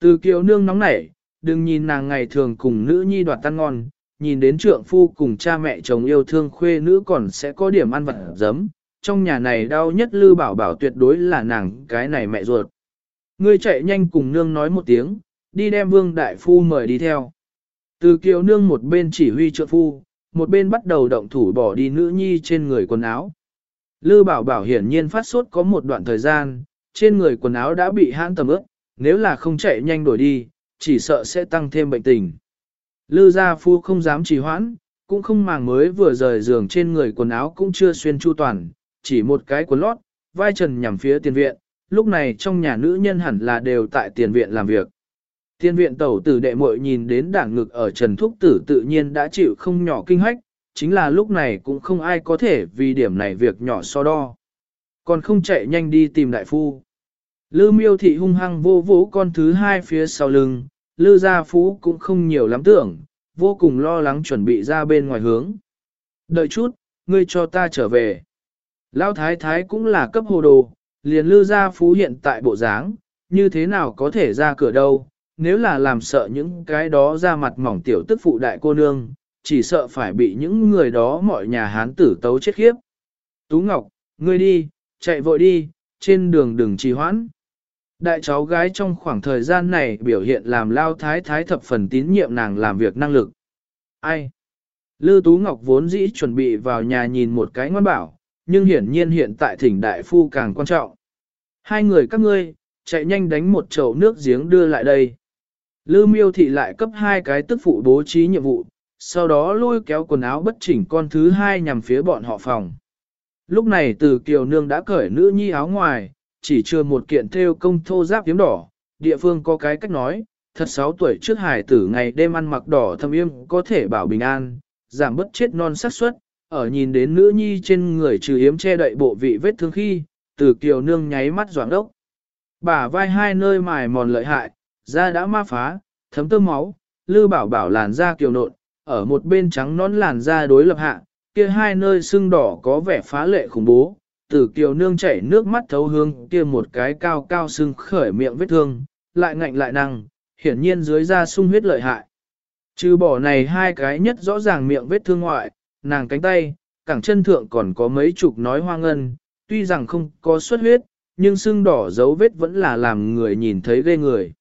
Từ kiều nương nóng nảy, đừng nhìn nàng ngày thường cùng nữ nhi đoạt tan ngon, nhìn đến trượng phu cùng cha mẹ chồng yêu thương khuê nữ còn sẽ có điểm ăn vật giấm, trong nhà này đau nhất lư bảo bảo tuyệt đối là nàng cái này mẹ ruột. Ngươi chạy nhanh cùng nương nói một tiếng, đi đem vương đại phu mời đi theo. Từ kiều nương một bên chỉ huy trượng phu, một bên bắt đầu động thủ bỏ đi nữ nhi trên người quần áo. Lư bảo bảo hiển nhiên phát sốt có một đoạn thời gian, trên người quần áo đã bị hãn tầm ướt, nếu là không chạy nhanh đổi đi, chỉ sợ sẽ tăng thêm bệnh tình. Lư gia phu không dám trì hoãn, cũng không màng mới vừa rời giường trên người quần áo cũng chưa xuyên chu toàn, chỉ một cái quần lót, vai trần nhằm phía tiền viện, lúc này trong nhà nữ nhân hẳn là đều tại tiền viện làm việc. Tiền viện tẩu tử đệ muội nhìn đến đảng ngực ở trần thúc tử tự nhiên đã chịu không nhỏ kinh hách, chính là lúc này cũng không ai có thể vì điểm này việc nhỏ so đo. Còn không chạy nhanh đi tìm đại phu. Lư miêu thị hung hăng vô vỗ con thứ hai phía sau lưng, lư gia phú cũng không nhiều lắm tưởng, vô cùng lo lắng chuẩn bị ra bên ngoài hướng. Đợi chút, ngươi cho ta trở về. Lão thái thái cũng là cấp hồ đồ, liền lư gia phú hiện tại bộ dáng, như thế nào có thể ra cửa đâu, nếu là làm sợ những cái đó ra mặt mỏng tiểu tức phụ đại cô nương, chỉ sợ phải bị những người đó mọi nhà hán tử tấu chết khiếp. Tú Ngọc, ngươi đi, chạy vội đi, trên đường đừng trì hoãn. Đại cháu gái trong khoảng thời gian này biểu hiện làm lao thái thái thập phần tín nhiệm nàng làm việc năng lực. Ai? Lư Tú Ngọc vốn dĩ chuẩn bị vào nhà nhìn một cái ngoan bảo, nhưng hiển nhiên hiện tại thỉnh đại phu càng quan trọng. Hai người các ngươi, chạy nhanh đánh một chậu nước giếng đưa lại đây. Lư miêu thị lại cấp hai cái tức phụ bố trí nhiệm vụ, sau đó lôi kéo quần áo bất chỉnh con thứ hai nhằm phía bọn họ phòng. Lúc này từ kiều nương đã cởi nữ nhi áo ngoài, chỉ chưa một kiện thêu công thô giáp kiếm đỏ, địa phương có cái cách nói, thật 6 tuổi trước hải tử ngày đêm ăn mặc đỏ thâm yêm có thể bảo bình an, giảm bất chết non xác suất. ở nhìn đến nữ nhi trên người trừ yếm che đậy bộ vị vết thương khi, từ kiều nương nháy mắt doảng đốc. Bả vai hai nơi mài mòn lợi hại, da đã ma phá, thấm tơ máu, lư bảo bảo làn da kiều nộn, ở một bên trắng nón làn da đối lập hạ, kia hai nơi sưng đỏ có vẻ phá lệ khủng bố, tử kiều nương chảy nước mắt thấu hương kia một cái cao cao sưng khởi miệng vết thương, lại ngạnh lại năng, hiển nhiên dưới da sung huyết lợi hại. Trừ bỏ này hai cái nhất rõ ràng miệng vết thương ngoại, nàng cánh tay, cẳng chân thượng còn có mấy chục nói hoa ngân, tuy rằng không có xuất huyết, nhưng sưng đỏ dấu vết vẫn là làm người nhìn thấy ghê người.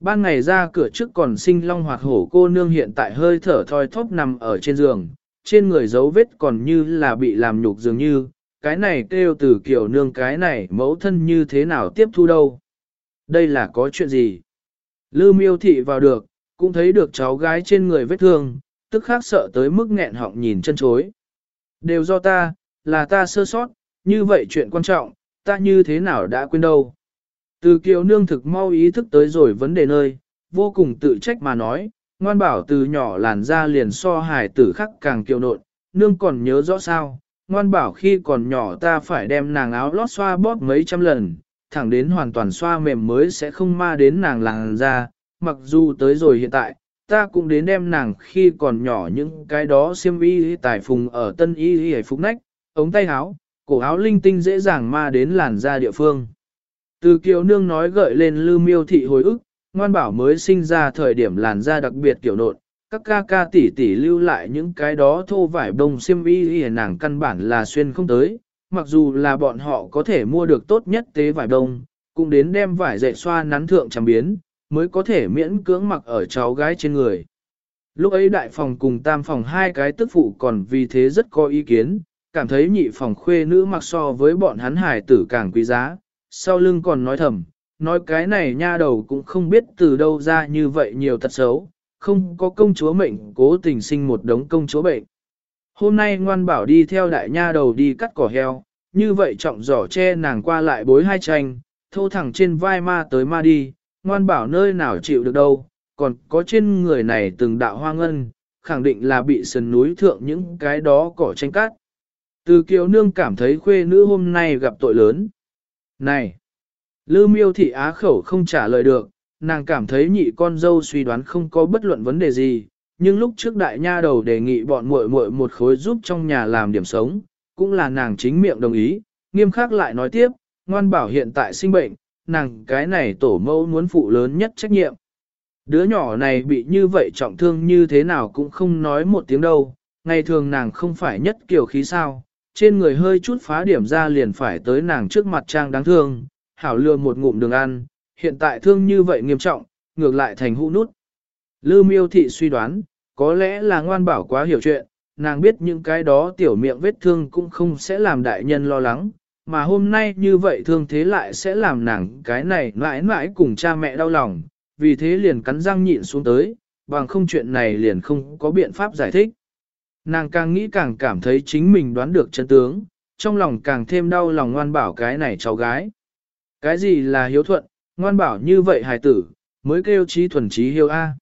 Ban ngày ra cửa trước còn sinh long hoạt hổ cô nương hiện tại hơi thở thoi thóp nằm ở trên giường, trên người dấu vết còn như là bị làm nhục dường như, cái này kêu từ kiểu nương cái này mẫu thân như thế nào tiếp thu đâu. Đây là có chuyện gì? Lư miêu thị vào được, cũng thấy được cháu gái trên người vết thương, tức khác sợ tới mức nghẹn họng nhìn chân chối. Đều do ta, là ta sơ sót, như vậy chuyện quan trọng, ta như thế nào đã quên đâu. Từ kiều nương thực mau ý thức tới rồi vấn đề nơi, vô cùng tự trách mà nói, ngoan bảo từ nhỏ làn ra liền so hài tử khắc càng kiều nộn, nương còn nhớ rõ sao, ngoan bảo khi còn nhỏ ta phải đem nàng áo lót xoa bóp mấy trăm lần, thẳng đến hoàn toàn xoa mềm mới sẽ không ma đến nàng làn ra, mặc dù tới rồi hiện tại, ta cũng đến đem nàng khi còn nhỏ những cái đó xiêm y tài phùng ở tân y y phúc nách, ống tay áo, cổ áo linh tinh dễ dàng ma đến làn da địa phương. Từ kiều nương nói gợi lên lư miêu thị hồi ức, ngoan bảo mới sinh ra thời điểm làn da đặc biệt kiểu nộn, các ca ca tỷ tỷ lưu lại những cái đó thô vải bông xiêm y y nàng căn bản là xuyên không tới, mặc dù là bọn họ có thể mua được tốt nhất tế vải bông, cũng đến đem vải dệt xoa nắn thượng chẳng biến, mới có thể miễn cưỡng mặc ở cháu gái trên người. Lúc ấy đại phòng cùng tam phòng hai cái tức phụ còn vì thế rất có ý kiến, cảm thấy nhị phòng khuê nữ mặc so với bọn hắn hải tử càng quý giá, sau lưng còn nói thầm, nói cái này nha đầu cũng không biết từ đâu ra như vậy nhiều thật xấu, không có công chúa mệnh cố tình sinh một đống công chúa bệnh. Hôm nay ngoan bảo đi theo đại nha đầu đi cắt cỏ heo, như vậy trọng giỏ che nàng qua lại bối hai tranh, thô thẳng trên vai ma tới ma đi, ngoan bảo nơi nào chịu được đâu, còn có trên người này từng đạo hoa ngân, khẳng định là bị sườn núi thượng những cái đó cỏ tranh cắt. Từ kiều nương cảm thấy khuê nữ hôm nay gặp tội lớn. Này! Lư miêu thị á khẩu không trả lời được, nàng cảm thấy nhị con dâu suy đoán không có bất luận vấn đề gì, nhưng lúc trước đại nha đầu đề nghị bọn muội muội một khối giúp trong nhà làm điểm sống, cũng là nàng chính miệng đồng ý, nghiêm khắc lại nói tiếp, ngoan bảo hiện tại sinh bệnh, nàng cái này tổ mẫu muốn phụ lớn nhất trách nhiệm. Đứa nhỏ này bị như vậy trọng thương như thế nào cũng không nói một tiếng đâu, ngày thường nàng không phải nhất kiểu khí sao, trên người hơi chút phá điểm ra liền phải tới nàng trước mặt trang đáng thương, hảo lừa một ngụm đường ăn, hiện tại thương như vậy nghiêm trọng, ngược lại thành hũ nút. Lư miêu thị suy đoán, có lẽ là ngoan bảo quá hiểu chuyện, nàng biết những cái đó tiểu miệng vết thương cũng không sẽ làm đại nhân lo lắng, mà hôm nay như vậy thương thế lại sẽ làm nàng cái này mãi mãi cùng cha mẹ đau lòng, vì thế liền cắn răng nhịn xuống tới, bằng không chuyện này liền không có biện pháp giải thích. Nàng càng nghĩ càng cảm thấy chính mình đoán được chân tướng, trong lòng càng thêm đau lòng ngoan bảo cái này cháu gái. Cái gì là hiếu thuận, ngoan bảo như vậy hài tử, mới kêu trí thuần trí hiếu A.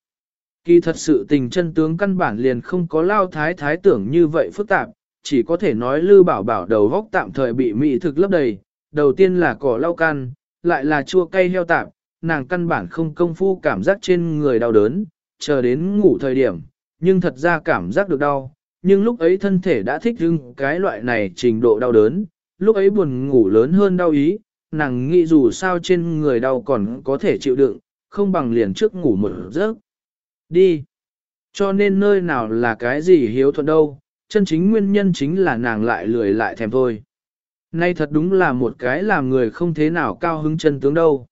Kỳ thật sự tình chân tướng căn bản liền không có lao thái thái tưởng như vậy phức tạp, chỉ có thể nói lư bảo bảo đầu góc tạm thời bị mị thực lấp đầy, đầu tiên là cỏ lau can, lại là chua cay heo tạp, nàng căn bản không công phu cảm giác trên người đau đớn, chờ đến ngủ thời điểm, nhưng thật ra cảm giác được đau, nhưng lúc ấy thân thể đã thích hưng cái loại này trình độ đau đớn, lúc ấy buồn ngủ lớn hơn đau ý, nàng nghĩ dù sao trên người đau còn có thể chịu đựng, không bằng liền trước ngủ một giấc. Đi. Cho nên nơi nào là cái gì hiếu thuận đâu, chân chính nguyên nhân chính là nàng lại lười lại thèm thôi. Nay thật đúng là một cái làm người không thế nào cao hứng chân tướng đâu.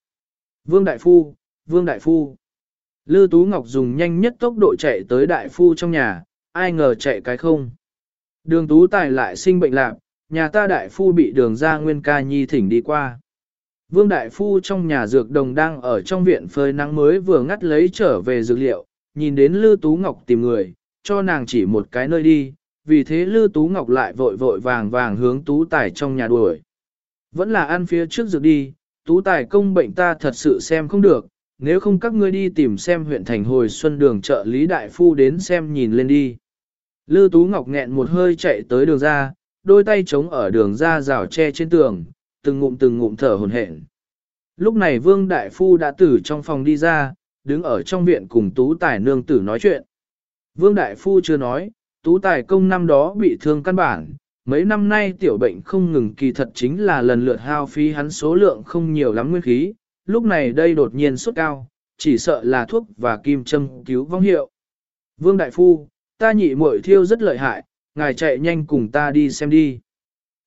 Vương Đại Phu, Vương Đại Phu. Lư Tú Ngọc dùng nhanh nhất tốc độ chạy tới Đại Phu trong nhà, ai ngờ chạy cái không. Đường Tú Tài lại sinh bệnh lạc, nhà ta Đại Phu bị đường ra Nguyên Ca Nhi thỉnh đi qua. Vương Đại Phu trong nhà dược đồng đang ở trong viện phơi nắng mới vừa ngắt lấy trở về dược liệu, nhìn đến Lư Tú Ngọc tìm người, cho nàng chỉ một cái nơi đi, vì thế Lư Tú Ngọc lại vội vội vàng vàng hướng Tú Tài trong nhà đuổi. Vẫn là ăn phía trước dược đi, Tú Tài công bệnh ta thật sự xem không được, nếu không các ngươi đi tìm xem huyện thành hồi xuân đường trợ Lý Đại Phu đến xem nhìn lên đi. Lư Tú Ngọc nghẹn một hơi chạy tới đường ra, đôi tay chống ở đường ra rào tre trên tường, từng ngụm từng ngụm thở hồn hển. Lúc này Vương Đại Phu đã từ trong phòng đi ra, đứng ở trong viện cùng Tú Tài nương tử nói chuyện. Vương Đại Phu chưa nói, Tú Tài công năm đó bị thương căn bản, mấy năm nay tiểu bệnh không ngừng kỳ thật chính là lần lượt hao phí hắn số lượng không nhiều lắm nguyên khí, lúc này đây đột nhiên sốt cao, chỉ sợ là thuốc và kim châm cứu vong hiệu. Vương Đại Phu, ta nhị muội thiêu rất lợi hại, ngài chạy nhanh cùng ta đi xem đi.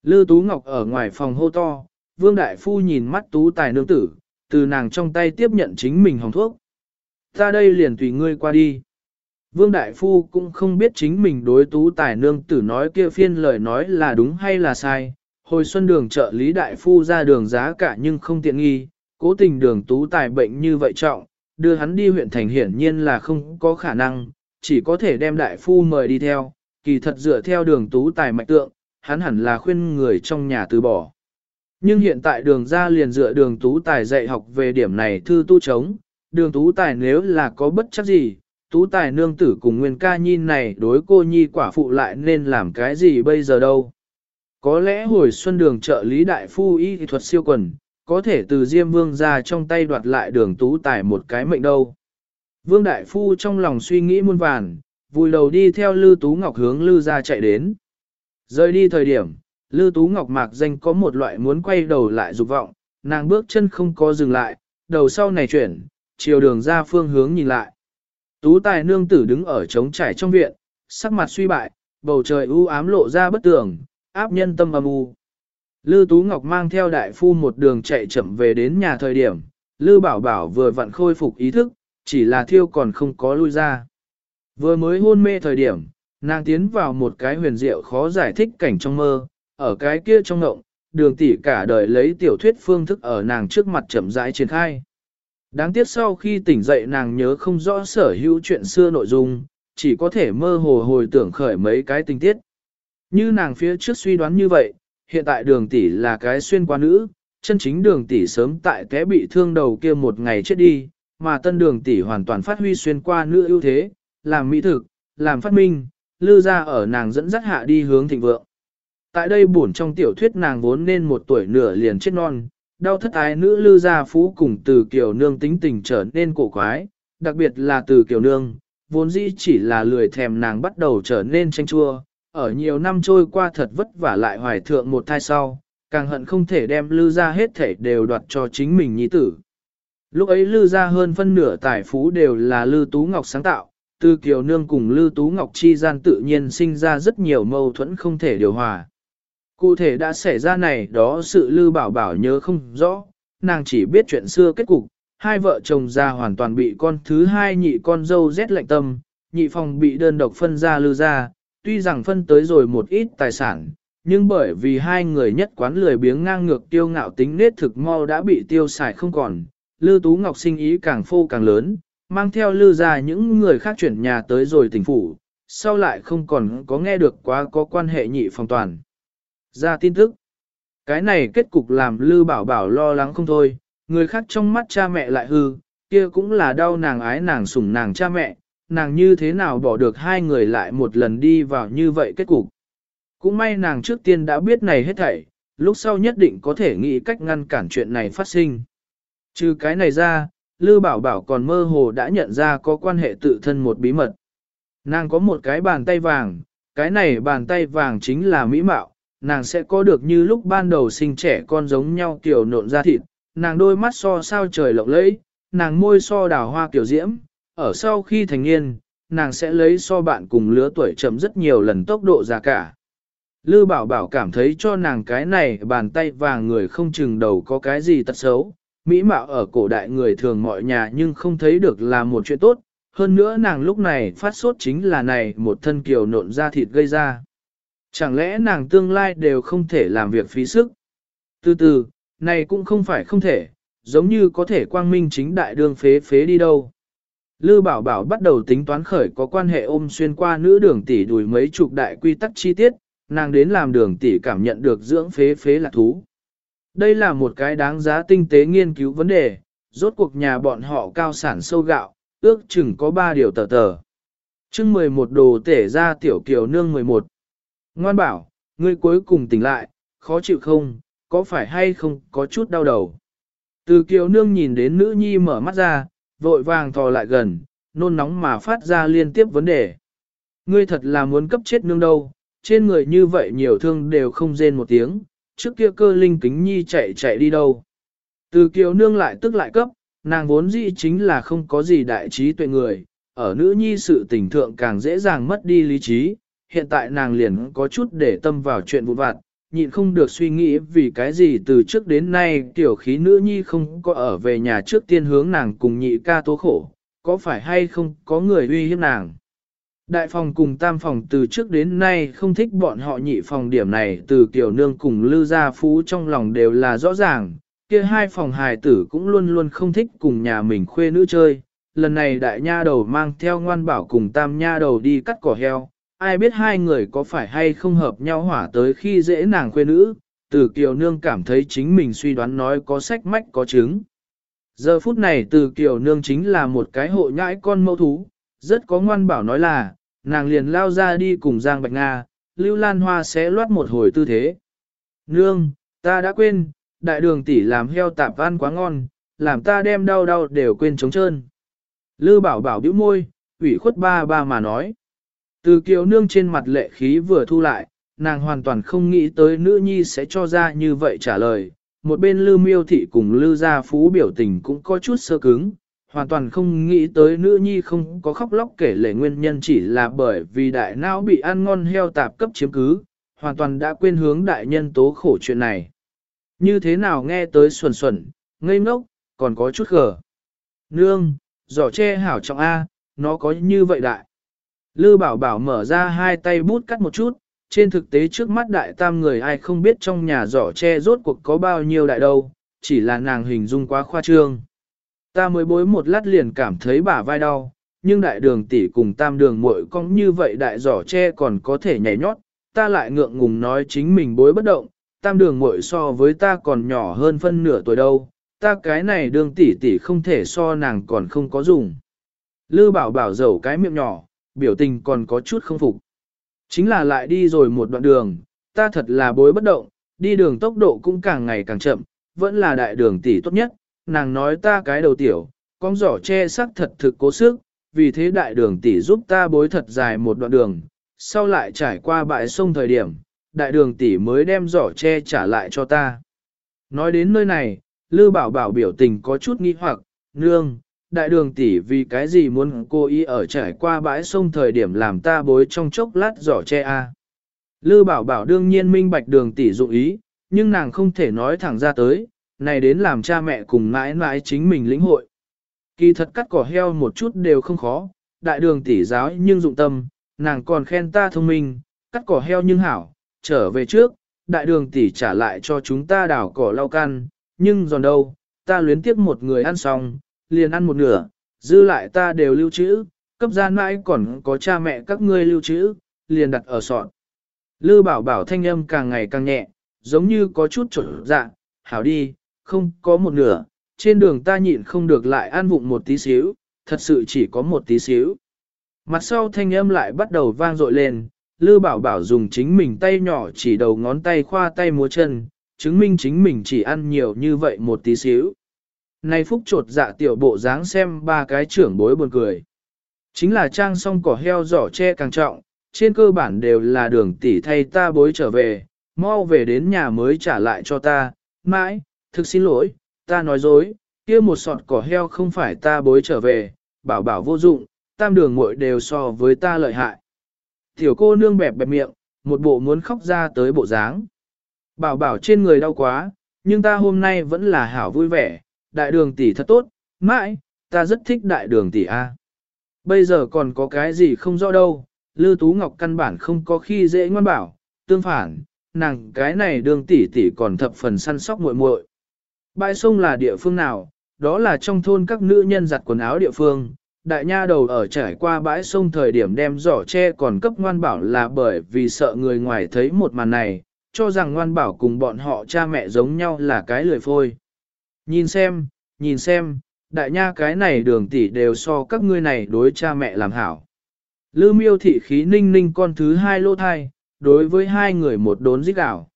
Lư Tú Ngọc ở ngoài phòng hô to, Vương Đại Phu nhìn mắt Tú Tài nương tử, từ nàng trong tay tiếp nhận chính mình hồng thuốc. Ta đây liền tùy ngươi qua đi. Vương Đại Phu cũng không biết chính mình đối Tú Tài nương tử nói kia phiên lời nói là đúng hay là sai. Hồi xuân đường trợ Lý Đại Phu ra đường giá cả nhưng không tiện nghi, cố tình đường Tú Tài bệnh như vậy trọng, đưa hắn đi huyện thành hiển nhiên là không có khả năng, chỉ có thể đem Đại Phu mời đi theo, kỳ thật dựa theo đường Tú Tài mạch tượng, hắn hẳn là khuyên người trong nhà từ bỏ. Nhưng hiện tại đường ra liền dựa đường tú tài dạy học về điểm này thư tu chống, đường tú tài nếu là có bất chấp gì, tú tài nương tử cùng nguyên ca nhi này đối cô nhi quả phụ lại nên làm cái gì bây giờ đâu. Có lẽ hồi xuân đường trợ lý đại phu y thuật siêu quần, có thể từ Diêm Vương ra trong tay đoạt lại đường tú tài một cái mệnh đâu. Vương Đại Phu trong lòng suy nghĩ muôn vàn, vùi đầu đi theo Lư Tú Ngọc hướng Lư ra chạy đến. Rời đi thời điểm, Lư Tú Ngọc mạc danh có một loại muốn quay đầu lại dục vọng, nàng bước chân không có dừng lại, đầu sau này chuyển, chiều đường ra phương hướng nhìn lại. Tú tài nương tử đứng ở trống trải trong viện, sắc mặt suy bại, bầu trời u ám lộ ra bất tường, áp nhân tâm âm u. Lư Tú Ngọc mang theo đại phu một đường chạy chậm về đến nhà thời điểm, Lư Bảo Bảo vừa vặn khôi phục ý thức, chỉ là thiêu còn không có lui ra. Vừa mới hôn mê thời điểm, nàng tiến vào một cái huyền diệu khó giải thích cảnh trong mơ, ở cái kia trong ngộng, đường tỷ cả đời lấy tiểu thuyết phương thức ở nàng trước mặt chậm rãi triển khai. Đáng tiếc sau khi tỉnh dậy nàng nhớ không rõ sở hữu chuyện xưa nội dung, chỉ có thể mơ hồ hồi tưởng khởi mấy cái tình tiết. Như nàng phía trước suy đoán như vậy, hiện tại đường tỷ là cái xuyên qua nữ, chân chính đường tỷ sớm tại té bị thương đầu kia một ngày chết đi, mà tân đường tỷ hoàn toàn phát huy xuyên qua nữ ưu thế, làm mỹ thực, làm phát minh, lư ra ở nàng dẫn dắt hạ đi hướng thịnh vượng. Tại đây buồn trong tiểu thuyết nàng vốn nên một tuổi nửa liền chết non, đau thất ái nữ lư gia phú cùng từ kiểu nương tính tình trở nên cổ quái, đặc biệt là từ kiểu nương, vốn dĩ chỉ là lười thèm nàng bắt đầu trở nên tranh chua, ở nhiều năm trôi qua thật vất vả lại hoài thượng một thai sau, càng hận không thể đem lư ra hết thể đều đoạt cho chính mình nhi tử. Lúc ấy lư ra hơn phân nửa tài phú đều là lư tú ngọc sáng tạo, từ kiều nương cùng lư tú ngọc chi gian tự nhiên sinh ra rất nhiều mâu thuẫn không thể điều hòa. Cụ thể đã xảy ra này đó sự lư bảo bảo nhớ không rõ, nàng chỉ biết chuyện xưa kết cục, hai vợ chồng già hoàn toàn bị con thứ hai nhị con dâu rét lạnh tâm, nhị phòng bị đơn độc phân ra lư ra, tuy rằng phân tới rồi một ít tài sản, nhưng bởi vì hai người nhất quán lười biếng ngang ngược tiêu ngạo tính nết thực mau đã bị tiêu xài không còn, lư tú ngọc sinh ý càng phô càng lớn, mang theo lư ra những người khác chuyển nhà tới rồi tỉnh phủ, sau lại không còn có nghe được quá có quan hệ nhị phòng toàn. Ra tin tức. Cái này kết cục làm Lư Bảo Bảo lo lắng không thôi, người khác trong mắt cha mẹ lại hư, kia cũng là đau nàng ái nàng sủng nàng cha mẹ, nàng như thế nào bỏ được hai người lại một lần đi vào như vậy kết cục. Cũng may nàng trước tiên đã biết này hết thảy, lúc sau nhất định có thể nghĩ cách ngăn cản chuyện này phát sinh. Trừ cái này ra, Lư Bảo Bảo còn mơ hồ đã nhận ra có quan hệ tự thân một bí mật. Nàng có một cái bàn tay vàng, cái này bàn tay vàng chính là mỹ mạo, nàng sẽ có được như lúc ban đầu sinh trẻ con giống nhau kiểu nộn ra thịt, nàng đôi mắt so sao trời lộng lẫy, nàng môi so đào hoa kiểu diễm, ở sau khi thành niên, nàng sẽ lấy so bạn cùng lứa tuổi chậm rất nhiều lần tốc độ ra cả. Lư bảo bảo cảm thấy cho nàng cái này bàn tay vàng người không chừng đầu có cái gì tật xấu, mỹ mạo ở cổ đại người thường mọi nhà nhưng không thấy được là một chuyện tốt, hơn nữa nàng lúc này phát sốt chính là này một thân kiều nộn da thịt gây ra. Chẳng lẽ nàng tương lai đều không thể làm việc phí sức? Từ từ, này cũng không phải không thể, giống như có thể quang minh chính đại đương phế phế đi đâu. Lư Bảo Bảo bắt đầu tính toán khởi có quan hệ ôm xuyên qua nữ đường tỷ đùi mấy chục đại quy tắc chi tiết, nàng đến làm đường tỷ cảm nhận được dưỡng phế phế là thú. Đây là một cái đáng giá tinh tế nghiên cứu vấn đề, rốt cuộc nhà bọn họ cao sản sâu gạo, ước chừng có 3 điều tờ tờ. chương 11 đồ tể ra tiểu kiều nương 11. Ngoan bảo, ngươi cuối cùng tỉnh lại, khó chịu không, có phải hay không có chút đau đầu. Từ kiều nương nhìn đến nữ nhi mở mắt ra, vội vàng thò lại gần, nôn nóng mà phát ra liên tiếp vấn đề. Ngươi thật là muốn cấp chết nương đâu, trên người như vậy nhiều thương đều không rên một tiếng, trước kia cơ linh kính nhi chạy chạy đi đâu. Từ kiều nương lại tức lại cấp, nàng vốn dĩ chính là không có gì đại trí tuệ người, ở nữ nhi sự tình thượng càng dễ dàng mất đi lý trí, hiện tại nàng liền có chút để tâm vào chuyện vụn vặt, nhịn không được suy nghĩ vì cái gì từ trước đến nay tiểu khí nữ nhi không có ở về nhà trước tiên hướng nàng cùng nhị ca tố khổ, có phải hay không có người uy hiếp nàng. Đại phòng cùng tam phòng từ trước đến nay không thích bọn họ nhị phòng điểm này từ kiểu nương cùng lư gia phú trong lòng đều là rõ ràng, kia hai phòng hài tử cũng luôn luôn không thích cùng nhà mình khuê nữ chơi. Lần này đại nha đầu mang theo ngoan bảo cùng tam nha đầu đi cắt cỏ heo, ai biết hai người có phải hay không hợp nhau hỏa tới khi dễ nàng khuê nữ, từ kiều nương cảm thấy chính mình suy đoán nói có sách mách có chứng. Giờ phút này từ kiều nương chính là một cái hộ nhãi con mẫu thú, rất có ngoan bảo nói là, nàng liền lao ra đi cùng Giang Bạch Nga, Lưu Lan Hoa sẽ loát một hồi tư thế. Nương, ta đã quên, đại đường tỷ làm heo tạp ăn quá ngon, làm ta đem đau đau đều quên trống trơn. Lư bảo bảo bĩu môi, ủy khuất ba ba mà nói. Từ kiều nương trên mặt lệ khí vừa thu lại, nàng hoàn toàn không nghĩ tới nữ nhi sẽ cho ra như vậy trả lời. Một bên lư miêu thị cùng lư gia phú biểu tình cũng có chút sơ cứng, hoàn toàn không nghĩ tới nữ nhi không có khóc lóc kể lể nguyên nhân chỉ là bởi vì đại não bị ăn ngon heo tạp cấp chiếm cứ, hoàn toàn đã quên hướng đại nhân tố khổ chuyện này. Như thế nào nghe tới xuẩn xuẩn, ngây ngốc, còn có chút gở. Nương, giỏ che hảo trọng A, nó có như vậy đại. Lư bảo bảo mở ra hai tay bút cắt một chút, trên thực tế trước mắt đại tam người ai không biết trong nhà giỏ che rốt cuộc có bao nhiêu đại đâu, chỉ là nàng hình dung quá khoa trương. Ta mới bối một lát liền cảm thấy bả vai đau, nhưng đại đường tỷ cùng tam đường muội cong như vậy đại giỏ che còn có thể nhảy nhót, ta lại ngượng ngùng nói chính mình bối bất động, tam đường muội so với ta còn nhỏ hơn phân nửa tuổi đâu, ta cái này đường tỷ tỷ không thể so nàng còn không có dùng. Lư bảo bảo dầu cái miệng nhỏ, biểu tình còn có chút không phục. Chính là lại đi rồi một đoạn đường, ta thật là bối bất động, đi đường tốc độ cũng càng ngày càng chậm, vẫn là đại đường tỷ tốt nhất, nàng nói ta cái đầu tiểu, con giỏ che sắc thật thực cố sức, vì thế đại đường tỷ giúp ta bối thật dài một đoạn đường, sau lại trải qua bãi sông thời điểm, đại đường tỷ mới đem giỏ che trả lại cho ta. Nói đến nơi này, Lư Bảo Bảo biểu tình có chút nghi hoặc, nương, đại đường tỷ vì cái gì muốn cô ý ở trải qua bãi sông thời điểm làm ta bối trong chốc lát giỏ che a. Lư Bảo Bảo đương nhiên minh bạch đường tỷ dụng ý, nhưng nàng không thể nói thẳng ra tới, này đến làm cha mẹ cùng mãi mãi chính mình lĩnh hội. Kỳ thật cắt cỏ heo một chút đều không khó, đại đường tỷ giáo nhưng dụng tâm, nàng còn khen ta thông minh, cắt cỏ heo nhưng hảo, trở về trước, đại đường tỷ trả lại cho chúng ta đảo cỏ lau can, nhưng giòn đâu, ta luyến tiếp một người ăn xong, liền ăn một nửa, dư lại ta đều lưu trữ, cấp gian mãi còn có cha mẹ các ngươi lưu trữ, liền đặt ở sọt. Lư bảo bảo thanh âm càng ngày càng nhẹ, giống như có chút trộn dạ, hảo đi, không có một nửa, trên đường ta nhịn không được lại ăn vụng một tí xíu, thật sự chỉ có một tí xíu. Mặt sau thanh âm lại bắt đầu vang dội lên, Lư Bảo Bảo dùng chính mình tay nhỏ chỉ đầu ngón tay khoa tay múa chân, chứng minh chính mình chỉ ăn nhiều như vậy một tí xíu. Này phúc trột dạ tiểu bộ dáng xem ba cái trưởng bối buồn cười. Chính là trang song cỏ heo giỏ che càng trọng, trên cơ bản đều là đường tỷ thay ta bối trở về, mau về đến nhà mới trả lại cho ta, mãi, thực xin lỗi, ta nói dối, kia một sọt cỏ heo không phải ta bối trở về, bảo bảo vô dụng, tam đường muội đều so với ta lợi hại. Tiểu cô nương bẹp bẹp miệng, một bộ muốn khóc ra tới bộ dáng. Bảo bảo trên người đau quá, nhưng ta hôm nay vẫn là hảo vui vẻ, đại đường tỷ thật tốt, mãi, ta rất thích đại đường tỷ A. Bây giờ còn có cái gì không rõ đâu, Lư Tú Ngọc căn bản không có khi dễ ngoan bảo, tương phản, nàng cái này đường tỷ tỷ còn thập phần săn sóc muội muội. Bãi sông là địa phương nào, đó là trong thôn các nữ nhân giặt quần áo địa phương. Đại nha đầu ở trải qua bãi sông thời điểm đem giỏ tre còn cấp ngoan bảo là bởi vì sợ người ngoài thấy một màn này, cho rằng ngoan bảo cùng bọn họ cha mẹ giống nhau là cái lười phôi. Nhìn xem, nhìn xem, đại nha cái này đường tỷ đều so các ngươi này đối cha mẹ làm hảo. Lư miêu thị khí ninh ninh con thứ hai lô thai, đối với hai người một đốn giết đảo.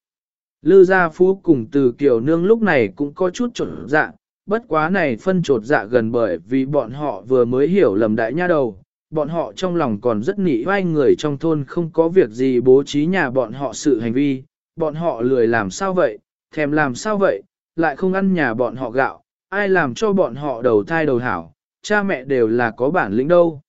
Lư gia phú cùng từ kiểu nương lúc này cũng có chút trột dạ, bất quá này phân trột dạ gần bởi vì bọn họ vừa mới hiểu lầm đại nha đầu, bọn họ trong lòng còn rất nỉ vai người trong thôn không có việc gì bố trí nhà bọn họ sự hành vi, bọn họ lười làm sao vậy, thèm làm sao vậy, lại không ăn nhà bọn họ gạo, ai làm cho bọn họ đầu thai đầu hảo, cha mẹ đều là có bản lĩnh đâu.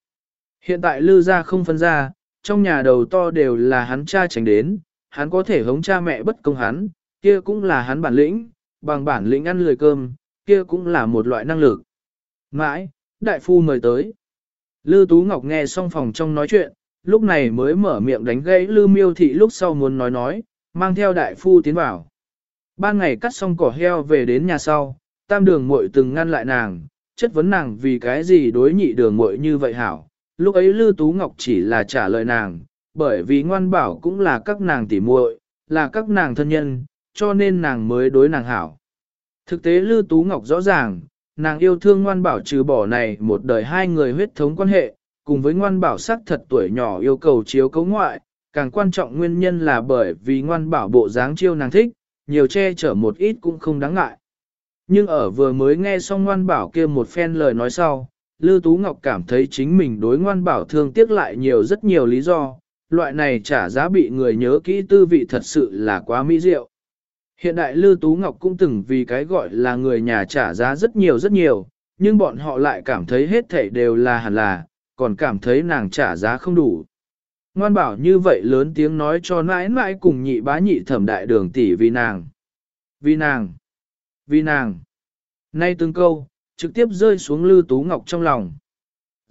Hiện tại lư gia không phân ra, trong nhà đầu to đều là hắn cha tránh đến, hắn có thể hống cha mẹ bất công hắn, kia cũng là hắn bản lĩnh, bằng bản lĩnh ăn lười cơm, kia cũng là một loại năng lực. Mãi, đại phu mời tới. Lư Tú Ngọc nghe xong phòng trong nói chuyện, lúc này mới mở miệng đánh gãy Lư Miêu Thị lúc sau muốn nói nói, mang theo đại phu tiến vào. Ban ngày cắt xong cỏ heo về đến nhà sau, tam đường muội từng ngăn lại nàng, chất vấn nàng vì cái gì đối nhị đường muội như vậy hảo. Lúc ấy Lư Tú Ngọc chỉ là trả lời nàng, bởi vì ngoan bảo cũng là các nàng tỉ muội, là các nàng thân nhân, cho nên nàng mới đối nàng hảo. Thực tế Lư Tú Ngọc rõ ràng, nàng yêu thương ngoan bảo trừ bỏ này một đời hai người huyết thống quan hệ, cùng với ngoan bảo sắc thật tuổi nhỏ yêu cầu chiếu cấu ngoại, càng quan trọng nguyên nhân là bởi vì ngoan bảo bộ dáng chiêu nàng thích, nhiều che chở một ít cũng không đáng ngại. Nhưng ở vừa mới nghe xong ngoan bảo kia một phen lời nói sau, Lư Tú Ngọc cảm thấy chính mình đối ngoan bảo thương tiếc lại nhiều rất nhiều lý do, loại này trả giá bị người nhớ kỹ tư vị thật sự là quá mỹ diệu. Hiện đại Lư Tú Ngọc cũng từng vì cái gọi là người nhà trả giá rất nhiều rất nhiều, nhưng bọn họ lại cảm thấy hết thảy đều là hẳn là, còn cảm thấy nàng trả giá không đủ. Ngoan bảo như vậy lớn tiếng nói cho nãi nãi cùng nhị bá nhị thẩm đại đường tỷ vì nàng. Vì nàng. Vì nàng. Nay từng câu, trực tiếp rơi xuống Lư Tú Ngọc trong lòng.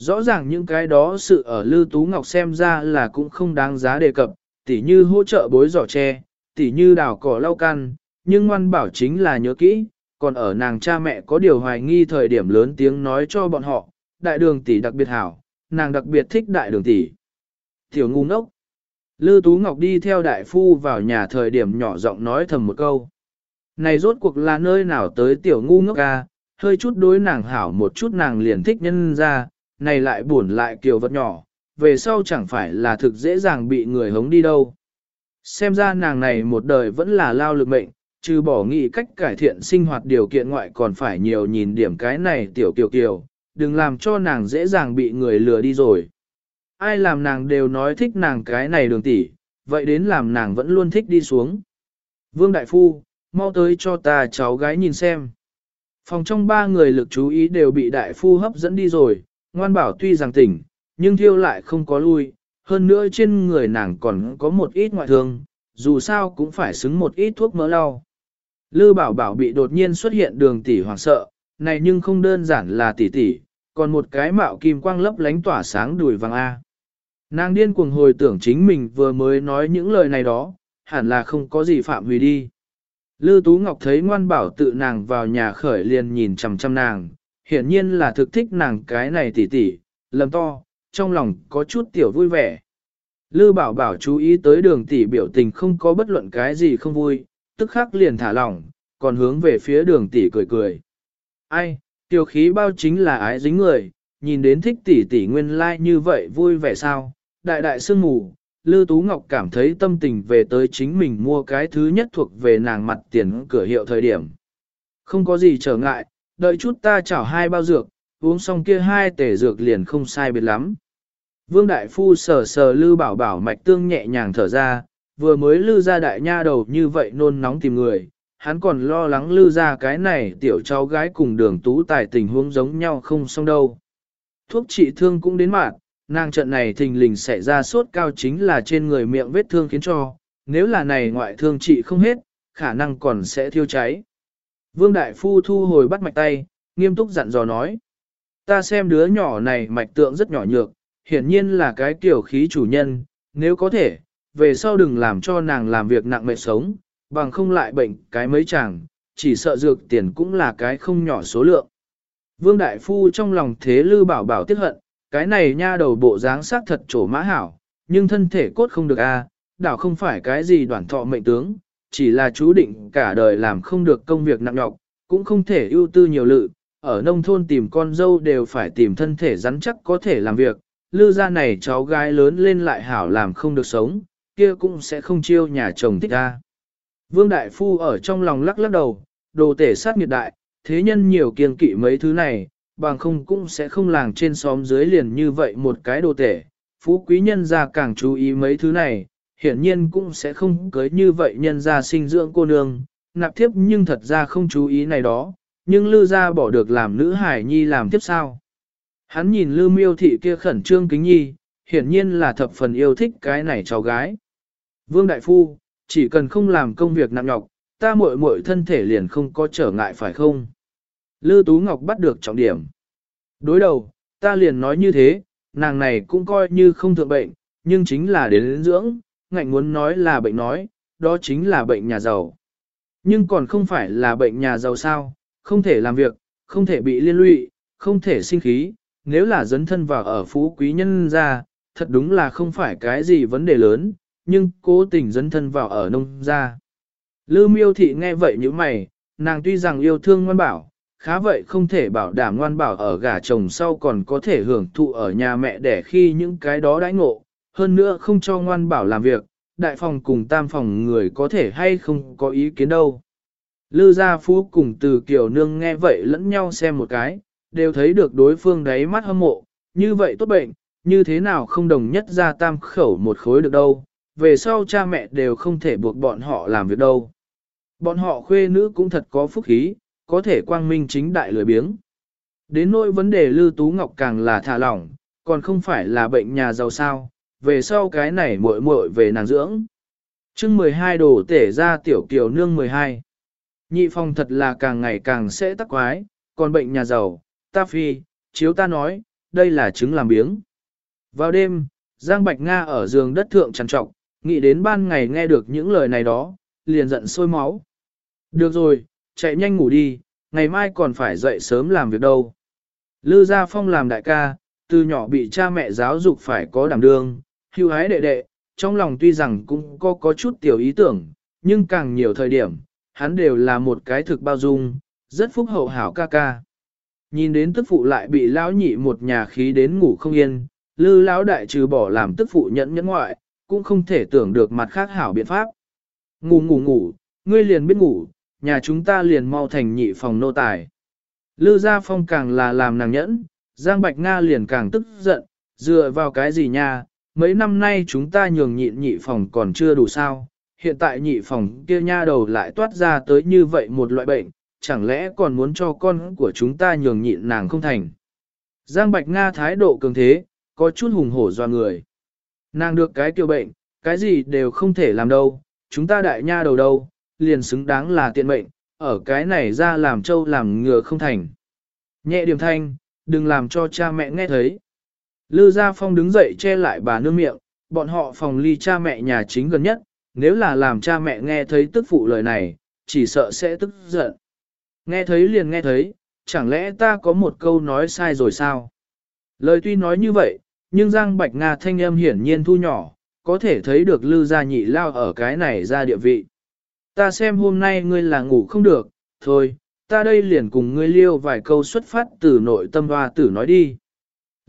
Rõ ràng những cái đó sự ở Lư Tú Ngọc xem ra là cũng không đáng giá đề cập, tỉ như hỗ trợ bối giỏ tre, tỉ như đào cỏ lau căn, nhưng ngoan bảo chính là nhớ kỹ, còn ở nàng cha mẹ có điều hoài nghi thời điểm lớn tiếng nói cho bọn họ, đại đường tỷ đặc biệt hảo, nàng đặc biệt thích đại đường tỷ. Tiểu ngu ngốc. Lư Tú Ngọc đi theo đại phu vào nhà thời điểm nhỏ giọng nói thầm một câu. Này rốt cuộc là nơi nào tới tiểu ngu ngốc ca, hơi chút đối nàng hảo một chút nàng liền thích nhân ra, này lại buồn lại kiểu vật nhỏ, về sau chẳng phải là thực dễ dàng bị người hống đi đâu. Xem ra nàng này một đời vẫn là lao lực mệnh, trừ bỏ nghị cách cải thiện sinh hoạt điều kiện ngoại còn phải nhiều nhìn điểm cái này tiểu kiều kiều, đừng làm cho nàng dễ dàng bị người lừa đi rồi. Ai làm nàng đều nói thích nàng cái này đường tỷ, vậy đến làm nàng vẫn luôn thích đi xuống. Vương Đại Phu, mau tới cho ta cháu gái nhìn xem. Phòng trong ba người lực chú ý đều bị Đại Phu hấp dẫn đi rồi, ngoan bảo tuy rằng tỉnh, nhưng thiêu lại không có lui, hơn nữa trên người nàng còn có một ít ngoại thương, dù sao cũng phải xứng một ít thuốc mỡ lau. Lư bảo bảo bị đột nhiên xuất hiện đường tỷ hoàng sợ, này nhưng không đơn giản là tỷ tỷ, còn một cái mạo kim quang lấp lánh tỏa sáng đùi vàng A. Nàng điên cuồng hồi tưởng chính mình vừa mới nói những lời này đó, hẳn là không có gì phạm hủy đi. Lư Tú Ngọc thấy ngoan bảo tự nàng vào nhà khởi liền nhìn chằm chằm nàng, hiển nhiên là thực thích nàng cái này tỉ tỉ, lầm to, trong lòng có chút tiểu vui vẻ. Lư bảo bảo chú ý tới đường tỷ biểu tình không có bất luận cái gì không vui, tức khắc liền thả lỏng, còn hướng về phía đường tỷ cười cười. Ai, tiểu khí bao chính là ái dính người, nhìn đến thích tỷ tỷ nguyên lai like như vậy vui vẻ sao, đại đại sương mù, Lư Tú Ngọc cảm thấy tâm tình về tới chính mình mua cái thứ nhất thuộc về nàng mặt tiền cửa hiệu thời điểm. Không có gì trở ngại, đợi chút ta chảo hai bao dược, uống xong kia hai tể dược liền không sai biệt lắm. Vương Đại Phu sờ sờ Lư Bảo Bảo mạch tương nhẹ nhàng thở ra, vừa mới Lư ra đại nha đầu như vậy nôn nóng tìm người, hắn còn lo lắng Lư ra cái này tiểu cháu gái cùng đường tú tài tình huống giống nhau không xong đâu. Thuốc trị thương cũng đến mạng, nàng trận này thình lình xảy ra sốt cao chính là trên người miệng vết thương khiến cho, nếu là này ngoại thương trị không hết, khả năng còn sẽ thiêu cháy. Vương Đại Phu thu hồi bắt mạch tay, nghiêm túc dặn dò nói. Ta xem đứa nhỏ này mạch tượng rất nhỏ nhược, hiển nhiên là cái tiểu khí chủ nhân, nếu có thể, về sau đừng làm cho nàng làm việc nặng mệt sống, bằng không lại bệnh cái mấy chàng, chỉ sợ dược tiền cũng là cái không nhỏ số lượng. Vương Đại Phu trong lòng thế lư bảo bảo tiếc hận, cái này nha đầu bộ dáng sắc thật trổ mã hảo, nhưng thân thể cốt không được a, đảo không phải cái gì đoàn thọ mệnh tướng, chỉ là chú định cả đời làm không được công việc nặng nhọc, cũng không thể ưu tư nhiều lự, ở nông thôn tìm con dâu đều phải tìm thân thể rắn chắc có thể làm việc, lư ra này cháu gái lớn lên lại hảo làm không được sống, kia cũng sẽ không chiêu nhà chồng thích ra. Vương Đại Phu ở trong lòng lắc lắc đầu, đồ tể sát nghiệt đại, thế nhân nhiều kiêng kỵ mấy thứ này, bằng không cũng sẽ không làng trên xóm dưới liền như vậy một cái đồ tể. Phú quý nhân gia càng chú ý mấy thứ này, hiển nhiên cũng sẽ không cưới như vậy nhân ra sinh dưỡng cô nương, nạp tiếp nhưng thật ra không chú ý này đó, nhưng lư gia bỏ được làm nữ hải nhi làm tiếp sao. Hắn nhìn lư miêu thị kia khẩn trương kính nhi, hiển nhiên là thập phần yêu thích cái này cháu gái. Vương Đại Phu, chỉ cần không làm công việc nặng nhọc, ta muội muội thân thể liền không có trở ngại phải không? Lư Tú Ngọc bắt được trọng điểm. Đối đầu, ta liền nói như thế, nàng này cũng coi như không thượng bệnh, nhưng chính là đến dưỡng, ngạnh muốn nói là bệnh nói, đó chính là bệnh nhà giàu. Nhưng còn không phải là bệnh nhà giàu sao, không thể làm việc, không thể bị liên lụy, không thể sinh khí, nếu là dấn thân vào ở phú quý nhân ra, thật đúng là không phải cái gì vấn đề lớn, nhưng cố tình dấn thân vào ở nông gia. Lư miêu thị nghe vậy như mày, nàng tuy rằng yêu thương ngoan bảo, khá vậy không thể bảo đảm ngoan bảo ở gả chồng sau còn có thể hưởng thụ ở nhà mẹ để khi những cái đó đãi ngộ, hơn nữa không cho ngoan bảo làm việc, đại phòng cùng tam phòng người có thể hay không có ý kiến đâu. Lư gia phú cùng từ kiểu nương nghe vậy lẫn nhau xem một cái, đều thấy được đối phương đáy mắt hâm mộ, như vậy tốt bệnh, như thế nào không đồng nhất ra tam khẩu một khối được đâu, về sau cha mẹ đều không thể buộc bọn họ làm việc đâu. Bọn họ khuê nữ cũng thật có phúc khí, có thể quang minh chính đại lười biếng. Đến nỗi vấn đề Lư Tú Ngọc càng là thả lỏng, còn không phải là bệnh nhà giàu sao, về sau cái này muội muội về nàng dưỡng. chương 12 đổ tể ra tiểu kiều nương 12. Nhị phong thật là càng ngày càng sẽ tắc quái, còn bệnh nhà giàu, ta phi, chiếu ta nói, đây là chứng làm biếng. Vào đêm, Giang Bạch Nga ở giường đất thượng trằn trọc, nghĩ đến ban ngày nghe được những lời này đó, liền giận sôi máu. Được rồi, chạy nhanh ngủ đi, ngày mai còn phải dậy sớm làm việc đâu. Lư Gia Phong làm đại ca, từ nhỏ bị cha mẹ giáo dục phải có đảm đương, hưu hái đệ đệ, trong lòng tuy rằng cũng có có chút tiểu ý tưởng, nhưng càng nhiều thời điểm, hắn đều là một cái thực bao dung, rất phúc hậu hảo ca ca. Nhìn đến tức phụ lại bị lão nhị một nhà khí đến ngủ không yên, lư lão đại trừ bỏ làm tức phụ nhẫn nhẫn ngoại, cũng không thể tưởng được mặt khác hảo biện pháp. Ngủ ngủ ngủ, ngươi liền biết ngủ, nhà chúng ta liền mau thành nhị phòng nô tài. Lư Gia Phong càng là làm nàng nhẫn, Giang Bạch Nga liền càng tức giận, dựa vào cái gì nha, mấy năm nay chúng ta nhường nhịn nhị phòng còn chưa đủ sao, hiện tại nhị phòng kia nha đầu lại toát ra tới như vậy một loại bệnh, chẳng lẽ còn muốn cho con của chúng ta nhường nhịn nàng không thành. Giang Bạch Nga thái độ cường thế, có chút hùng hổ doa người. Nàng được cái tiêu bệnh, cái gì đều không thể làm đâu, chúng ta đại nha đầu đâu, liền xứng đáng là tiện mệnh, ở cái này ra làm trâu làm ngựa không thành. Nhẹ điểm thanh, đừng làm cho cha mẹ nghe thấy. Lư Gia Phong đứng dậy che lại bà nương miệng, bọn họ phòng ly cha mẹ nhà chính gần nhất, nếu là làm cha mẹ nghe thấy tức phụ lời này, chỉ sợ sẽ tức giận. Nghe thấy liền nghe thấy, chẳng lẽ ta có một câu nói sai rồi sao? Lời tuy nói như vậy, nhưng Giang Bạch Nga thanh âm hiển nhiên thu nhỏ, có thể thấy được Lư Gia Nhị lao ở cái này ra địa vị. Ta xem hôm nay ngươi là ngủ không được, thôi, ta đây liền cùng ngươi liêu vài câu xuất phát từ nội tâm hoa tử nói đi.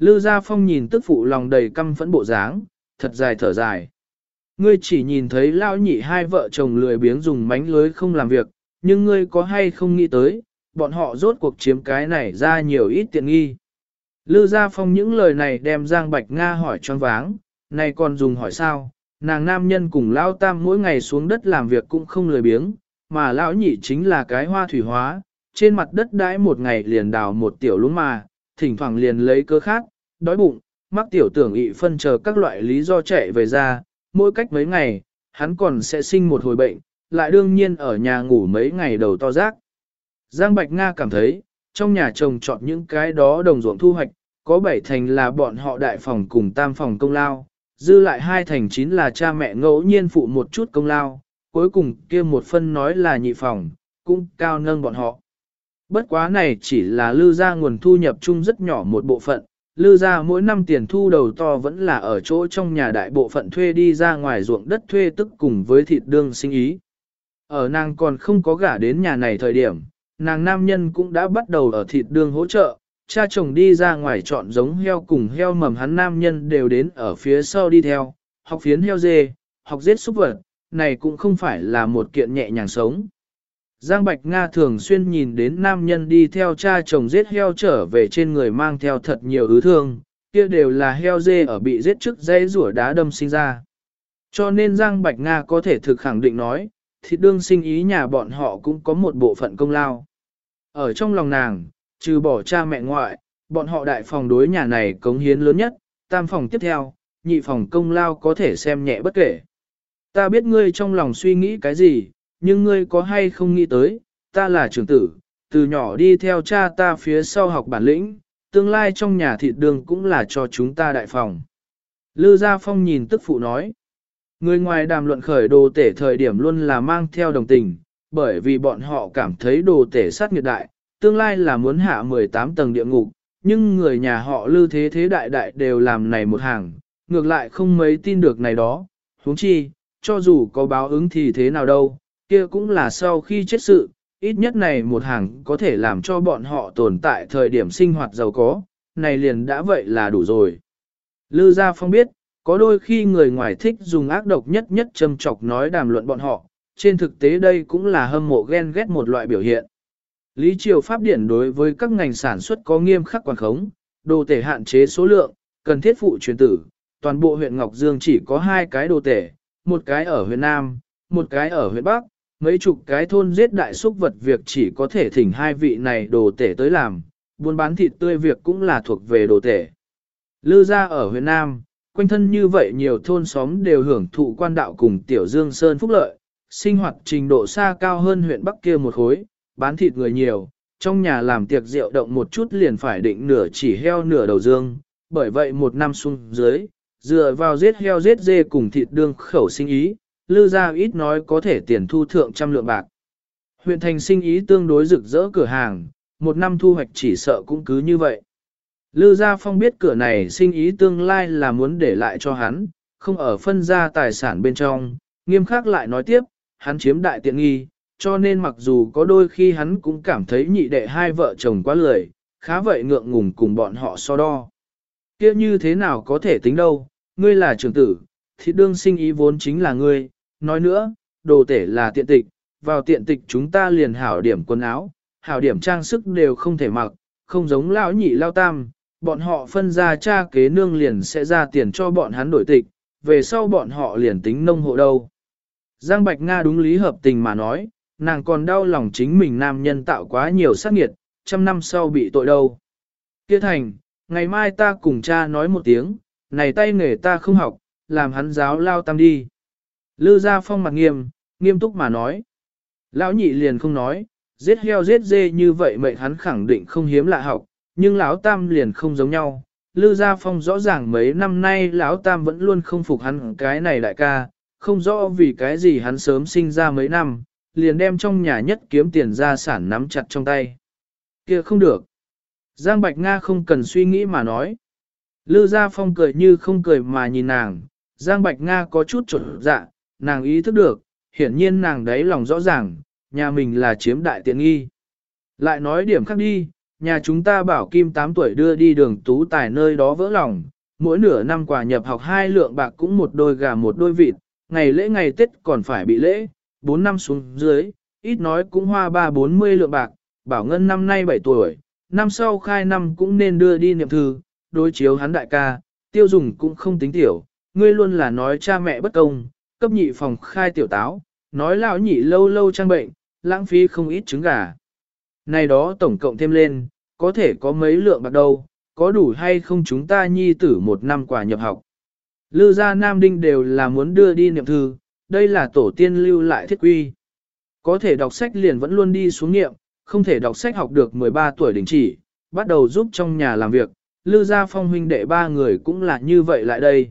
Lư Gia Phong nhìn tức phụ lòng đầy căm phẫn bộ dáng, thật dài thở dài. Ngươi chỉ nhìn thấy lao nhị hai vợ chồng lười biếng dùng mánh lưới không làm việc, nhưng ngươi có hay không nghĩ tới, bọn họ rốt cuộc chiếm cái này ra nhiều ít tiện nghi. Lư Gia Phong những lời này đem Giang Bạch Nga hỏi choáng váng, này còn dùng hỏi sao, nàng nam nhân cùng lao tam mỗi ngày xuống đất làm việc cũng không lười biếng, mà lão nhị chính là cái hoa thủy hóa, trên mặt đất đãi một ngày liền đào một tiểu lúng mà, thỉnh thoảng liền lấy cơ khác, đói bụng, mắc tiểu tưởng ị phân chờ các loại lý do chạy về ra, mỗi cách mấy ngày, hắn còn sẽ sinh một hồi bệnh, lại đương nhiên ở nhà ngủ mấy ngày đầu to rác. Giang Bạch Nga cảm thấy, trong nhà chồng chọn những cái đó đồng ruộng thu hoạch, có bảy thành là bọn họ đại phòng cùng tam phòng công lao, dư lại hai thành chín là cha mẹ ngẫu nhiên phụ một chút công lao, cuối cùng kia một phân nói là nhị phòng, cũng cao nâng bọn họ. Bất quá này chỉ là lư ra nguồn thu nhập chung rất nhỏ một bộ phận, lư ra mỗi năm tiền thu đầu to vẫn là ở chỗ trong nhà đại bộ phận thuê đi ra ngoài ruộng đất thuê tức cùng với thịt đương sinh ý. Ở nàng còn không có gả đến nhà này thời điểm, nàng nam nhân cũng đã bắt đầu ở thịt đương hỗ trợ, cha chồng đi ra ngoài chọn giống heo cùng heo mầm hắn nam nhân đều đến ở phía sau đi theo, học phiến heo dê, học giết súc vật, này cũng không phải là một kiện nhẹ nhàng sống. Giang Bạch Nga thường xuyên nhìn đến nam nhân đi theo cha chồng giết heo trở về trên người mang theo thật nhiều ứ thương, kia đều là heo dê ở bị giết trước dây rủa đá đâm sinh ra. Cho nên Giang Bạch Nga có thể thực khẳng định nói, thịt đương sinh ý nhà bọn họ cũng có một bộ phận công lao. Ở trong lòng nàng, trừ bỏ cha mẹ ngoại, bọn họ đại phòng đối nhà này cống hiến lớn nhất, tam phòng tiếp theo, nhị phòng công lao có thể xem nhẹ bất kể. Ta biết ngươi trong lòng suy nghĩ cái gì, nhưng ngươi có hay không nghĩ tới, ta là trưởng tử, từ nhỏ đi theo cha ta phía sau học bản lĩnh, tương lai trong nhà thịt đường cũng là cho chúng ta đại phòng. Lư Gia Phong nhìn tức phụ nói, người ngoài đàm luận khởi đồ tể thời điểm luôn là mang theo đồng tình, bởi vì bọn họ cảm thấy đồ tể sát nghiệt đại, tương lai là muốn hạ 18 tầng địa ngục, nhưng người nhà họ lư thế thế đại đại đều làm này một hàng, ngược lại không mấy tin được này đó, huống chi, cho dù có báo ứng thì thế nào đâu, kia cũng là sau khi chết sự, ít nhất này một hàng có thể làm cho bọn họ tồn tại thời điểm sinh hoạt giàu có, này liền đã vậy là đủ rồi. Lư Gia Phong biết, có đôi khi người ngoài thích dùng ác độc nhất nhất châm chọc nói đàm luận bọn họ, trên thực tế đây cũng là hâm mộ ghen ghét một loại biểu hiện. Lý Triều Pháp điển đối với các ngành sản xuất có nghiêm khắc quản khống, đồ tể hạn chế số lượng, cần thiết phụ truyền tử, toàn bộ huyện Ngọc Dương chỉ có hai cái đồ tể, một cái ở huyện Nam, một cái ở huyện Bắc, mấy chục cái thôn giết đại súc vật việc chỉ có thể thỉnh hai vị này đồ tể tới làm, buôn bán thịt tươi việc cũng là thuộc về đồ tể. Lư ra ở huyện Nam, quanh thân như vậy nhiều thôn xóm đều hưởng thụ quan đạo cùng Tiểu Dương Sơn phúc lợi, sinh hoạt trình độ xa cao hơn huyện Bắc kia một khối, bán thịt người nhiều, trong nhà làm tiệc rượu động một chút liền phải định nửa chỉ heo nửa đầu dương, bởi vậy một năm xuống dưới, dựa vào giết heo giết dê cùng thịt đương khẩu sinh ý, lư ra ít nói có thể tiền thu thượng trăm lượng bạc. Huyện thành sinh ý tương đối rực rỡ cửa hàng, một năm thu hoạch chỉ sợ cũng cứ như vậy. Lư Gia Phong biết cửa này sinh ý tương lai là muốn để lại cho hắn, không ở phân ra tài sản bên trong, nghiêm khắc lại nói tiếp, hắn chiếm đại tiện nghi, cho nên mặc dù có đôi khi hắn cũng cảm thấy nhị đệ hai vợ chồng quá lười, khá vậy ngượng ngùng cùng bọn họ so đo. Kia như thế nào có thể tính đâu, ngươi là trưởng tử, thì đương sinh ý vốn chính là ngươi, nói nữa, đồ tể là tiện tịch, vào tiện tịch chúng ta liền hảo điểm quần áo, hảo điểm trang sức đều không thể mặc, không giống lão nhị lao tam, bọn họ phân ra cha kế nương liền sẽ ra tiền cho bọn hắn đổi tịch, về sau bọn họ liền tính nông hộ đâu. Giang Bạch Nga đúng lý hợp tình mà nói, nàng còn đau lòng chính mình nam nhân tạo quá nhiều sát nghiệt, trăm năm sau bị tội đâu. Kia thành, ngày mai ta cùng cha nói một tiếng, này tay nghề ta không học, làm hắn giáo lao tam đi. Lư gia phong mặt nghiêm, nghiêm túc mà nói. Lão nhị liền không nói, giết heo giết dê như vậy mệnh hắn khẳng định không hiếm lạ học, nhưng lão tam liền không giống nhau. Lư Gia Phong rõ ràng mấy năm nay lão tam vẫn luôn không phục hắn cái này đại ca, không rõ vì cái gì hắn sớm sinh ra mấy năm, liền đem trong nhà nhất kiếm tiền gia sản nắm chặt trong tay. kia không được. Giang Bạch Nga không cần suy nghĩ mà nói. Lư Gia Phong cười như không cười mà nhìn nàng, Giang Bạch Nga có chút trộn dạ, nàng ý thức được, hiển nhiên nàng đấy lòng rõ ràng, nhà mình là chiếm đại tiện nghi. Lại nói điểm khác đi, nhà chúng ta bảo Kim 8 tuổi đưa đi đường tú tài nơi đó vỡ lòng, mỗi nửa năm quà nhập học hai lượng bạc cũng một đôi gà một đôi vịt, ngày lễ ngày Tết còn phải bị lễ, 4 năm xuống dưới, ít nói cũng hoa ba bốn mươi lượng bạc, bảo ngân năm nay 7 tuổi, năm sau khai năm cũng nên đưa đi niệm thư, đối chiếu hắn đại ca, tiêu dùng cũng không tính tiểu, ngươi luôn là nói cha mẹ bất công, cấp nhị phòng khai tiểu táo, nói lão nhị lâu lâu trang bệnh, lãng phí không ít trứng gà. Này đó tổng cộng thêm lên, có thể có mấy lượng bạc đâu, có đủ hay không chúng ta nhi tử một năm quả nhập học. Lư gia Nam Đinh đều là muốn đưa đi niệm thư, đây là tổ tiên lưu lại thiết quy. Có thể đọc sách liền vẫn luôn đi xuống nghiệm không thể đọc sách học được 13 tuổi đình chỉ, bắt đầu giúp trong nhà làm việc, Lư gia phong huynh đệ ba người cũng là như vậy lại đây.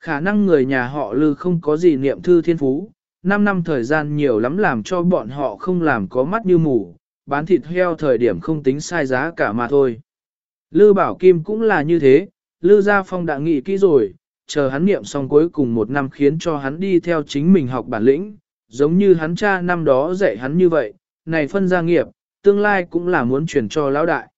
Khả năng người nhà họ Lư không có gì niệm thư thiên phú, 5 năm thời gian nhiều lắm làm cho bọn họ không làm có mắt như mù, bán thịt heo thời điểm không tính sai giá cả mà thôi. Lư Bảo Kim cũng là như thế, Lư Gia Phong đã nghĩ kỹ rồi, chờ hắn niệm xong cuối cùng một năm khiến cho hắn đi theo chính mình học bản lĩnh, giống như hắn cha năm đó dạy hắn như vậy, này phân gia nghiệp, tương lai cũng là muốn truyền cho lão đại.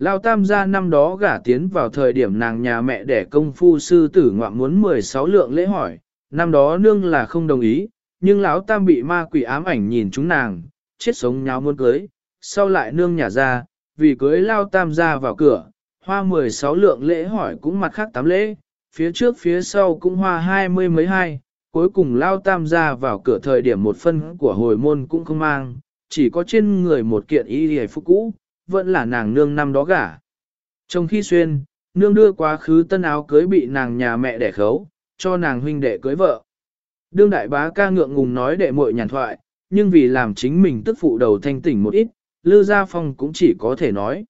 Lão tam gia năm đó gả tiến vào thời điểm nàng nhà mẹ đẻ công phu sư tử ngoạm muốn 16 lượng lễ hỏi, năm đó nương là không đồng ý, nhưng lão tam bị ma quỷ ám ảnh nhìn chúng nàng, chết sống nháo muốn cưới, sau lại nương nhà ra, vì cưới lao tam gia vào cửa, hoa 16 lượng lễ hỏi cũng mặt khác tám lễ, phía trước phía sau cũng hoa hai mươi mấy hai, cuối cùng lao tam gia vào cửa thời điểm một phân của hồi môn cũng không mang, chỉ có trên người một kiện y hề phúc cũ, vẫn là nàng nương năm đó gả. Trong khi xuyên, nương đưa quá khứ tân áo cưới bị nàng nhà mẹ đẻ khấu, cho nàng huynh đệ cưới vợ. Đương đại bá ca ngượng ngùng nói đệ muội nhàn thoại, nhưng vì làm chính mình tức phụ đầu thanh tỉnh một ít, Lư Gia Phong cũng chỉ có thể nói.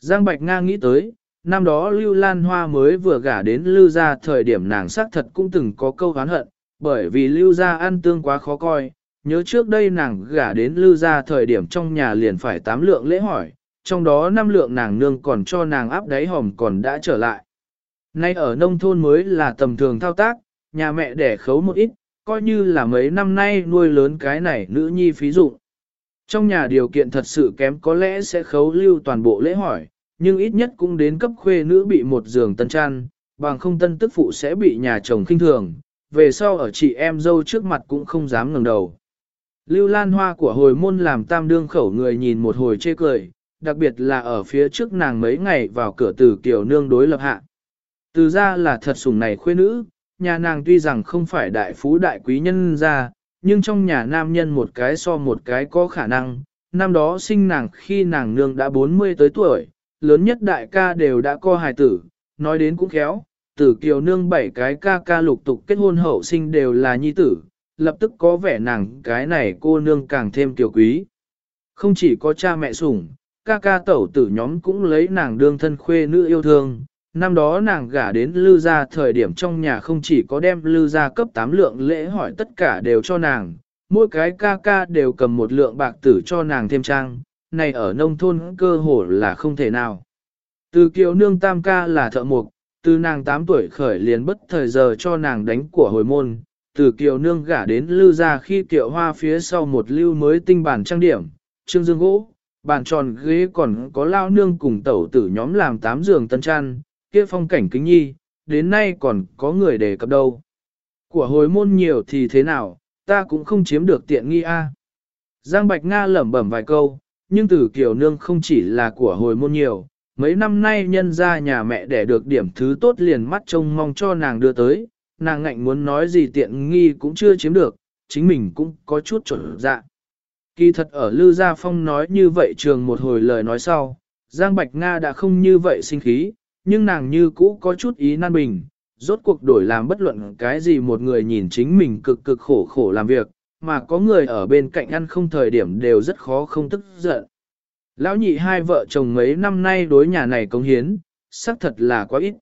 Giang Bạch Nga nghĩ tới, năm đó Lưu Lan Hoa mới vừa gả đến Lư Gia thời điểm nàng xác thật cũng từng có câu hán hận, bởi vì Lưu Gia ăn tương quá khó coi, nhớ trước đây nàng gả đến Lư Gia thời điểm trong nhà liền phải tám lượng lễ hỏi, trong đó năm lượng nàng nương còn cho nàng áp đáy hòm còn đã trở lại. Nay ở nông thôn mới là tầm thường thao tác, nhà mẹ đẻ khấu một ít, coi như là mấy năm nay nuôi lớn cái này nữ nhi phí dụng. Trong nhà điều kiện thật sự kém có lẽ sẽ khấu lưu toàn bộ lễ hỏi, nhưng ít nhất cũng đến cấp khuê nữ bị một giường tân trăn, bằng không tân tức phụ sẽ bị nhà chồng khinh thường, về sau ở chị em dâu trước mặt cũng không dám ngẩng đầu. Lưu lan hoa của hồi môn làm tam đương khẩu người nhìn một hồi chê cười, đặc biệt là ở phía trước nàng mấy ngày vào cửa từ kiểu nương đối lập hạ. Từ ra là thật sủng này khuê nữ, nhà nàng tuy rằng không phải đại phú đại quý nhân ra, nhưng trong nhà nam nhân một cái so một cái có khả năng, năm đó sinh nàng khi nàng nương đã 40 tới tuổi, lớn nhất đại ca đều đã co hài tử, nói đến cũng khéo, tử kiều nương bảy cái ca ca lục tục kết hôn hậu sinh đều là nhi tử, lập tức có vẻ nàng cái này cô nương càng thêm kiều quý. Không chỉ có cha mẹ sủng, ca ca tẩu tử nhóm cũng lấy nàng đương thân khuê nữ yêu thương, năm đó nàng gả đến lư gia thời điểm trong nhà không chỉ có đem lư gia cấp 8 lượng lễ hỏi tất cả đều cho nàng, mỗi cái ca ca đều cầm một lượng bạc tử cho nàng thêm trang, này ở nông thôn cơ hồ là không thể nào. Từ kiều nương tam ca là thợ mục, từ nàng 8 tuổi khởi liền bất thời giờ cho nàng đánh của hồi môn, từ kiều nương gả đến lư gia khi kiệu hoa phía sau một lưu mới tinh bản trang điểm, trương dương gỗ, bàn tròn ghế còn có lao nương cùng tẩu tử nhóm làm tám giường tân trăn, kia phong cảnh kính nhi, đến nay còn có người đề cập đâu. Của hồi môn nhiều thì thế nào, ta cũng không chiếm được tiện nghi a. Giang Bạch Nga lẩm bẩm vài câu, nhưng từ kiểu nương không chỉ là của hồi môn nhiều, Mấy năm nay nhân ra nhà mẹ để được điểm thứ tốt liền mắt trông mong cho nàng đưa tới, nàng ngạnh muốn nói gì tiện nghi cũng chưa chiếm được, chính mình cũng có chút chuẩn dạ. Kỳ thật ở Lư Gia Phong nói như vậy trường một hồi lời nói sau, Giang Bạch Nga đã không như vậy sinh khí, nhưng nàng như cũ có chút ý nan bình, rốt cuộc đổi làm bất luận cái gì một người nhìn chính mình cực cực khổ khổ làm việc, mà có người ở bên cạnh ăn không thời điểm đều rất khó không tức giận. Lão nhị hai vợ chồng mấy năm nay đối nhà này công hiến, xác thật là quá ít.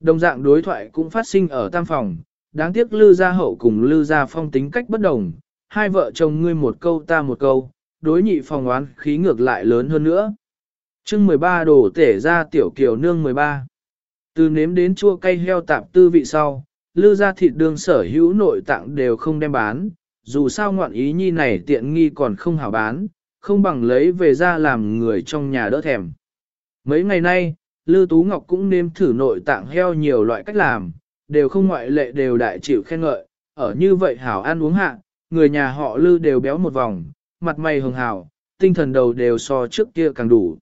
Đồng dạng đối thoại cũng phát sinh ở tam phòng, đáng tiếc Lư Gia Hậu cùng Lư Gia Phong tính cách bất đồng, hai vợ chồng ngươi một câu ta một câu, đối nhị phòng oán khí ngược lại lớn hơn nữa. chương 13 đổ tể ra tiểu kiều nương 13. Từ nếm đến chua cay heo tạp tư vị sau, Lư Gia thịt đường sở hữu nội tạng đều không đem bán, dù sao ngoạn ý nhi này tiện nghi còn không hảo bán, không bằng lấy về ra làm người trong nhà đỡ thèm. Mấy ngày nay, Lư Tú Ngọc cũng nếm thử nội tạng heo nhiều loại cách làm, đều không ngoại lệ đều đại chịu khen ngợi, ở như vậy hảo ăn uống hạ, người nhà họ Lư đều béo một vòng, mặt mày hường hảo, tinh thần đầu đều so trước kia càng đủ.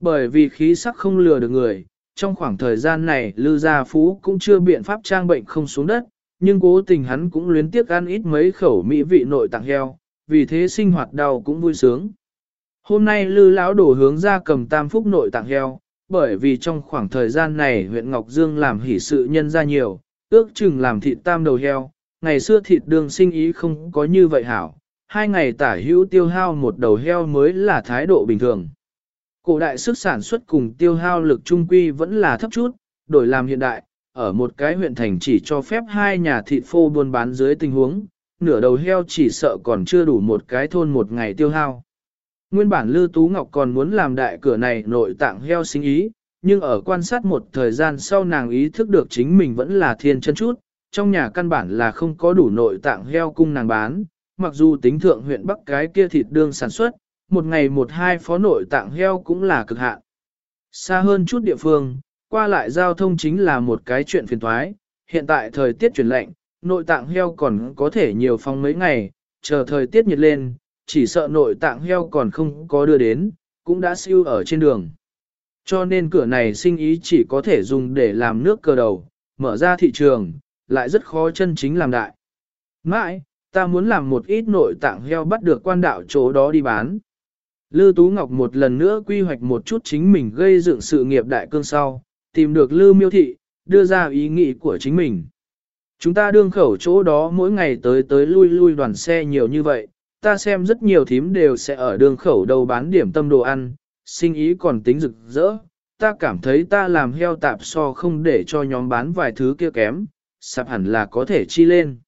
Bởi vì khí sắc không lừa được người, trong khoảng thời gian này Lư Gia Phú cũng chưa biện pháp trang bệnh không xuống đất, nhưng cố tình hắn cũng luyến tiếc ăn ít mấy khẩu mỹ vị nội tạng heo, vì thế sinh hoạt đau cũng vui sướng. Hôm nay Lư lão đổ hướng ra cầm tam phúc nội tạng heo, bởi vì trong khoảng thời gian này huyện Ngọc Dương làm hỷ sự nhân ra nhiều, ước chừng làm thịt tam đầu heo, ngày xưa thịt đường sinh ý không có như vậy hảo, hai ngày tả hữu tiêu hao một đầu heo mới là thái độ bình thường. Cổ đại sức sản xuất cùng tiêu hao lực trung quy vẫn là thấp chút, đổi làm hiện đại, ở một cái huyện thành chỉ cho phép hai nhà thịt phô buôn bán dưới tình huống, nửa đầu heo chỉ sợ còn chưa đủ một cái thôn một ngày tiêu hao. Nguyên bản Lư Tú Ngọc còn muốn làm đại cửa này nội tạng heo sinh ý, nhưng ở quan sát một thời gian sau nàng ý thức được chính mình vẫn là thiên chân chút, trong nhà căn bản là không có đủ nội tạng heo cung nàng bán, mặc dù tính thượng huyện Bắc cái kia thịt đương sản xuất, một ngày một hai phó nội tạng heo cũng là cực hạn. Xa hơn chút địa phương, qua lại giao thông chính là một cái chuyện phiền thoái, hiện tại thời tiết chuyển lạnh, nội tạng heo còn có thể nhiều phong mấy ngày, chờ thời tiết nhiệt lên, chỉ sợ nội tạng heo còn không có đưa đến, cũng đã siêu ở trên đường. Cho nên cửa này sinh ý chỉ có thể dùng để làm nước cờ đầu, mở ra thị trường, lại rất khó chân chính làm đại. Mãi, ta muốn làm một ít nội tạng heo bắt được quan đạo chỗ đó đi bán. Lư Tú Ngọc một lần nữa quy hoạch một chút chính mình gây dựng sự nghiệp đại cương sau, tìm được Lư Miêu Thị, đưa ra ý nghĩ của chính mình. Chúng ta đương khẩu chỗ đó mỗi ngày tới tới lui lui đoàn xe nhiều như vậy, ta xem rất nhiều thím đều sẽ ở đường khẩu đầu bán điểm tâm đồ ăn, sinh ý còn tính rực rỡ. Ta cảm thấy ta làm heo tạp so không để cho nhóm bán vài thứ kia kém, sạp hẳn là có thể chi lên.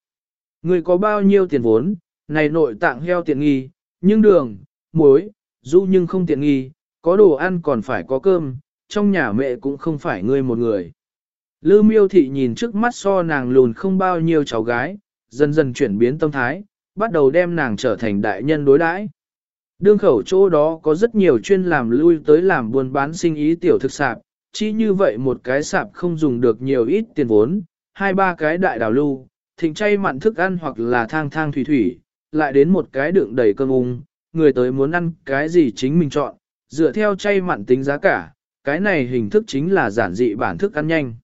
Người có bao nhiêu tiền vốn, này nội tạng heo tiện nghi, nhưng đường, muối, du nhưng không tiện nghi, có đồ ăn còn phải có cơm, trong nhà mẹ cũng không phải ngươi một người. Lư miêu thị nhìn trước mắt so nàng lùn không bao nhiêu cháu gái, dần dần chuyển biến tâm thái, bắt đầu đem nàng trở thành đại nhân đối đãi. Đương khẩu chỗ đó có rất nhiều chuyên làm lui tới làm buôn bán sinh ý tiểu thực sạp, chỉ như vậy một cái sạp không dùng được nhiều ít tiền vốn, hai ba cái đại đào lưu, thịnh chay mặn thức ăn hoặc là thang thang thủy thủy, lại đến một cái đựng đầy cơm ung, người tới muốn ăn cái gì chính mình chọn, dựa theo chay mặn tính giá cả, cái này hình thức chính là giản dị bản thức ăn nhanh.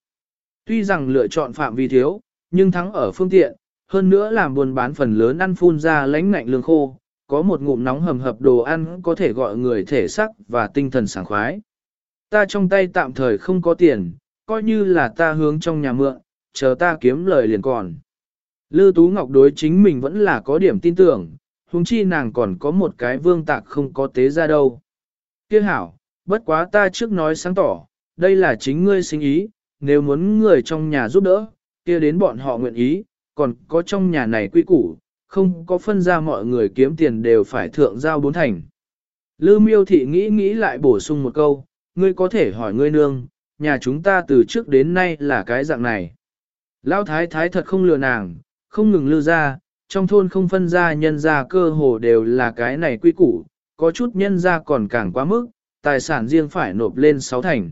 Tuy rằng lựa chọn phạm vi thiếu, nhưng thắng ở phương tiện, hơn nữa làm buôn bán phần lớn ăn phun ra lãnh ngạnh lương khô, có một ngụm nóng hầm hập đồ ăn có thể gọi người thể sắc và tinh thần sảng khoái. Ta trong tay tạm thời không có tiền, coi như là ta hướng trong nhà mượn, chờ ta kiếm lời liền còn. Lư Tú Ngọc đối chính mình vẫn là có điểm tin tưởng, huống chi nàng còn có một cái vương tạc không có tế ra đâu. Kia hảo, bất quá ta trước nói sáng tỏ, đây là chính ngươi sinh ý, nếu muốn người trong nhà giúp đỡ, kia đến bọn họ nguyện ý, còn có trong nhà này quy củ, không có phân ra mọi người kiếm tiền đều phải thượng giao bốn thành. Lư miêu thị nghĩ nghĩ lại bổ sung một câu, ngươi có thể hỏi ngươi nương, nhà chúng ta từ trước đến nay là cái dạng này. Lão thái thái thật không lừa nàng, không ngừng lư ra, trong thôn không phân ra nhân ra cơ hồ đều là cái này quy củ, có chút nhân ra còn càng quá mức, tài sản riêng phải nộp lên sáu thành.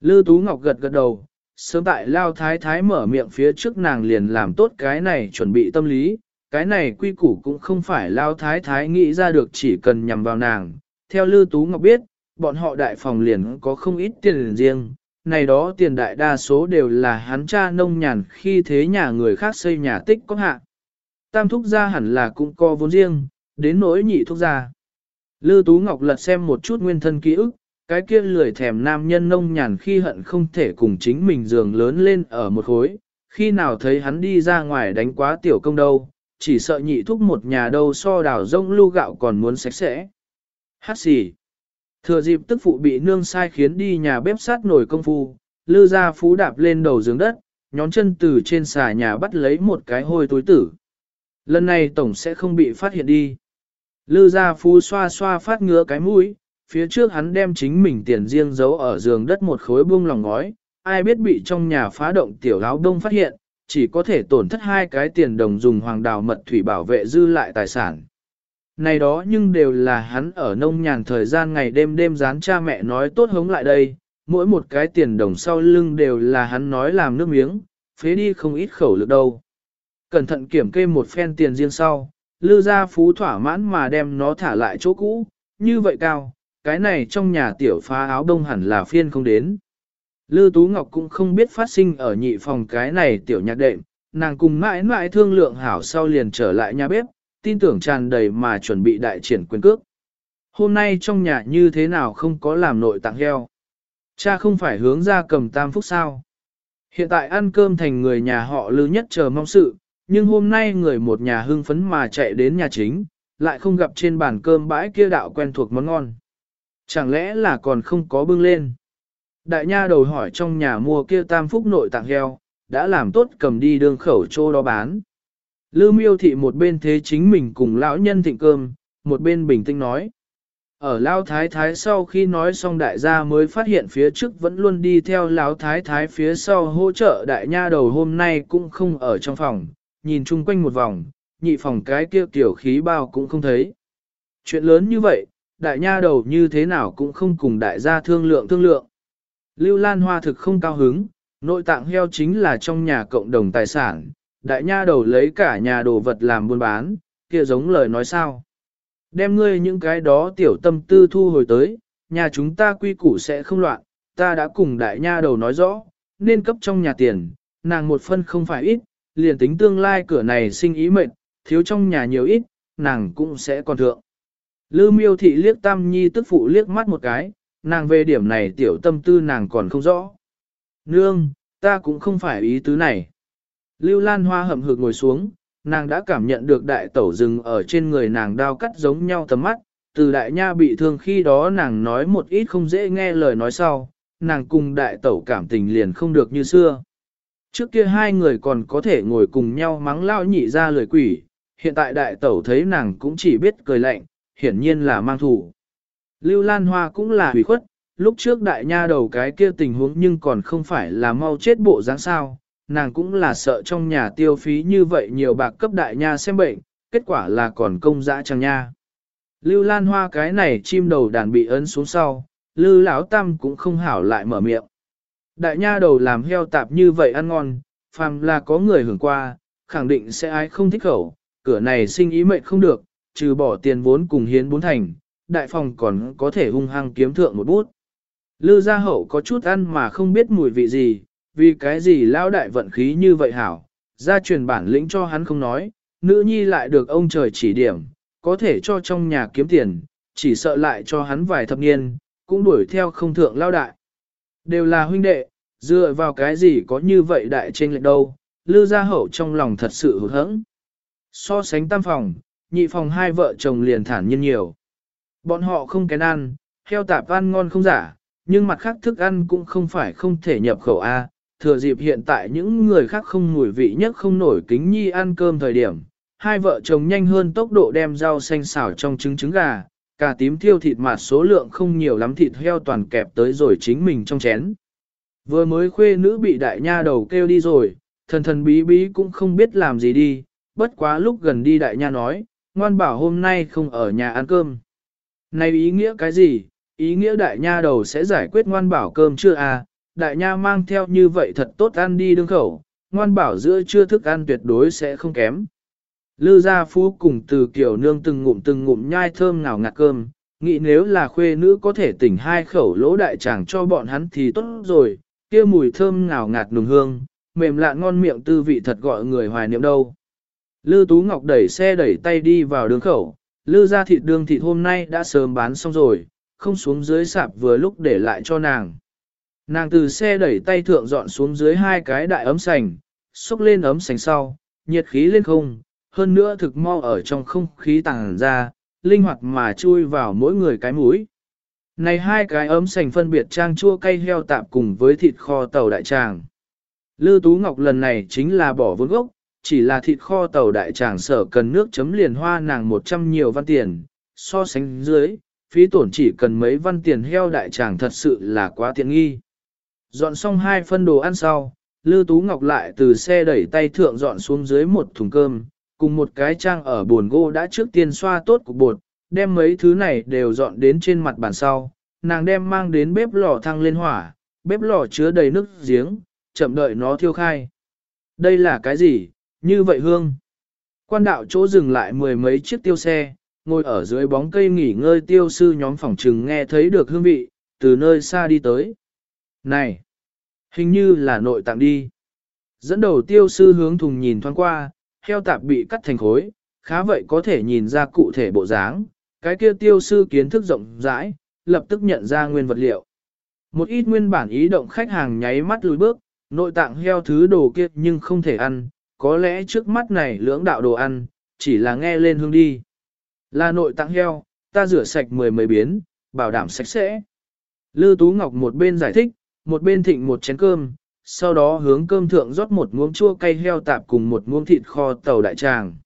Lư Tú Ngọc gật gật đầu, sớm tại Lao Thái Thái mở miệng phía trước nàng liền làm tốt cái này chuẩn bị tâm lý, cái này quy củ cũng không phải Lao Thái Thái nghĩ ra được chỉ cần nhằm vào nàng. Theo Lư Tú Ngọc biết, bọn họ đại phòng liền có không ít tiền riêng, này đó tiền đại đa số đều là hắn cha nông nhàn khi thế nhà người khác xây nhà tích có hạ. Tam thúc gia hẳn là cũng có vốn riêng, đến nỗi nhị thúc gia. Lư Tú Ngọc lật xem một chút nguyên thân ký ức, cái kia lười thèm nam nhân nông nhàn khi hận không thể cùng chính mình giường lớn lên ở một khối, khi nào thấy hắn đi ra ngoài đánh quá tiểu công đâu, chỉ sợ nhị thúc một nhà đâu so đào rông lưu gạo còn muốn sạch sẽ. Hát xì. Thừa dịp tức phụ bị nương sai khiến đi nhà bếp sát nổi công phu, lư ra phú đạp lên đầu giường đất, nhón chân từ trên xà nhà bắt lấy một cái hôi túi tử. Lần này tổng sẽ không bị phát hiện đi. Lư ra phú xoa xoa phát ngứa cái mũi, phía trước hắn đem chính mình tiền riêng giấu ở giường đất một khối buông lòng ngói, ai biết bị trong nhà phá động tiểu áo đông phát hiện, chỉ có thể tổn thất hai cái tiền đồng dùng hoàng đào mật thủy bảo vệ dư lại tài sản. Này đó nhưng đều là hắn ở nông nhàn thời gian ngày đêm đêm dán cha mẹ nói tốt hống lại đây, mỗi một cái tiền đồng sau lưng đều là hắn nói làm nước miếng, phế đi không ít khẩu lực đâu. Cẩn thận kiểm kê một phen tiền riêng sau, lư gia phú thỏa mãn mà đem nó thả lại chỗ cũ, như vậy cao, cái này trong nhà tiểu phá áo đông hẳn là phiên không đến. Lư Tú Ngọc cũng không biết phát sinh ở nhị phòng cái này tiểu nhạc đệm, nàng cùng mãi mãi thương lượng hảo sau liền trở lại nhà bếp, tin tưởng tràn đầy mà chuẩn bị đại triển quyền cước. Hôm nay trong nhà như thế nào không có làm nội tạng heo. Cha không phải hướng ra cầm tam phúc sao. Hiện tại ăn cơm thành người nhà họ lưu nhất chờ mong sự, nhưng hôm nay người một nhà hưng phấn mà chạy đến nhà chính, lại không gặp trên bàn cơm bãi kia đạo quen thuộc món ngon. Chẳng lẽ là còn không có bưng lên? Đại nha đầu hỏi trong nhà mua kia tam phúc nội tạng heo, đã làm tốt cầm đi đường khẩu trô đó bán. Lư miêu thị một bên thế chính mình cùng lão nhân thịnh cơm, một bên bình tĩnh nói. Ở Lão Thái Thái sau khi nói xong đại gia mới phát hiện phía trước vẫn luôn đi theo Lão Thái Thái phía sau hỗ trợ đại nha đầu hôm nay cũng không ở trong phòng, nhìn chung quanh một vòng, nhị phòng cái kia tiểu khí bao cũng không thấy. Chuyện lớn như vậy, đại nha đầu như thế nào cũng không cùng đại gia thương lượng thương lượng. Lưu Lan Hoa thực không cao hứng, nội tạng heo chính là trong nhà cộng đồng tài sản, đại nha đầu lấy cả nhà đồ vật làm buôn bán, kia giống lời nói sao. Đem ngươi những cái đó tiểu tâm tư thu hồi tới, nhà chúng ta quy củ sẽ không loạn, ta đã cùng đại nha đầu nói rõ, nên cấp trong nhà tiền, nàng một phân không phải ít, liền tính tương lai cửa này sinh ý mệnh, thiếu trong nhà nhiều ít, nàng cũng sẽ còn thượng. Lư miêu thị liếc tam nhi tức phụ liếc mắt một cái, nàng về điểm này tiểu tâm tư nàng còn không rõ. Nương, ta cũng không phải ý tứ này. Lưu Lan Hoa hậm hực ngồi xuống, nàng đã cảm nhận được đại tẩu rừng ở trên người nàng đao cắt giống nhau tầm mắt, từ đại nha bị thương khi đó nàng nói một ít không dễ nghe lời nói sau, nàng cùng đại tẩu cảm tình liền không được như xưa. Trước kia hai người còn có thể ngồi cùng nhau mắng lao nhị ra lời quỷ, hiện tại đại tẩu thấy nàng cũng chỉ biết cười lạnh, hiển nhiên là mang thủ. Lưu Lan Hoa cũng là hủy khuất, lúc trước đại nha đầu cái kia tình huống nhưng còn không phải là mau chết bộ dáng sao, nàng cũng là sợ trong nhà tiêu phí như vậy nhiều bạc cấp đại nha xem bệnh, kết quả là còn công dã chẳng nha. Lưu Lan Hoa cái này chim đầu đàn bị ấn xuống sau, Lư Lão Tam cũng không hảo lại mở miệng. Đại nha đầu làm heo tạp như vậy ăn ngon, phàm là có người hưởng qua, khẳng định sẽ ai không thích khẩu, cửa này sinh ý mệnh không được, trừ bỏ tiền vốn cùng hiến bốn thành, đại phòng còn có thể hung hăng kiếm thượng một bút. Lư gia hậu có chút ăn mà không biết mùi vị gì, vì cái gì lao đại vận khí như vậy hảo, gia truyền bản lĩnh cho hắn không nói, nữ nhi lại được ông trời chỉ điểm, có thể cho trong nhà kiếm tiền, chỉ sợ lại cho hắn vài thập niên, cũng đuổi theo không thượng lao đại. Đều là huynh đệ, dựa vào cái gì có như vậy đại trên lệch đâu, lư gia hậu trong lòng thật sự hụt hẫng. So sánh tam phòng, nhị phòng hai vợ chồng liền thản nhiên nhiều. Bọn họ không kén ăn, heo tạp ăn ngon không giả, nhưng mặt khác thức ăn cũng không phải không thể nhập khẩu A. Thừa dịp hiện tại những người khác không mùi vị nhất không nổi kính nhi ăn cơm thời điểm, hai vợ chồng nhanh hơn tốc độ đem rau xanh xào trong trứng trứng gà, cà tím thiêu thịt mà số lượng không nhiều lắm thịt heo toàn kẹp tới rồi chính mình trong chén. Vừa mới khuê nữ bị đại nha đầu kêu đi rồi, thần thần bí bí cũng không biết làm gì đi, bất quá lúc gần đi đại nha nói, ngoan bảo hôm nay không ở nhà ăn cơm. Này ý nghĩa cái gì? Ý nghĩa đại nha đầu sẽ giải quyết ngoan bảo cơm chưa à? Đại nha mang theo như vậy thật tốt ăn đi đương khẩu, ngoan bảo giữa chưa thức ăn tuyệt đối sẽ không kém. Lư gia phú cùng từ kiểu nương từng ngụm từng ngụm nhai thơm ngào ngạt cơm, nghĩ nếu là khuê nữ có thể tỉnh hai khẩu lỗ đại tràng cho bọn hắn thì tốt rồi, kia mùi thơm ngào ngạt nùng hương, mềm lạ ngon miệng tư vị thật gọi người hoài niệm đâu. Lư Tú Ngọc đẩy xe đẩy tay đi vào đường khẩu, lư ra thịt đường thịt hôm nay đã sớm bán xong rồi, không xuống dưới sạp vừa lúc để lại cho nàng. Nàng từ xe đẩy tay thượng dọn xuống dưới hai cái đại ấm sành, xúc lên ấm sành sau, nhiệt khí lên không, hơn nữa thực mau ở trong không khí tàng ra, linh hoạt mà chui vào mỗi người cái mũi. Này hai cái ấm sành phân biệt trang chua cay heo tạp cùng với thịt kho tàu đại tràng. Lư Tú Ngọc lần này chính là bỏ vốn gốc, chỉ là thịt kho tàu đại tràng sở cần nước chấm liền hoa nàng 100 nhiều văn tiền, so sánh dưới, phí tổn chỉ cần mấy văn tiền heo đại tràng thật sự là quá tiện nghi. Dọn xong hai phân đồ ăn sau, Lư Tú Ngọc lại từ xe đẩy tay thượng dọn xuống dưới một thùng cơm, cùng một cái trang ở buồn gỗ đã trước tiên xoa tốt cục bột, đem mấy thứ này đều dọn đến trên mặt bàn sau, nàng đem mang đến bếp lò thăng lên hỏa, bếp lò chứa đầy nước giếng, chậm đợi nó thiêu khai. Đây là cái gì, như vậy hương? Quan đạo chỗ dừng lại mười mấy chiếc tiêu xe, ngồi ở dưới bóng cây nghỉ ngơi tiêu sư nhóm phòng trừng nghe thấy được hương vị, từ nơi xa đi tới. Này! Hình như là nội tạng đi. Dẫn đầu tiêu sư hướng thùng nhìn thoáng qua, heo tạp bị cắt thành khối, khá vậy có thể nhìn ra cụ thể bộ dáng. Cái kia tiêu sư kiến thức rộng rãi, lập tức nhận ra nguyên vật liệu. Một ít nguyên bản ý động khách hàng nháy mắt lùi bước, nội tạng heo thứ đồ kia nhưng không thể ăn, có lẽ trước mắt này lưỡng đạo đồ ăn, chỉ là nghe lên hương đi. Là nội tạng heo, ta rửa sạch mười mấy biến, bảo đảm sạch sẽ. Lư Tú Ngọc một bên giải thích, một bên thịnh một chén cơm, sau đó hướng cơm thượng rót một muỗng chua cay heo tạp cùng một muỗng thịt kho tàu đại tràng.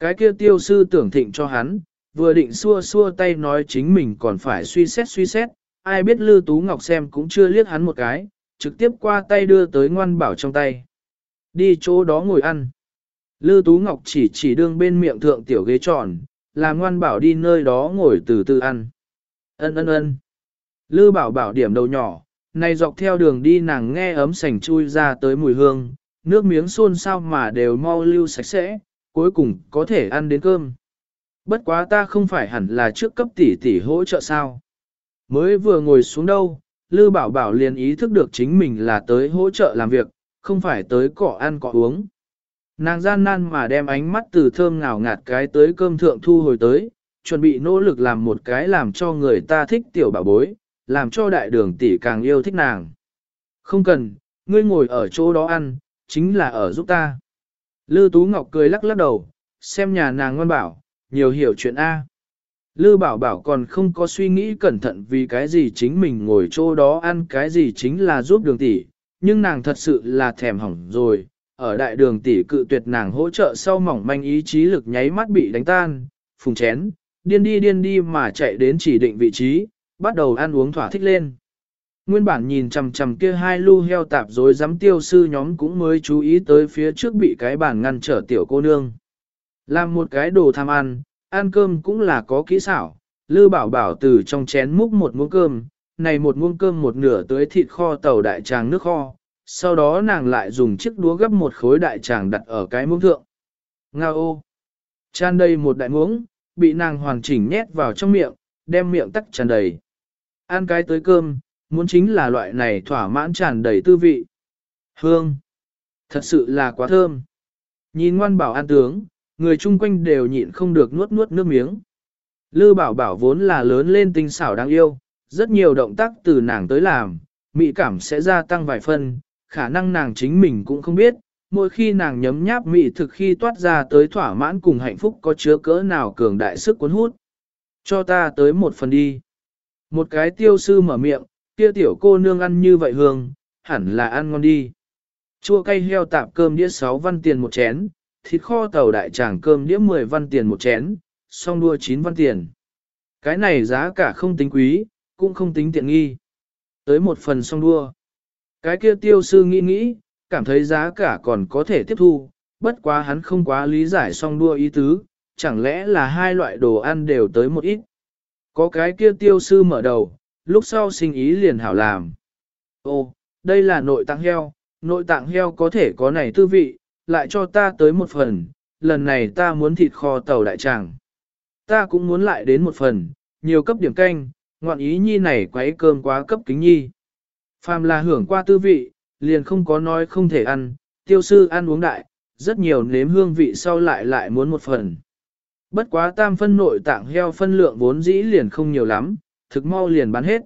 Cái kia tiêu sư tưởng thịnh cho hắn, vừa định xua xua tay nói chính mình còn phải suy xét suy xét, ai biết Lư Tú Ngọc xem cũng chưa liếc hắn một cái, trực tiếp qua tay đưa tới ngoan bảo trong tay. Đi chỗ đó ngồi ăn. Lư Tú Ngọc chỉ chỉ đương bên miệng thượng tiểu ghế tròn, làm ngoan bảo đi nơi đó ngồi từ từ ăn. Ân ân ân. Lư bảo bảo điểm đầu nhỏ, này dọc theo đường đi nàng nghe ấm sành chui ra tới mùi hương, nước miếng xôn sao mà đều mau lưu sạch sẽ, cuối cùng có thể ăn đến cơm. Bất quá ta không phải hẳn là trước cấp tỷ tỷ hỗ trợ sao. Mới vừa ngồi xuống đâu, Lư Bảo Bảo liền ý thức được chính mình là tới hỗ trợ làm việc, không phải tới cỏ ăn cỏ uống. Nàng gian nan mà đem ánh mắt từ thơm ngào ngạt cái tới cơm thượng thu hồi tới, chuẩn bị nỗ lực làm một cái làm cho người ta thích tiểu bảo bối, làm cho đại đường tỷ càng yêu thích nàng. Không cần, ngươi ngồi ở chỗ đó ăn, chính là ở giúp ta. Lư Tú Ngọc cười lắc lắc đầu, xem nhà nàng ngoan bảo, nhiều hiểu chuyện A. Lư bảo bảo còn không có suy nghĩ cẩn thận vì cái gì chính mình ngồi chỗ đó ăn cái gì chính là giúp đường tỷ, nhưng nàng thật sự là thèm hỏng rồi. Ở đại đường tỷ cự tuyệt nàng hỗ trợ sau mỏng manh ý chí lực nháy mắt bị đánh tan, phùng chén, điên đi điên đi mà chạy đến chỉ định vị trí, bắt đầu ăn uống thỏa thích lên. Nguyên bản nhìn chằm chằm kia hai lu heo tạp rồi dám tiêu sư nhóm cũng mới chú ý tới phía trước bị cái bàn ngăn trở tiểu cô nương. Làm một cái đồ tham ăn, ăn cơm cũng là có kỹ xảo, lư bảo bảo từ trong chén múc một muỗng cơm, này một muỗng cơm một nửa tới thịt kho tàu đại tràng nước kho, sau đó nàng lại dùng chiếc đũa gấp một khối đại tràng đặt ở cái muỗng thượng. Nga ô! Chan đầy một đại muỗng, bị nàng hoàn chỉnh nhét vào trong miệng, đem miệng tắc tràn đầy. Ăn cái tới cơm, muốn chính là loại này thỏa mãn tràn đầy tư vị. Hương! Thật sự là quá thơm! Nhìn ngoan bảo ăn tướng, người chung quanh đều nhịn không được nuốt nuốt nước miếng. Lư bảo bảo vốn là lớn lên tinh xảo đáng yêu, rất nhiều động tác từ nàng tới làm, mỹ cảm sẽ gia tăng vài phần, khả năng nàng chính mình cũng không biết, mỗi khi nàng nhấm nháp mỹ thực khi toát ra tới thỏa mãn cùng hạnh phúc có chứa cỡ nào cường đại sức cuốn hút. Cho ta tới một phần đi. Một cái tiêu sư mở miệng, kia tiểu cô nương ăn như vậy hương, hẳn là ăn ngon đi. Chua cay heo tạp cơm đĩa 6 văn tiền một chén, thịt kho tàu đại tràng cơm đĩa 10 văn tiền một chén, song đua 9 văn tiền. Cái này giá cả không tính quý, cũng không tính tiện nghi. Tới một phần song đua. Cái kia tiêu sư nghĩ nghĩ, cảm thấy giá cả còn có thể tiếp thu, bất quá hắn không quá lý giải song đua ý tứ, chẳng lẽ là hai loại đồ ăn đều tới một ít. Có cái kia tiêu sư mở đầu, lúc sau sinh ý liền hảo làm. Ô, đây là nội tạng heo, nội tạng heo có thể có này tư vị, lại cho ta tới một phần, lần này ta muốn thịt kho tàu đại tràng. Ta cũng muốn lại đến một phần, nhiều cấp điểm canh, ngoạn ý nhi này quấy cơm quá cấp kính nhi. Phàm là hưởng qua tư vị, liền không có nói không thể ăn, tiêu sư ăn uống đại, rất nhiều nếm hương vị sau lại lại muốn một phần. Bất quá tam phân nội tạng heo phân lượng vốn dĩ liền không nhiều lắm, thực mau liền bán hết.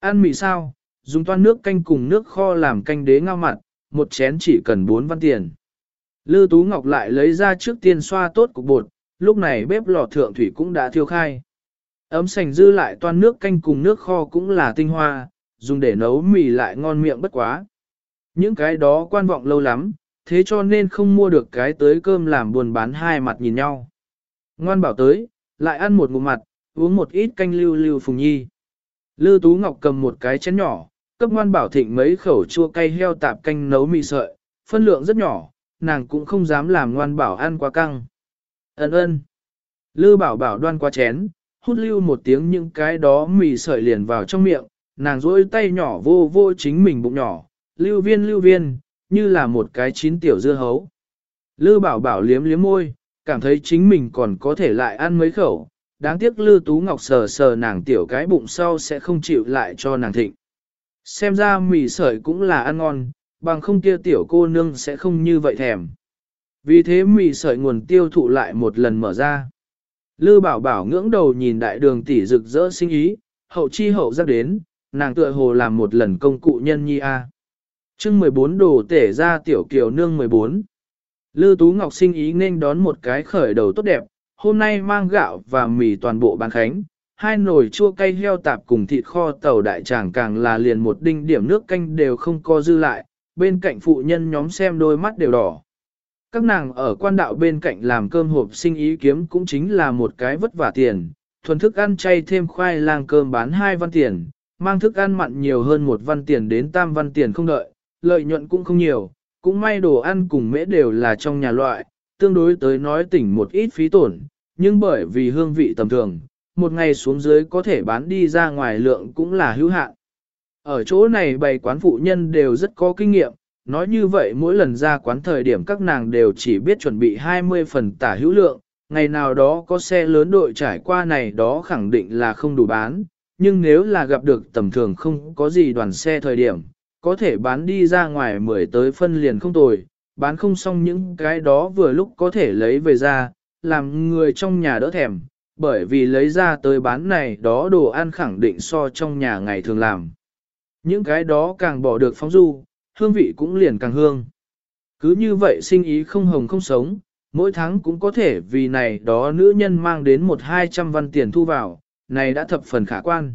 Ăn mì sao, dùng toan nước canh cùng nước kho làm canh đế ngao mặt, một chén chỉ cần 4 văn tiền. Lư Tú Ngọc lại lấy ra trước tiên xoa tốt cục bột, lúc này bếp lò thượng thủy cũng đã thiêu khai. Ấm sành dư lại toan nước canh cùng nước kho cũng là tinh hoa, dùng để nấu mì lại ngon miệng bất quá. Những cái đó quan vọng lâu lắm, thế cho nên không mua được cái tới cơm làm buồn bán hai mặt nhìn nhau. Ngoan bảo tới, lại ăn một ngụm mặt, uống một ít canh lưu lưu phùng nhi. Lư Tú Ngọc cầm một cái chén nhỏ, cấp ngoan bảo thịnh mấy khẩu chua cay heo tạp canh nấu mì sợi, phân lượng rất nhỏ, nàng cũng không dám làm ngoan bảo ăn quá căng. Ấn ơn. Lư bảo bảo đoan qua chén, hút lưu một tiếng những cái đó mì sợi liền vào trong miệng, nàng rỗi tay nhỏ vô vô chính mình bụng nhỏ, lưu viên lưu viên, như là một cái chín tiểu dưa hấu. Lư bảo bảo liếm liếm môi, cảm thấy chính mình còn có thể lại ăn mấy khẩu, đáng tiếc Lư Tú Ngọc sờ sờ nàng tiểu cái bụng sau sẽ không chịu lại cho nàng thịnh. Xem ra mì sợi cũng là ăn ngon, bằng không kia tiểu cô nương sẽ không như vậy thèm. Vì thế mì sợi nguồn tiêu thụ lại một lần mở ra. Lư bảo bảo ngưỡng đầu nhìn đại đường tỷ rực rỡ sinh ý, hậu chi hậu giác đến, nàng tựa hồ làm một lần công cụ nhân nhi a. Chương 14 đồ tể ra tiểu kiều nương 14. Lư Tú Ngọc sinh ý nên đón một cái khởi đầu tốt đẹp, hôm nay mang gạo và mì toàn bộ bán khánh, hai nồi chua cay heo tạp cùng thịt kho tàu đại tràng càng là liền một đinh điểm nước canh đều không co dư lại, bên cạnh phụ nhân nhóm xem đôi mắt đều đỏ. Các nàng ở quan đạo bên cạnh làm cơm hộp sinh ý kiếm cũng chính là một cái vất vả tiền, thuần thức ăn chay thêm khoai lang cơm bán hai văn tiền, mang thức ăn mặn nhiều hơn một văn tiền đến tam văn tiền không đợi, lợi nhuận cũng không nhiều, cũng may đồ ăn cùng mễ đều là trong nhà loại, tương đối tới nói tỉnh một ít phí tổn, nhưng bởi vì hương vị tầm thường, một ngày xuống dưới có thể bán đi ra ngoài lượng cũng là hữu hạn. Ở chỗ này bày quán phụ nhân đều rất có kinh nghiệm, nói như vậy mỗi lần ra quán thời điểm các nàng đều chỉ biết chuẩn bị 20 phần tả hữu lượng, ngày nào đó có xe lớn đội trải qua này đó khẳng định là không đủ bán, nhưng nếu là gặp được tầm thường không có gì đoàn xe thời điểm, có thể bán đi ra ngoài mười tới phân liền không tồi, bán không xong những cái đó vừa lúc có thể lấy về ra, làm người trong nhà đỡ thèm, bởi vì lấy ra tới bán này đó đồ ăn khẳng định so trong nhà ngày thường làm. Những cái đó càng bỏ được phóng du, hương vị cũng liền càng hương. Cứ như vậy sinh ý không hồng không sống, mỗi tháng cũng có thể vì này đó nữ nhân mang đến một hai trăm văn tiền thu vào, này đã thập phần khả quan.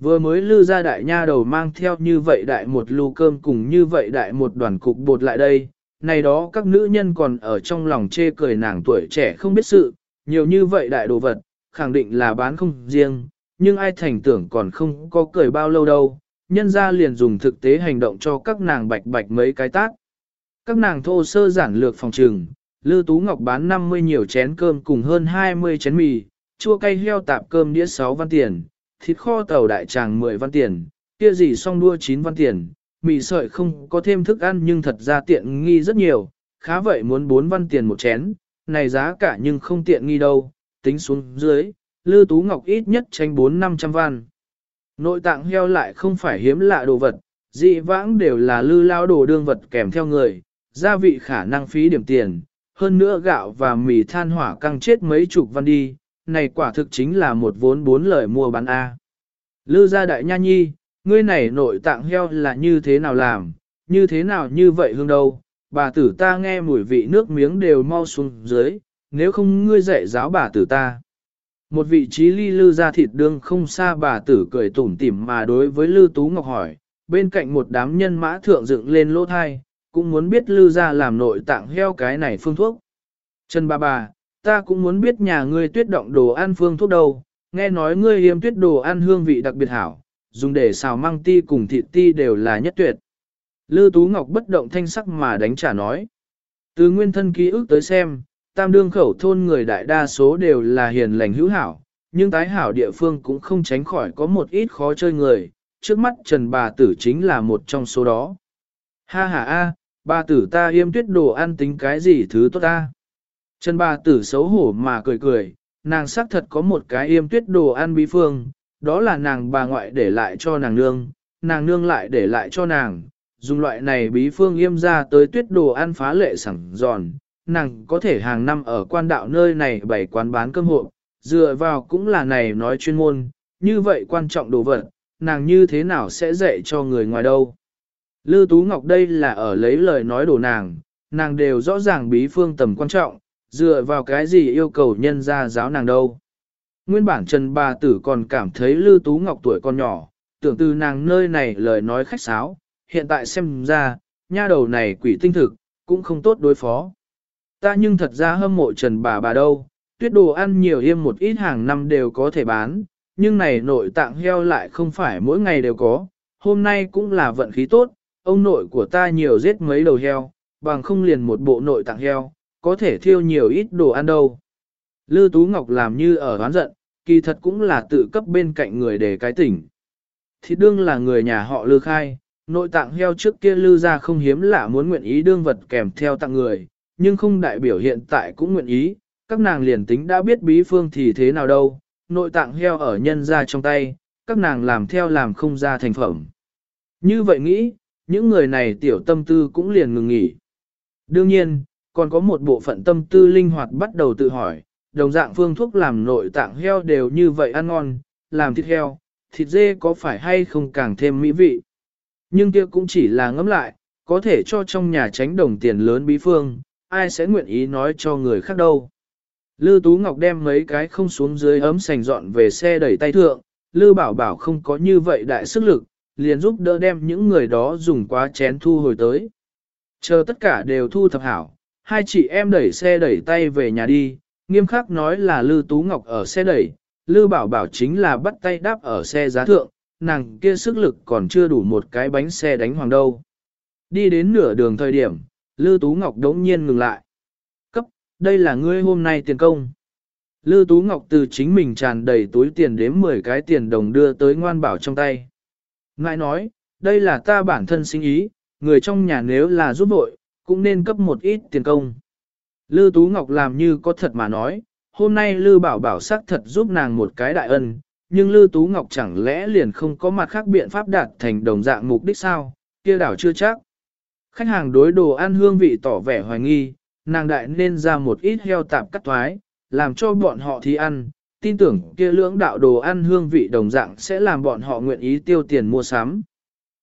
Vừa mới lư ra đại nha đầu mang theo như vậy đại một lu cơm cùng như vậy đại một đoàn cục bột lại đây, này đó các nữ nhân còn ở trong lòng chê cười nàng tuổi trẻ không biết sự, nhiều như vậy đại đồ vật, khẳng định là bán không riêng, nhưng ai thành tưởng còn không có cười bao lâu đâu, nhân ra liền dùng thực tế hành động cho các nàng bạch bạch mấy cái tác. Các nàng thô sơ giản lược phòng trừng, Lư Tú Ngọc bán 50 nhiều chén cơm cùng hơn 20 chén mì, chua cay heo tạp cơm đĩa 6 văn tiền, thịt kho tàu đại tràng 10 văn tiền, kia gì song đua 9 văn tiền, mì sợi không có thêm thức ăn nhưng thật ra tiện nghi rất nhiều, khá vậy muốn 4 văn tiền một chén, này giá cả nhưng không tiện nghi đâu, tính xuống dưới, Lư Tú Ngọc ít nhất tranh 4-500 văn. Nội tạng heo lại không phải hiếm lạ đồ vật, dị vãng đều là lư lao đồ đương vật kèm theo người, gia vị khả năng phí điểm tiền, hơn nữa gạo và mì than hỏa căng chết mấy chục văn đi, này quả thực chính là một vốn bốn lời mua bán A. Lư gia đại nha nhi, ngươi này nội tạng heo là như thế nào làm, như thế nào như vậy hương đâu, bà tử ta nghe mùi vị nước miếng đều mau xuống dưới, nếu không ngươi dạy giáo bà tử ta. Một vị trí ly lư ra thịt đương không xa bà tử cười tủm tỉm mà đối với lư tú ngọc hỏi, bên cạnh một đám nhân mã thượng dựng lên lỗ thai, cũng muốn biết lư ra làm nội tạng heo cái này phương thuốc. Trần bà bà, ta cũng muốn biết nhà ngươi tuyết động đồ ăn phương thuốc đâu, nghe nói ngươi yêm tuyết đồ ăn hương vị đặc biệt hảo, dùng để xào măng ti cùng thịt ti đều là nhất tuyệt. Lư Tú Ngọc bất động thanh sắc mà đánh trả nói. Từ nguyên thân ký ức tới xem, tam đương khẩu thôn người đại đa số đều là hiền lành hữu hảo, nhưng tái hảo địa phương cũng không tránh khỏi có một ít khó chơi người, trước mắt Trần bà tử chính là một trong số đó. Ha ha a, bà tử ta yêm tuyết đồ ăn tính cái gì thứ tốt ta. Trần bà tử xấu hổ mà cười cười, nàng xác thật có một cái yêm tuyết đồ ăn bí phương, đó là nàng bà ngoại để lại cho nàng nương, nàng nương lại để lại cho nàng, dùng loại này bí phương yêm ra tới tuyết đồ ăn phá lệ sẵn giòn, nàng có thể hàng năm ở quan đạo nơi này bày quán bán cơm hộ, dựa vào cũng là này nói chuyên môn, như vậy quan trọng đồ vật, nàng như thế nào sẽ dạy cho người ngoài đâu. Lư Tú Ngọc đây là ở lấy lời nói đồ nàng, nàng đều rõ ràng bí phương tầm quan trọng, dựa vào cái gì yêu cầu nhân gia giáo nàng đâu. Nguyên bản Trần Bà Tử còn cảm thấy Lư Tú Ngọc tuổi còn nhỏ, tưởng từ nàng nơi này lời nói khách sáo, hiện tại xem ra, nha đầu này quỷ tinh thực, cũng không tốt đối phó. Ta nhưng thật ra hâm mộ Trần Bà bà đâu, tuyết đồ ăn nhiều yêm một ít hàng năm đều có thể bán, nhưng này nội tạng heo lại không phải mỗi ngày đều có, hôm nay cũng là vận khí tốt, ông nội của ta nhiều giết mấy đầu heo, bằng không liền một bộ nội tạng heo, có thể thiêu nhiều ít đồ ăn đâu. Lư Tú Ngọc làm như ở hoán giận, kỳ thật cũng là tự cấp bên cạnh người để cái tỉnh. Thì đương là người nhà họ Lư khai, nội tạng heo trước kia Lư ra không hiếm lạ muốn nguyện ý đương vật kèm theo tặng người, nhưng không đại biểu hiện tại cũng nguyện ý, các nàng liền tính đã biết bí phương thì thế nào đâu, nội tạng heo ở nhân ra trong tay, các nàng làm theo làm không ra thành phẩm. Như vậy nghĩ, những người này tiểu tâm tư cũng liền ngừng nghỉ. Đương nhiên, còn có một bộ phận tâm tư linh hoạt bắt đầu tự hỏi, đồng dạng phương thuốc làm nội tạng heo đều như vậy ăn ngon, làm thịt heo, thịt dê có phải hay không càng thêm mỹ vị. Nhưng kia cũng chỉ là ngẫm lại, có thể cho trong nhà tránh đồng tiền lớn bí phương, ai sẽ nguyện ý nói cho người khác đâu. Lư Tú Ngọc đem mấy cái không xuống dưới ấm sành dọn về xe đẩy tay thượng, Lư Bảo Bảo không có như vậy đại sức lực, liền giúp đỡ đem những người đó dùng quá chén thu hồi tới. Chờ tất cả đều thu thập hảo, hai chị em đẩy xe đẩy tay về nhà đi, nghiêm khắc nói là Lư Tú Ngọc ở xe đẩy, Lư Bảo Bảo chính là bắt tay đáp ở xe giá thượng, nàng kia sức lực còn chưa đủ một cái bánh xe đánh hoàng đâu. Đi đến nửa đường thời điểm, Lư Tú Ngọc đống nhiên ngừng lại. Cấp, đây là ngươi hôm nay tiền công. Lư Tú Ngọc từ chính mình tràn đầy túi tiền đếm 10 cái tiền đồng đưa tới ngoan bảo trong tay. Ngại nói, đây là ta bản thân sinh ý, người trong nhà nếu là giúp vội, cũng nên cấp một ít tiền công. Lư Tú Ngọc làm như có thật mà nói, hôm nay Lư Bảo Bảo sắc thật giúp nàng một cái đại ân, nhưng Lư Tú Ngọc chẳng lẽ liền không có mặt khác biện pháp đạt thành đồng dạng mục đích sao, kia đảo chưa chắc. Khách hàng đối đồ ăn hương vị tỏ vẻ hoài nghi, nàng đại nên ra một ít heo tạp cắt thoái, làm cho bọn họ thi ăn, tin tưởng kia lưỡng đạo đồ ăn hương vị đồng dạng sẽ làm bọn họ nguyện ý tiêu tiền mua sắm.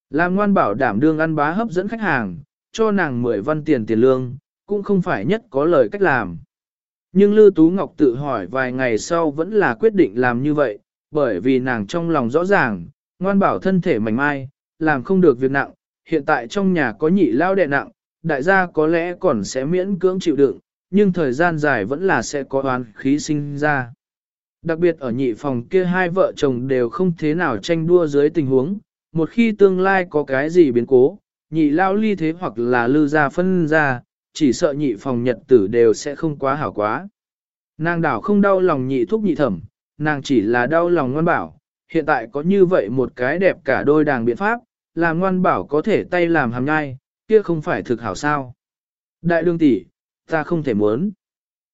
Làm ngoan bảo đảm đương ăn bá hấp dẫn khách hàng, cho nàng 10 văn tiền tiền lương, cũng không phải nhất có lời cách làm. Nhưng Lư Tú Ngọc tự hỏi vài ngày sau vẫn là quyết định làm như vậy, bởi vì nàng trong lòng rõ ràng, ngoan bảo thân thể mảnh mai, làm không được việc nặng, hiện tại trong nhà có nhị lao đệ nặng, đại gia có lẽ còn sẽ miễn cưỡng chịu đựng, nhưng thời gian dài vẫn là sẽ có oán khí sinh ra. Đặc biệt ở nhị phòng kia hai vợ chồng đều không thế nào tranh đua dưới tình huống, một khi tương lai có cái gì biến cố, nhị lao ly thế hoặc là lư ra phân ra, chỉ sợ nhị phòng nhật tử đều sẽ không quá hảo quá. Nàng đảo không đau lòng nhị thúc nhị thẩm, nàng chỉ là đau lòng ngoan bảo, hiện tại có như vậy một cái đẹp cả đôi đàng biện pháp, làm ngoan bảo có thể tay làm hàm nhai, kia không phải thực hảo sao. Đại đương tỷ, ta không thể muốn.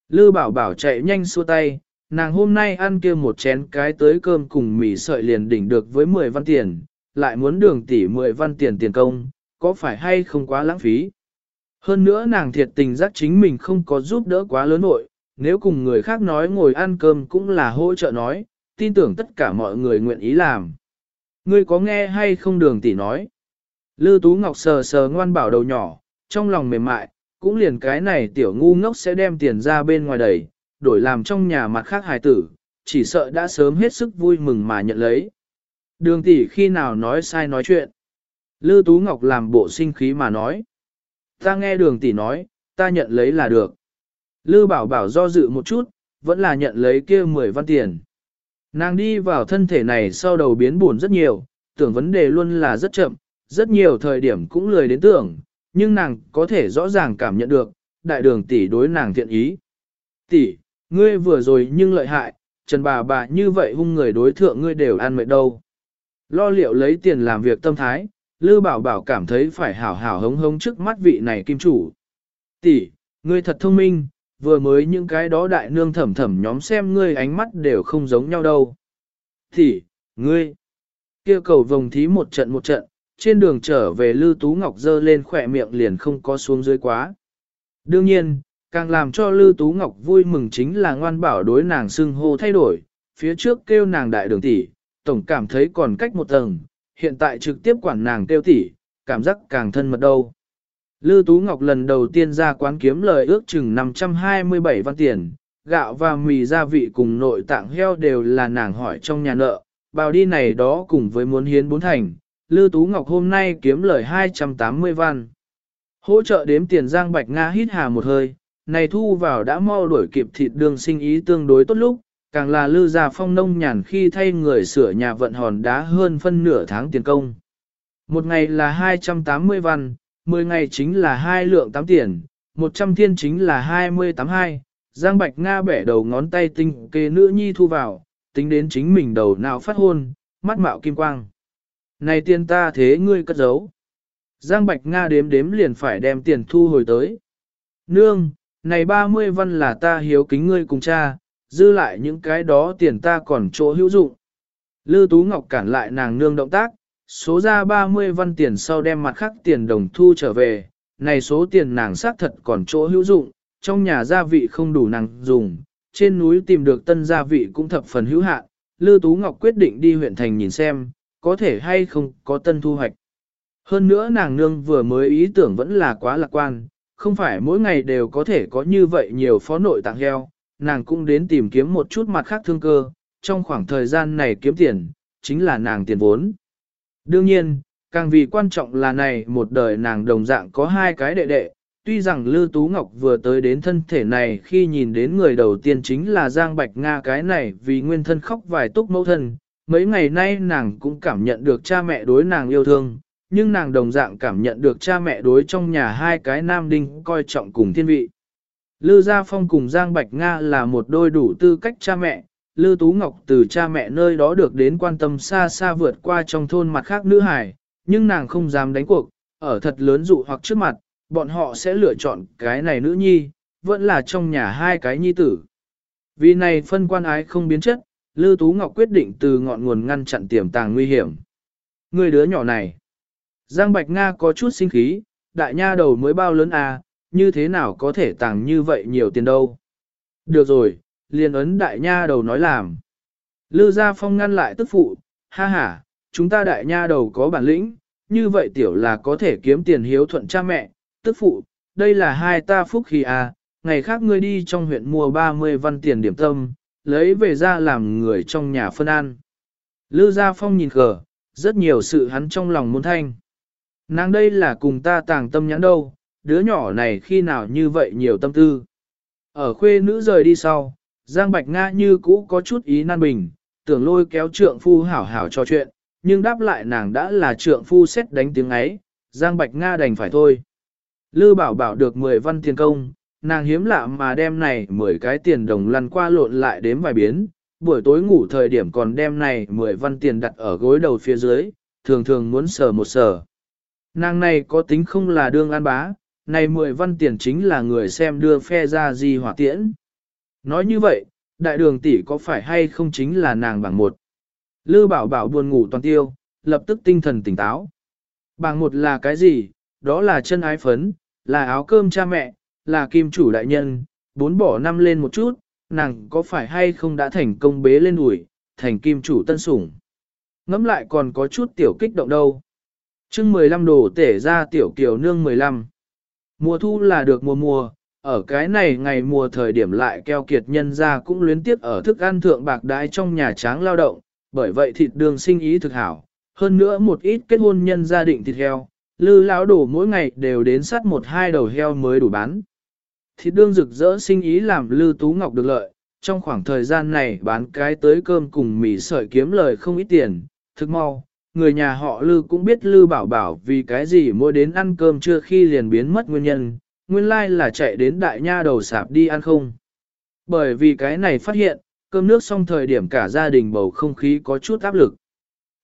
Lư bảo bảo chạy nhanh xua tay, nàng hôm nay ăn kia một chén cái tới cơm cùng mì sợi liền đỉnh được với 10 văn tiền, lại muốn đường tỷ 10 văn tiền tiền công, có phải hay không quá lãng phí. Hơn nữa nàng thiệt tình giác chính mình không có giúp đỡ quá lớn nội, nếu cùng người khác nói ngồi ăn cơm cũng là hỗ trợ nói, tin tưởng tất cả mọi người nguyện ý làm. Ngươi có nghe hay không đường tỷ nói? Lư Tú Ngọc sờ sờ ngoan bảo đầu nhỏ, trong lòng mềm mại, cũng liền cái này tiểu ngu ngốc sẽ đem tiền ra bên ngoài đẩy, đổi làm trong nhà mặt khác hài tử, chỉ sợ đã sớm hết sức vui mừng mà nhận lấy. Đường tỷ khi nào nói sai nói chuyện. Lư Tú Ngọc làm bộ sinh khí mà nói. Ta nghe đường tỷ nói, ta nhận lấy là được. Lư bảo bảo do dự một chút, vẫn là nhận lấy kia 10 văn tiền. Nàng đi vào thân thể này sau đầu biến buồn rất nhiều, tưởng vấn đề luôn là rất chậm, rất nhiều thời điểm cũng lười đến tưởng, nhưng nàng có thể rõ ràng cảm nhận được, đại đường tỷ đối nàng thiện ý. Tỷ, ngươi vừa rồi nhưng lợi hại, trần bà bà như vậy hung người đối thượng ngươi đều ăn mệt đâu. Lo liệu lấy tiền làm việc tâm thái, Lư Bảo Bảo cảm thấy phải hảo hảo hống hống trước mắt vị này kim chủ. Tỷ, ngươi thật thông minh, vừa mới những cái đó đại nương thẩm thẩm nhóm xem ngươi ánh mắt đều không giống nhau đâu. tỷ ngươi, kia cầu vồng thí một trận một trận, trên đường trở về Lư Tú Ngọc dơ lên khỏe miệng liền không có xuống dưới quá. Đương nhiên, càng làm cho Lư Tú Ngọc vui mừng chính là ngoan bảo đối nàng xưng hô thay đổi, phía trước kêu nàng đại đường tỷ, tổng cảm thấy còn cách một tầng, hiện tại trực tiếp quản nàng kêu tỷ, cảm giác càng thân mật đâu. Lư Tú Ngọc lần đầu tiên ra quán kiếm lời ước chừng 527 văn tiền, gạo và mì gia vị cùng nội tạng heo đều là nàng hỏi trong nhà nợ, bào đi này đó cùng với muốn hiến bốn thành, Lư Tú Ngọc hôm nay kiếm lời 280 văn. Hỗ trợ đếm tiền Giang Bạch Nga hít hà một hơi, này thu vào đã mau đuổi kịp thịt đường sinh ý tương đối tốt lúc, càng là Lư gia phong nông nhàn khi thay người sửa nhà vận hòn đá hơn phân nửa tháng tiền công. Một ngày là 280 văn, 10 ngày chính là hai lượng 8 tiền, 100 thiên chính là 28 hai. Giang Bạch Nga bẻ đầu ngón tay tinh kê nữ nhi thu vào, tính đến chính mình đầu nào phát hôn, mắt mạo kim quang. Này tiền ta thế ngươi cất giấu. Giang Bạch Nga đếm đếm liền phải đem tiền thu hồi tới. Nương, này 30 văn là ta hiếu kính ngươi cùng cha, dư lại những cái đó tiền ta còn chỗ hữu dụng. Lư Tú Ngọc cản lại nàng nương động tác, số ra 30 văn tiền sau đem mặt khác tiền đồng thu trở về, này số tiền nàng xác thật còn chỗ hữu dụng, trong nhà gia vị không đủ nàng dùng, trên núi tìm được tân gia vị cũng thập phần hữu hạn, Lư Tú Ngọc quyết định đi huyện thành nhìn xem, có thể hay không có tân thu hoạch. Hơn nữa nàng nương vừa mới ý tưởng vẫn là quá lạc quan, không phải mỗi ngày đều có thể có như vậy nhiều phó nội tạng heo, nàng cũng đến tìm kiếm một chút mặt khác thương cơ, trong khoảng thời gian này kiếm tiền, chính là nàng tiền vốn. Đương nhiên, càng vì quan trọng là này một đời nàng đồng dạng có hai cái đệ đệ, tuy rằng Lư Tú Ngọc vừa tới đến thân thể này khi nhìn đến người đầu tiên chính là Giang Bạch Nga cái này vì nguyên thân khóc vài túc mẫu thân, mấy ngày nay nàng cũng cảm nhận được cha mẹ đối nàng yêu thương, nhưng nàng đồng dạng cảm nhận được cha mẹ đối trong nhà hai cái nam đinh coi trọng cùng thiên vị. Lư Gia Phong cùng Giang Bạch Nga là một đôi đủ tư cách cha mẹ, Lư Tú Ngọc từ cha mẹ nơi đó được đến quan tâm xa xa vượt qua trong thôn mặt khác nữ hải, nhưng nàng không dám đánh cuộc, ở thật lớn dụ hoặc trước mặt, bọn họ sẽ lựa chọn cái này nữ nhi, vẫn là trong nhà hai cái nhi tử. Vì này phân quan ái không biến chất, Lư Tú Ngọc quyết định từ ngọn nguồn ngăn chặn tiềm tàng nguy hiểm. Người đứa nhỏ này, Giang Bạch Nga có chút sinh khí, đại nha đầu mới bao lớn à, như thế nào có thể tàng như vậy nhiều tiền đâu. Được rồi, liền ấn đại nha đầu nói làm. Lư Gia Phong ngăn lại tức phụ, ha ha, chúng ta đại nha đầu có bản lĩnh, như vậy tiểu là có thể kiếm tiền hiếu thuận cha mẹ, tức phụ, đây là hai ta phúc khí à, ngày khác ngươi đi trong huyện mua 30 văn tiền điểm tâm, lấy về ra làm người trong nhà phân ăn. Lư Gia Phong nhìn cờ, rất nhiều sự hắn trong lòng muốn thanh. Nàng đây là cùng ta tàng tâm nhãn đâu, đứa nhỏ này khi nào như vậy nhiều tâm tư. Ở khuê nữ rời đi sau, Giang Bạch Nga như cũ có chút ý nan bình, tưởng lôi kéo trượng phu hảo hảo cho chuyện, nhưng đáp lại nàng đã là trượng phu xét đánh tiếng ấy, Giang Bạch Nga đành phải thôi. Lư bảo bảo được 10 văn tiền công, nàng hiếm lạ mà đem này 10 cái tiền đồng lăn qua lộn lại đếm vài biến, buổi tối ngủ thời điểm còn đem này 10 văn tiền đặt ở gối đầu phía dưới, thường thường muốn sờ một sờ. Nàng này có tính không là đương an bá, này 10 văn tiền chính là người xem đưa phe ra gì hỏa tiễn. Nói như vậy, đại đường tỷ có phải hay không chính là nàng bảng một. Lư bảo bảo buồn ngủ toàn tiêu, lập tức tinh thần tỉnh táo. Bảng một là cái gì? Đó là chân ái phấn, là áo cơm cha mẹ, là kim chủ đại nhân, bốn bỏ năm lên một chút, nàng có phải hay không đã thành công bế lên ủi, thành kim chủ tân sủng. Ngắm lại còn có chút tiểu kích động đâu. chương 15 đồ tể ra tiểu kiều nương 15. Mùa thu là được mùa mùa, ở cái này ngày mùa thời điểm lại keo kiệt nhân ra cũng luyến tiếp ở thức ăn thượng bạc đái trong nhà tráng lao động, bởi vậy thịt đường sinh ý thực hảo. Hơn nữa một ít kết hôn nhân gia định thịt heo, lư lão đổ mỗi ngày đều đến sắt một hai đầu heo mới đủ bán. Thịt đương rực rỡ sinh ý làm lư tú ngọc được lợi, trong khoảng thời gian này bán cái tới cơm cùng mì sợi kiếm lời không ít tiền, thực mau. Người nhà họ Lư cũng biết Lư bảo bảo vì cái gì mua đến ăn cơm chưa khi liền biến mất nguyên nhân, nguyên lai là chạy đến đại nha đầu sạp đi ăn không. Bởi vì cái này phát hiện, cơm nước xong thời điểm cả gia đình bầu không khí có chút áp lực.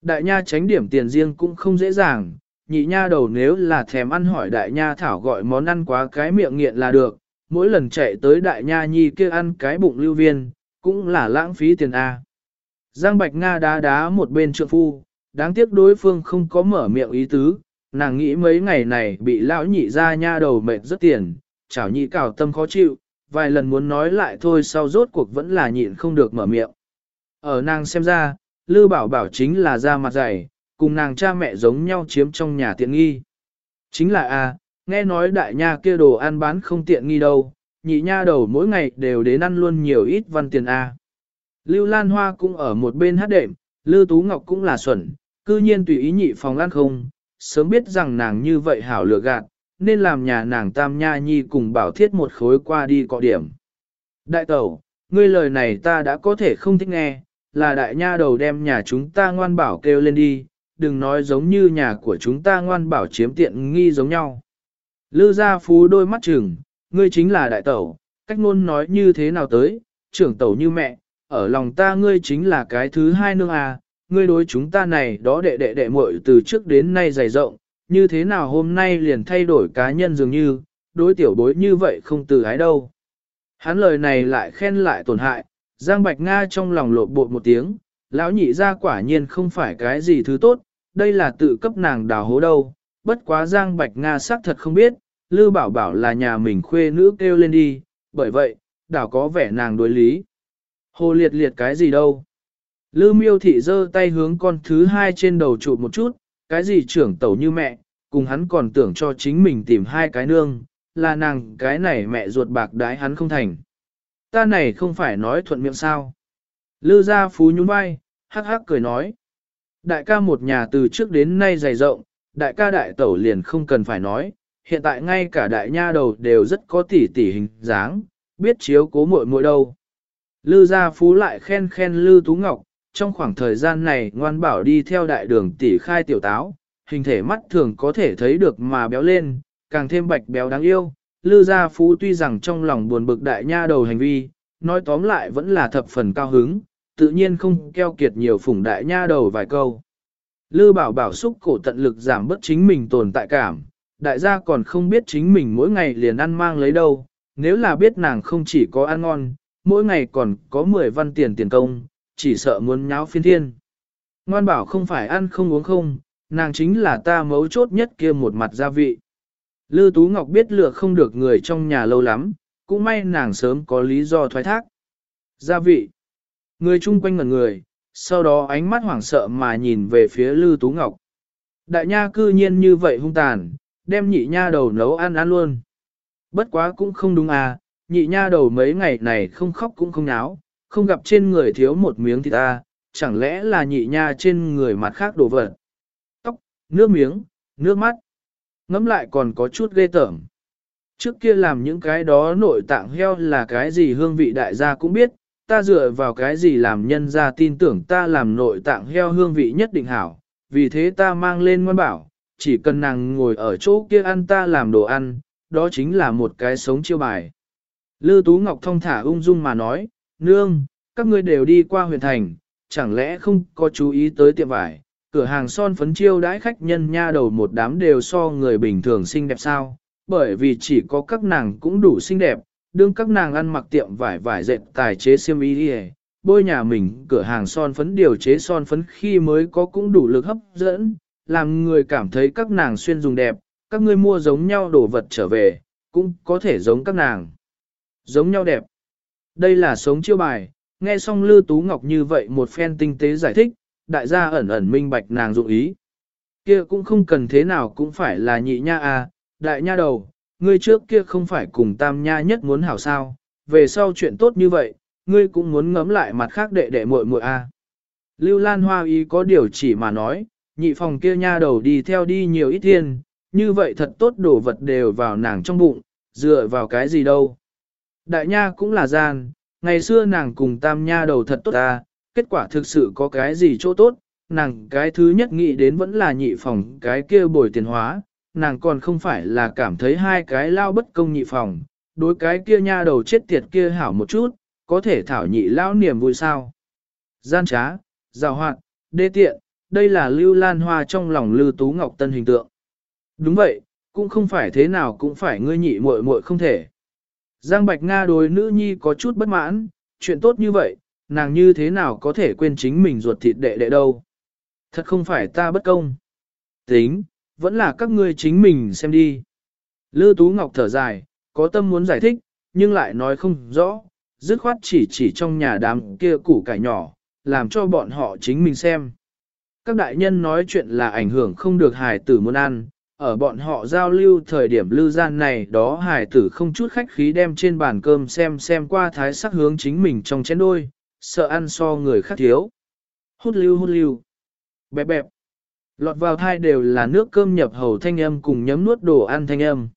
Đại nha tránh điểm tiền riêng cũng không dễ dàng, nhị nha đầu nếu là thèm ăn hỏi đại nha thảo gọi món ăn quá cái miệng nghiện là được, mỗi lần chạy tới đại nha nhi kia ăn cái bụng lưu viên, cũng là lãng phí tiền A. Giang Bạch Nga đá đá một bên trượng phu, đáng tiếc đối phương không có mở miệng ý tứ, nàng nghĩ mấy ngày này bị lão nhị ra nha đầu mệt rất tiền, chảo nhị cào tâm khó chịu, vài lần muốn nói lại thôi sau rốt cuộc vẫn là nhịn không được mở miệng. Ở nàng xem ra, Lư Bảo Bảo chính là da mặt dày, cùng nàng cha mẹ giống nhau chiếm trong nhà tiện nghi. Chính là a, nghe nói đại nha kia đồ ăn bán không tiện nghi đâu, nhị nha đầu mỗi ngày đều đến ăn luôn nhiều ít văn tiền a. Lưu Lan Hoa cũng ở một bên hát đệm, Lư Tú Ngọc cũng là xuẩn, cư nhiên tùy ý nhị phòng ăn không, sớm biết rằng nàng như vậy hảo lựa gạt, nên làm nhà nàng Tam Nha Nhi cùng bảo thiết một khối qua đi cọ điểm. Đại tẩu, ngươi lời này ta đã có thể không thích nghe, là đại nha đầu đem nhà chúng ta ngoan bảo kêu lên đi, đừng nói giống như nhà của chúng ta ngoan bảo chiếm tiện nghi giống nhau. Lư gia phú đôi mắt chừng, ngươi chính là đại tẩu, cách ngôn nói như thế nào tới, trưởng tẩu như mẹ, ở lòng ta ngươi chính là cái thứ hai nương à, ngươi đối chúng ta này đó đệ đệ đệ muội từ trước đến nay dày rộng, như thế nào hôm nay liền thay đổi cá nhân dường như, đối tiểu bối như vậy không từ ái đâu. Hắn lời này lại khen lại tổn hại, Giang Bạch Nga trong lòng lộn bột một tiếng, lão nhị ra quả nhiên không phải cái gì thứ tốt, đây là tự cấp nàng đào hố đâu, bất quá Giang Bạch Nga xác thật không biết, Lư Bảo Bảo là nhà mình khuê nữ kêu lên đi, bởi vậy, đảo có vẻ nàng đối lý. Hồ liệt liệt cái gì đâu. Lư miêu thị giơ tay hướng con thứ hai trên đầu chụp một chút, cái gì trưởng tẩu như mẹ, cùng hắn còn tưởng cho chính mình tìm hai cái nương, là nàng cái này mẹ ruột bạc đái hắn không thành. Ta này không phải nói thuận miệng sao. Lư gia phú nhún vai, hắc hắc cười nói. Đại ca một nhà từ trước đến nay dày rộng, đại ca đại tẩu liền không cần phải nói, hiện tại ngay cả đại nha đầu đều rất có tỉ tỉ hình dáng, biết chiếu cố muội muội đâu. Lư gia phú lại khen khen Lư Tú Ngọc, trong khoảng thời gian này ngoan bảo đi theo đại đường tỷ khai tiểu táo, hình thể mắt thường có thể thấy được mà béo lên, càng thêm bạch béo đáng yêu. Lư gia phú tuy rằng trong lòng buồn bực đại nha đầu hành vi, nói tóm lại vẫn là thập phần cao hứng, tự nhiên không keo kiệt nhiều phủng đại nha đầu vài câu. Lư bảo bảo xúc cổ tận lực giảm bớt chính mình tồn tại cảm, đại gia còn không biết chính mình mỗi ngày liền ăn mang lấy đâu, nếu là biết nàng không chỉ có ăn ngon, mỗi ngày còn có 10 văn tiền tiền công, chỉ sợ muốn nháo phiên thiên. Ngoan bảo không phải ăn không uống không, nàng chính là ta mấu chốt nhất kia một mặt gia vị. Lư Tú Ngọc biết lựa không được người trong nhà lâu lắm, cũng may nàng sớm có lý do thoái thác. Gia vị. Người chung quanh ngẩn người, sau đó ánh mắt hoảng sợ mà nhìn về phía Lư Tú Ngọc. Đại nha cư nhiên như vậy hung tàn, đem nhị nha đầu nấu ăn ăn luôn. Bất quá cũng không đúng à, nhị nha đầu mấy ngày này không khóc cũng không náo, không gặp trên người thiếu một miếng thịt ta, chẳng lẽ là nhị nha trên người mặt khác đổ vật. Tóc, nước miếng, nước mắt, ngắm lại còn có chút ghê tởm. Trước kia làm những cái đó nội tạng heo là cái gì hương vị đại gia cũng biết, ta dựa vào cái gì làm nhân gia tin tưởng ta làm nội tạng heo hương vị nhất định hảo, vì thế ta mang lên ngoan bảo, chỉ cần nàng ngồi ở chỗ kia ăn ta làm đồ ăn, đó chính là một cái sống chiêu bài. Lư Tú Ngọc thông thả ung dung mà nói, nương, các ngươi đều đi qua huyền thành, chẳng lẽ không có chú ý tới tiệm vải, cửa hàng son phấn chiêu đãi khách nhân nha đầu một đám đều so người bình thường xinh đẹp sao, bởi vì chỉ có các nàng cũng đủ xinh đẹp, đương các nàng ăn mặc tiệm vải vải dệt tài chế xiêm y đi bôi nhà mình cửa hàng son phấn điều chế son phấn khi mới có cũng đủ lực hấp dẫn, làm người cảm thấy các nàng xuyên dùng đẹp, các ngươi mua giống nhau đồ vật trở về, cũng có thể giống các nàng. Giống nhau đẹp. Đây là sống chiêu bài, nghe xong Lư Tú Ngọc như vậy một phen tinh tế giải thích, đại gia ẩn ẩn minh bạch nàng dụng ý. Kia cũng không cần thế nào cũng phải là nhị nha à, đại nha đầu, ngươi trước kia không phải cùng tam nha nhất muốn hảo sao, về sau chuyện tốt như vậy, ngươi cũng muốn ngấm lại mặt khác đệ đệ muội muội à. Lưu Lan Hoa ý có điều chỉ mà nói, nhị phòng kia nha đầu đi theo đi nhiều ít thiên, như vậy thật tốt đồ vật đều vào nàng trong bụng, dựa vào cái gì đâu. Đại nha cũng là gian, ngày xưa nàng cùng tam nha đầu thật tốt ta, kết quả thực sự có cái gì chỗ tốt, nàng cái thứ nhất nghĩ đến vẫn là nhị phòng cái kia bồi tiền hóa, nàng còn không phải là cảm thấy hai cái lao bất công nhị phòng, đối cái kia nha đầu chết tiệt kia hảo một chút, có thể thảo nhị lao niềm vui sao. Gian trá, rào hoạt, đê tiện, đây là lưu lan hoa trong lòng lưu tú ngọc tân hình tượng. Đúng vậy, cũng không phải thế nào cũng phải ngươi nhị muội muội không thể. Giang Bạch Nga đối nữ nhi có chút bất mãn, chuyện tốt như vậy, nàng như thế nào có thể quên chính mình ruột thịt đệ đệ đâu. Thật không phải ta bất công. Tính, vẫn là các ngươi chính mình xem đi. Lư Tú Ngọc thở dài, có tâm muốn giải thích, nhưng lại nói không rõ, dứt khoát chỉ chỉ trong nhà đám kia củ cải nhỏ, làm cho bọn họ chính mình xem. Các đại nhân nói chuyện là ảnh hưởng không được hài tử muốn ăn, ở bọn họ giao lưu thời điểm lưu gian này đó hải tử không chút khách khí đem trên bàn cơm xem xem qua thái sắc hướng chính mình trong chén đôi, sợ ăn so người khác thiếu. Hút lưu hút lưu. Bẹp bẹp. Lọt vào thai đều là nước cơm nhập hầu thanh âm cùng nhấm nuốt đồ ăn thanh âm.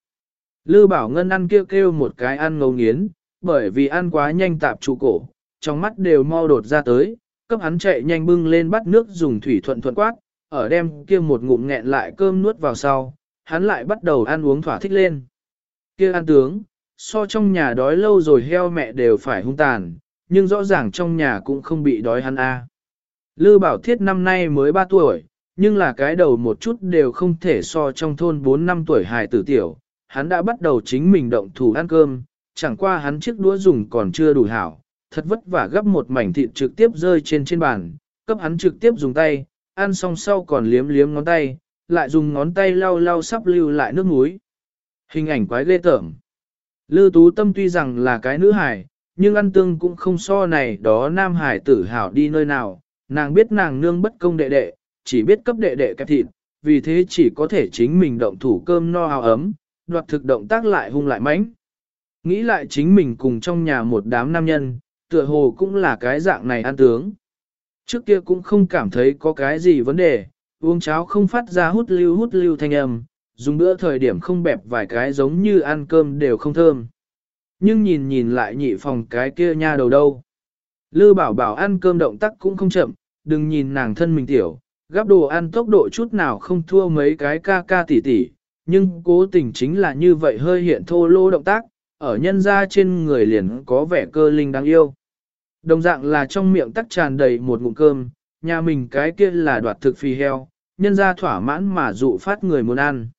Lư bảo ngân ăn kêu kêu một cái ăn ngấu nghiến, bởi vì ăn quá nhanh tạp trụ cổ, trong mắt đều mau đột ra tới, cấp hắn chạy nhanh bưng lên bắt nước dùng thủy thuận thuận quát, ở đem kia một ngụm nghẹn lại cơm nuốt vào sau, hắn lại bắt đầu ăn uống thỏa thích lên. Kia ăn tướng, so trong nhà đói lâu rồi heo mẹ đều phải hung tàn, nhưng rõ ràng trong nhà cũng không bị đói hắn a. Lư Bảo Thiết năm nay mới 3 tuổi, nhưng là cái đầu một chút đều không thể so trong thôn 4 năm tuổi hài tử tiểu, hắn đã bắt đầu chính mình động thủ ăn cơm, chẳng qua hắn chiếc đũa dùng còn chưa đủ hảo, thật vất vả gấp một mảnh thịt trực tiếp rơi trên trên bàn, cấp hắn trực tiếp dùng tay, ăn xong sau còn liếm liếm ngón tay, lại dùng ngón tay lau lau sắp lưu lại nước muối. Hình ảnh quái ghê tởm. Lư Tú Tâm tuy rằng là cái nữ hải, nhưng ăn tương cũng không so này đó nam hải tử hảo đi nơi nào, nàng biết nàng nương bất công đệ đệ, chỉ biết cấp đệ đệ kẹp thịt, vì thế chỉ có thể chính mình động thủ cơm no hào ấm, đoạt thực động tác lại hung lại mãnh. Nghĩ lại chính mình cùng trong nhà một đám nam nhân, tựa hồ cũng là cái dạng này ăn tướng. Trước kia cũng không cảm thấy có cái gì vấn đề, uống cháo không phát ra hút lưu hút lưu thanh âm, dùng bữa thời điểm không bẹp vài cái giống như ăn cơm đều không thơm. Nhưng nhìn nhìn lại nhị phòng cái kia nha đầu đâu. Lư bảo bảo ăn cơm động tác cũng không chậm, đừng nhìn nàng thân mình tiểu, gắp đồ ăn tốc độ chút nào không thua mấy cái ca ca tỉ tỉ, nhưng cố tình chính là như vậy hơi hiện thô lô động tác, ở nhân ra trên người liền có vẻ cơ linh đáng yêu. Đồng dạng là trong miệng tắc tràn đầy một ngụm cơm, nhà mình cái kia là đoạt thực phi heo, nhân ra thỏa mãn mà dụ phát người muốn ăn.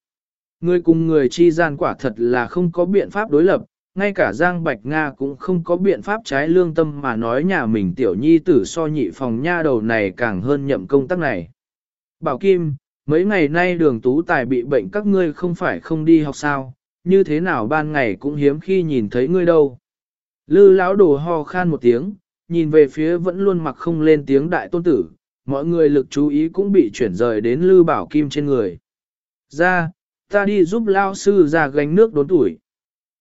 Người cùng người chi gian quả thật là không có biện pháp đối lập, ngay cả Giang Bạch Nga cũng không có biện pháp trái lương tâm mà nói nhà mình tiểu nhi tử so nhị phòng nha đầu này càng hơn nhậm công tác này. Bảo Kim, mấy ngày nay đường tú tài bị bệnh các ngươi không phải không đi học sao, như thế nào ban ngày cũng hiếm khi nhìn thấy ngươi đâu. Lư lão đồ ho khan một tiếng, nhìn về phía vẫn luôn mặc không lên tiếng đại tôn tử, mọi người lực chú ý cũng bị chuyển rời đến Lư Bảo Kim trên người. Ra, ta đi giúp lao sư ra gánh nước đốn tuổi.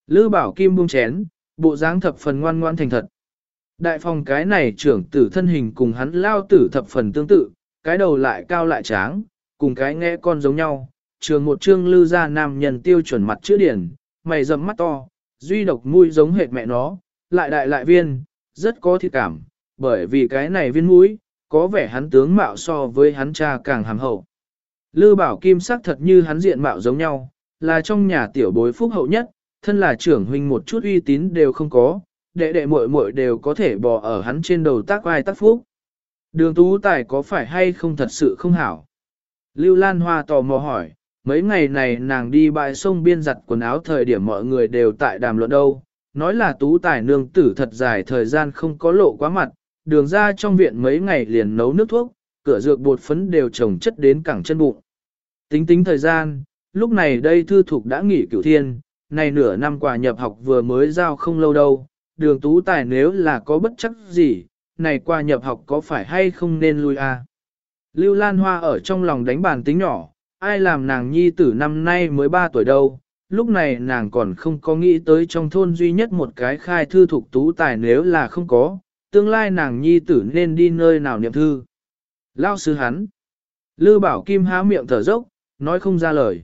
Lư Bảo Kim buông chén, bộ dáng thập phần ngoan ngoan thành thật. Đại phòng cái này trưởng tử thân hình cùng hắn lao tử thập phần tương tự, cái đầu lại cao lại tráng, cùng cái nghe con giống nhau, trường một trương lư ra nam nhân tiêu chuẩn mặt chữ điển, mày rậm mắt to, duy độc mũi giống hệt mẹ nó, lại đại lại viên, rất có thịt cảm, bởi vì cái này viên mũi, có vẻ hắn tướng mạo so với hắn cha càng hàm hậu. Lư bảo kim sắc thật như hắn diện mạo giống nhau, là trong nhà tiểu bối phúc hậu nhất, thân là trưởng huynh một chút uy tín đều không có, đệ đệ muội muội đều có thể bò ở hắn trên đầu tác vai tác phúc. Đường tú tài có phải hay không thật sự không hảo? Lưu Lan Hoa tò mò hỏi, mấy ngày này nàng đi bãi sông biên giặt quần áo thời điểm mọi người đều tại đàm luận đâu, nói là tú tài nương tử thật dài thời gian không có lộ quá mặt, đường ra trong viện mấy ngày liền nấu nước thuốc, cửa dược bột phấn đều trồng chất đến cẳng chân bụng. Tính tính thời gian, lúc này đây thư thục đã nghỉ cửu thiên, này nửa năm quà nhập học vừa mới giao không lâu đâu, đường tú tài nếu là có bất chắc gì, này qua nhập học có phải hay không nên lui à? Lưu Lan Hoa ở trong lòng đánh bàn tính nhỏ, ai làm nàng nhi tử năm nay mới 3 tuổi đâu, lúc này nàng còn không có nghĩ tới trong thôn duy nhất một cái khai thư thuộc tú tài nếu là không có, tương lai nàng nhi tử nên đi nơi nào niệm thư. Lao sư hắn. Lư bảo kim há miệng thở dốc, nói không ra lời.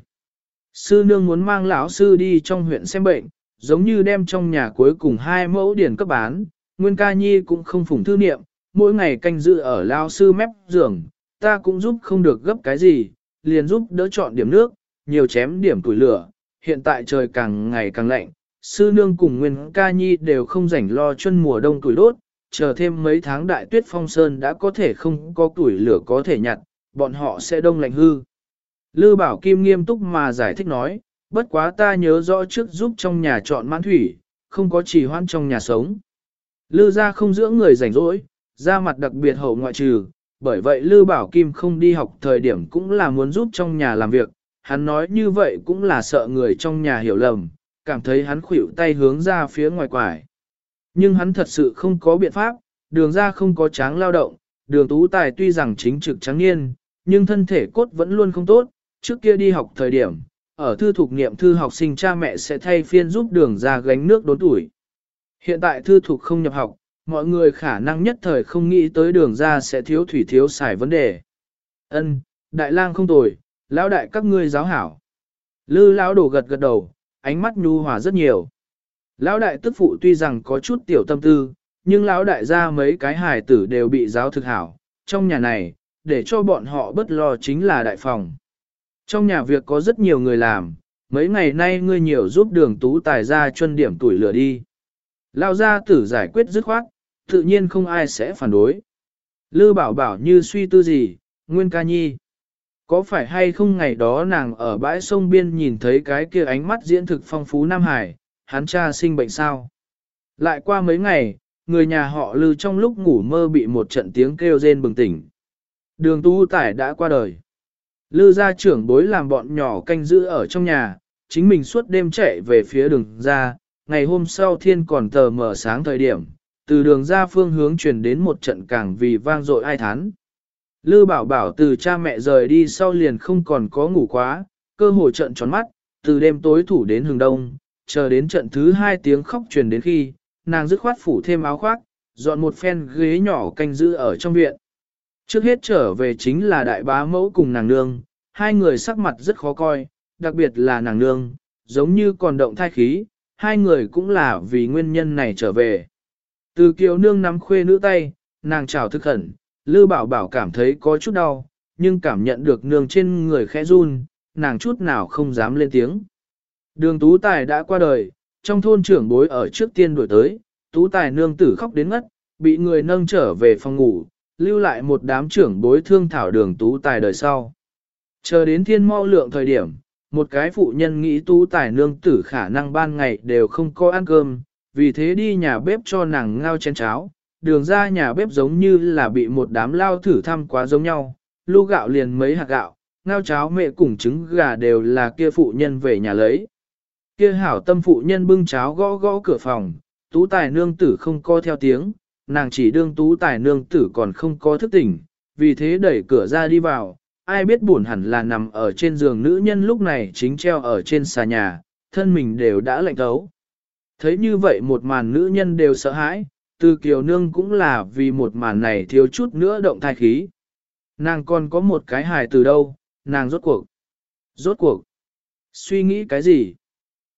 Sư nương muốn mang lão sư đi trong huyện xem bệnh, giống như đem trong nhà cuối cùng hai mẫu điển cấp bán, Nguyên ca nhi cũng không phủng thư niệm, mỗi ngày canh dự ở lao sư mép giường, ta cũng giúp không được gấp cái gì, liền giúp đỡ chọn điểm nước, nhiều chém điểm tuổi lửa, hiện tại trời càng ngày càng lạnh, sư nương cùng Nguyên ca nhi đều không rảnh lo chân mùa đông tuổi đốt, chờ thêm mấy tháng đại tuyết phong sơn đã có thể không có tuổi lửa có thể nhặt, bọn họ sẽ đông lạnh hư. Lư Bảo Kim nghiêm túc mà giải thích nói, bất quá ta nhớ rõ trước giúp trong nhà chọn mãn thủy, không có chỉ hoan trong nhà sống. Lư gia không dưỡng người rảnh rỗi, ra mặt đặc biệt hậu ngoại trừ, bởi vậy Lư Bảo Kim không đi học thời điểm cũng là muốn giúp trong nhà làm việc, hắn nói như vậy cũng là sợ người trong nhà hiểu lầm, cảm thấy hắn khuỷu tay hướng ra phía ngoài quải. Nhưng hắn thật sự không có biện pháp, đường ra không có tráng lao động, đường tú tài tuy rằng chính trực trắng niên, nhưng thân thể cốt vẫn luôn không tốt, trước kia đi học thời điểm, ở thư thục niệm thư học sinh cha mẹ sẽ thay phiên giúp đường ra gánh nước đốn tuổi. Hiện tại thư thục không nhập học, mọi người khả năng nhất thời không nghĩ tới đường ra sẽ thiếu thủy thiếu xài vấn đề. Ân, đại lang không tồi, lão đại các ngươi giáo hảo. Lư lão đổ gật gật đầu, ánh mắt nhu hòa rất nhiều. Lão đại tức phụ tuy rằng có chút tiểu tâm tư, nhưng lão đại gia mấy cái hài tử đều bị giáo thực hảo. Trong nhà này, để cho bọn họ bất lo chính là đại phòng. Trong nhà việc có rất nhiều người làm, mấy ngày nay ngươi nhiều giúp đường tú tài ra chuân điểm tuổi lửa đi. Lao gia tử giải quyết dứt khoát, tự nhiên không ai sẽ phản đối. Lư bảo bảo như suy tư gì, Nguyên ca nhi. Có phải hay không ngày đó nàng ở bãi sông biên nhìn thấy cái kia ánh mắt diễn thực phong phú Nam Hải, hắn cha sinh bệnh sao? Lại qua mấy ngày, người nhà họ lư trong lúc ngủ mơ bị một trận tiếng kêu rên bừng tỉnh. Đường tu tải đã qua đời. Lư gia trưởng bối làm bọn nhỏ canh giữ ở trong nhà, chính mình suốt đêm chạy về phía đường ra, ngày hôm sau thiên còn tờ mở sáng thời điểm, từ đường ra phương hướng truyền đến một trận càng vì vang dội ai thán. Lư bảo bảo từ cha mẹ rời đi sau liền không còn có ngủ quá, cơ hội trận tròn mắt, từ đêm tối thủ đến hừng đông, chờ đến trận thứ hai tiếng khóc truyền đến khi, nàng dứt khoát phủ thêm áo khoác, dọn một phen ghế nhỏ canh giữ ở trong viện. Trước hết trở về chính là đại bá mẫu cùng nàng nương, hai người sắc mặt rất khó coi, đặc biệt là nàng nương, giống như còn động thai khí, hai người cũng là vì nguyên nhân này trở về. Từ kiều nương nắm khuê nữ tay, nàng chào thức khẩn, Lư bảo bảo cảm thấy có chút đau, nhưng cảm nhận được nương trên người khẽ run, nàng chút nào không dám lên tiếng. Đường tú tài đã qua đời, trong thôn trưởng bối ở trước tiên đuổi tới, tú tài nương tử khóc đến ngất, bị người nâng trở về phòng ngủ, lưu lại một đám trưởng bối thương thảo đường tú tài đời sau. Chờ đến thiên mau lượng thời điểm, một cái phụ nhân nghĩ tú tài nương tử khả năng ban ngày đều không có ăn cơm, vì thế đi nhà bếp cho nàng ngao chén cháo, đường ra nhà bếp giống như là bị một đám lao thử thăm quá giống nhau, lu gạo liền mấy hạt gạo, ngao cháo mẹ cùng trứng gà đều là kia phụ nhân về nhà lấy. Kia hảo tâm phụ nhân bưng cháo gõ gõ cửa phòng, tú tài nương tử không co theo tiếng, nàng chỉ đương tú tài nương tử còn không có thức tỉnh, vì thế đẩy cửa ra đi vào, ai biết buồn hẳn là nằm ở trên giường nữ nhân lúc này chính treo ở trên xà nhà, thân mình đều đã lạnh thấu. Thấy như vậy một màn nữ nhân đều sợ hãi, từ kiều nương cũng là vì một màn này thiếu chút nữa động thai khí. Nàng còn có một cái hài từ đâu, nàng rốt cuộc. Rốt cuộc. Suy nghĩ cái gì?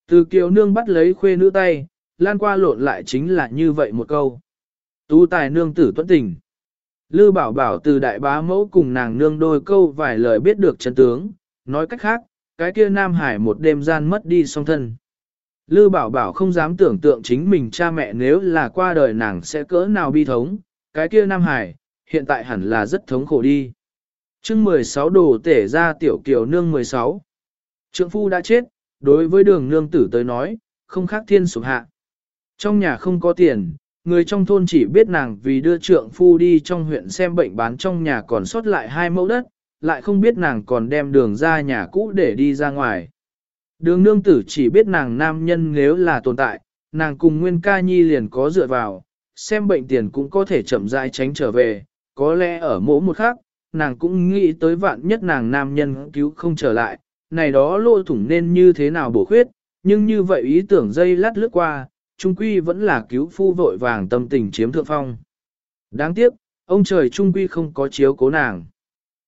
Từ kiều nương bắt lấy khuê nữ tay, lan qua lộn lại chính là như vậy một câu. Tu tài nương tử tuấn tình. Lư bảo bảo từ đại bá mẫu cùng nàng nương đôi câu vài lời biết được chân tướng, nói cách khác, cái kia Nam Hải một đêm gian mất đi song thân. Lư bảo bảo không dám tưởng tượng chính mình cha mẹ nếu là qua đời nàng sẽ cỡ nào bi thống, cái kia Nam Hải, hiện tại hẳn là rất thống khổ đi. chương 16 đồ tể ra tiểu kiều nương 16. Trượng phu đã chết, đối với đường nương tử tới nói, không khác thiên sụp hạ. Trong nhà không có tiền, người trong thôn chỉ biết nàng vì đưa trượng phu đi trong huyện xem bệnh bán trong nhà còn sót lại hai mẫu đất, lại không biết nàng còn đem đường ra nhà cũ để đi ra ngoài. Đường nương tử chỉ biết nàng nam nhân nếu là tồn tại, nàng cùng Nguyên ca nhi liền có dựa vào, xem bệnh tiền cũng có thể chậm rãi tránh trở về, có lẽ ở mỗi một khác, nàng cũng nghĩ tới vạn nhất nàng nam nhân cứu không trở lại, này đó lỗ thủng nên như thế nào bổ khuyết, nhưng như vậy ý tưởng dây lát lướt qua, trung quy vẫn là cứu phu vội vàng tâm tình chiếm thượng phong. Đáng tiếc, ông trời trung quy không có chiếu cố nàng.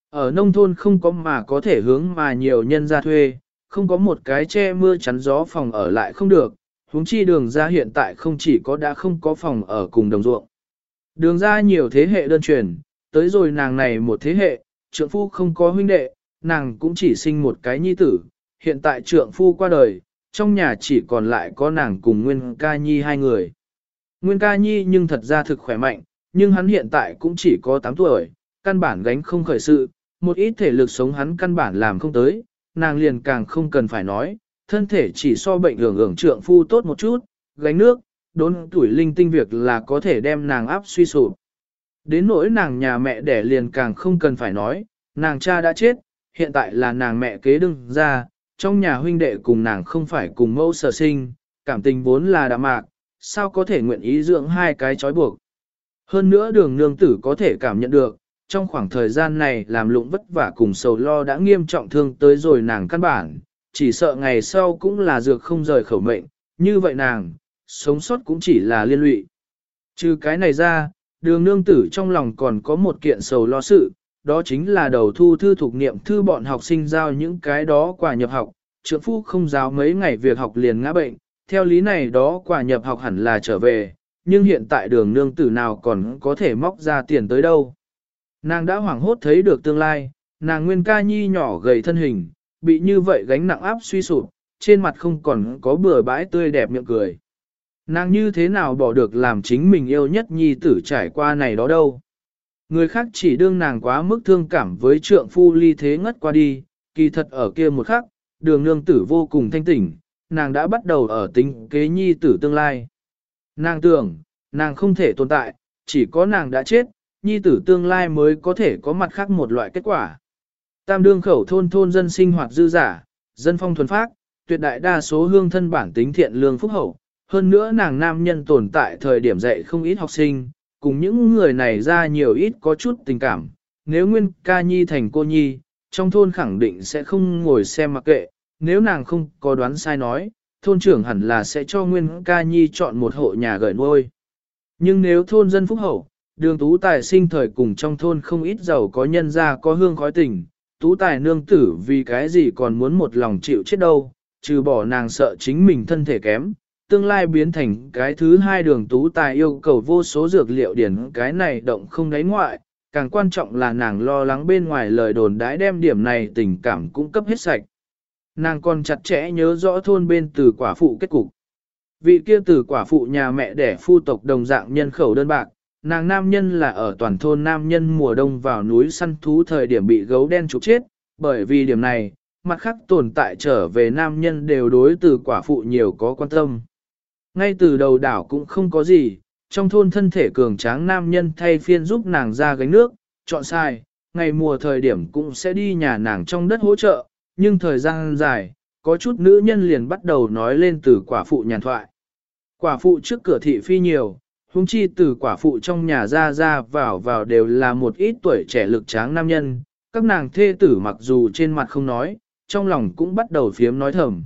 Ở nông thôn không có mà có thể hướng mà nhiều nhân ra thuê, không có một cái che mưa chắn gió phòng ở lại không được, huống chi đường ra hiện tại không chỉ có đã không có phòng ở cùng đồng ruộng. Đường ra nhiều thế hệ đơn truyền, tới rồi nàng này một thế hệ, trượng phu không có huynh đệ, nàng cũng chỉ sinh một cái nhi tử, hiện tại trượng phu qua đời, trong nhà chỉ còn lại có nàng cùng Nguyên Ca Nhi hai người. Nguyên Ca Nhi nhưng thật ra thực khỏe mạnh, nhưng hắn hiện tại cũng chỉ có 8 tuổi, căn bản gánh không khởi sự, một ít thể lực sống hắn căn bản làm không tới, nàng liền càng không cần phải nói, thân thể chỉ so bệnh hưởng hưởng trượng phu tốt một chút, gánh nước, đốn tuổi linh tinh việc là có thể đem nàng áp suy sụp. Đến nỗi nàng nhà mẹ đẻ liền càng không cần phải nói, nàng cha đã chết, hiện tại là nàng mẹ kế đương ra, trong nhà huynh đệ cùng nàng không phải cùng mẫu sở sinh, cảm tình vốn là đạm mạc, sao có thể nguyện ý dưỡng hai cái trói buộc. Hơn nữa đường nương tử có thể cảm nhận được, trong khoảng thời gian này làm lụng vất vả cùng sầu lo đã nghiêm trọng thương tới rồi nàng căn bản, chỉ sợ ngày sau cũng là dược không rời khẩu mệnh, như vậy nàng, sống sót cũng chỉ là liên lụy. Trừ cái này ra, đường nương tử trong lòng còn có một kiện sầu lo sự, đó chính là đầu thu thư thuộc niệm thư bọn học sinh giao những cái đó quả nhập học, trượng phu không giáo mấy ngày việc học liền ngã bệnh, theo lý này đó quả nhập học hẳn là trở về, nhưng hiện tại đường nương tử nào còn có thể móc ra tiền tới đâu. Nàng đã hoảng hốt thấy được tương lai, nàng nguyên ca nhi nhỏ gầy thân hình, bị như vậy gánh nặng áp suy sụp, trên mặt không còn có bừa bãi tươi đẹp miệng cười. Nàng như thế nào bỏ được làm chính mình yêu nhất nhi tử trải qua này đó đâu. Người khác chỉ đương nàng quá mức thương cảm với trượng phu ly thế ngất qua đi, kỳ thật ở kia một khắc, đường nương tử vô cùng thanh tỉnh, nàng đã bắt đầu ở tính kế nhi tử tương lai. Nàng tưởng, nàng không thể tồn tại, chỉ có nàng đã chết, nhi tử tương lai mới có thể có mặt khác một loại kết quả. Tam đương khẩu thôn thôn dân sinh hoạt dư giả, dân phong thuần phác, tuyệt đại đa số hương thân bản tính thiện lương phúc hậu, hơn nữa nàng nam nhân tồn tại thời điểm dạy không ít học sinh, cùng những người này ra nhiều ít có chút tình cảm. Nếu Nguyên ca nhi thành cô nhi, trong thôn khẳng định sẽ không ngồi xem mặc kệ, nếu nàng không có đoán sai nói, thôn trưởng hẳn là sẽ cho Nguyên ca nhi chọn một hộ nhà gửi nuôi. Nhưng nếu thôn dân phúc hậu, đường tú tài sinh thời cùng trong thôn không ít giàu có nhân ra có hương khói tình, tú tài nương tử vì cái gì còn muốn một lòng chịu chết đâu, trừ bỏ nàng sợ chính mình thân thể kém, tương lai biến thành cái thứ hai đường tú tài yêu cầu vô số dược liệu điển cái này động không đáy ngoại, càng quan trọng là nàng lo lắng bên ngoài lời đồn đãi đem điểm này tình cảm cung cấp hết sạch. Nàng còn chặt chẽ nhớ rõ thôn bên từ quả phụ kết cục. Vị kia từ quả phụ nhà mẹ đẻ phu tộc đồng dạng nhân khẩu đơn bạc, nàng nam nhân là ở toàn thôn nam nhân mùa đông vào núi săn thú thời điểm bị gấu đen trục chết, bởi vì điểm này, mặt khác tồn tại trở về nam nhân đều đối từ quả phụ nhiều có quan tâm. Ngay từ đầu đảo cũng không có gì, trong thôn thân thể cường tráng nam nhân thay phiên giúp nàng ra gánh nước, chọn sai, ngày mùa thời điểm cũng sẽ đi nhà nàng trong đất hỗ trợ, nhưng thời gian dài, có chút nữ nhân liền bắt đầu nói lên từ quả phụ nhàn thoại. Quả phụ trước cửa thị phi nhiều, huống chi từ quả phụ trong nhà ra ra vào vào đều là một ít tuổi trẻ lực tráng nam nhân, các nàng thê tử mặc dù trên mặt không nói, trong lòng cũng bắt đầu phiếm nói thầm.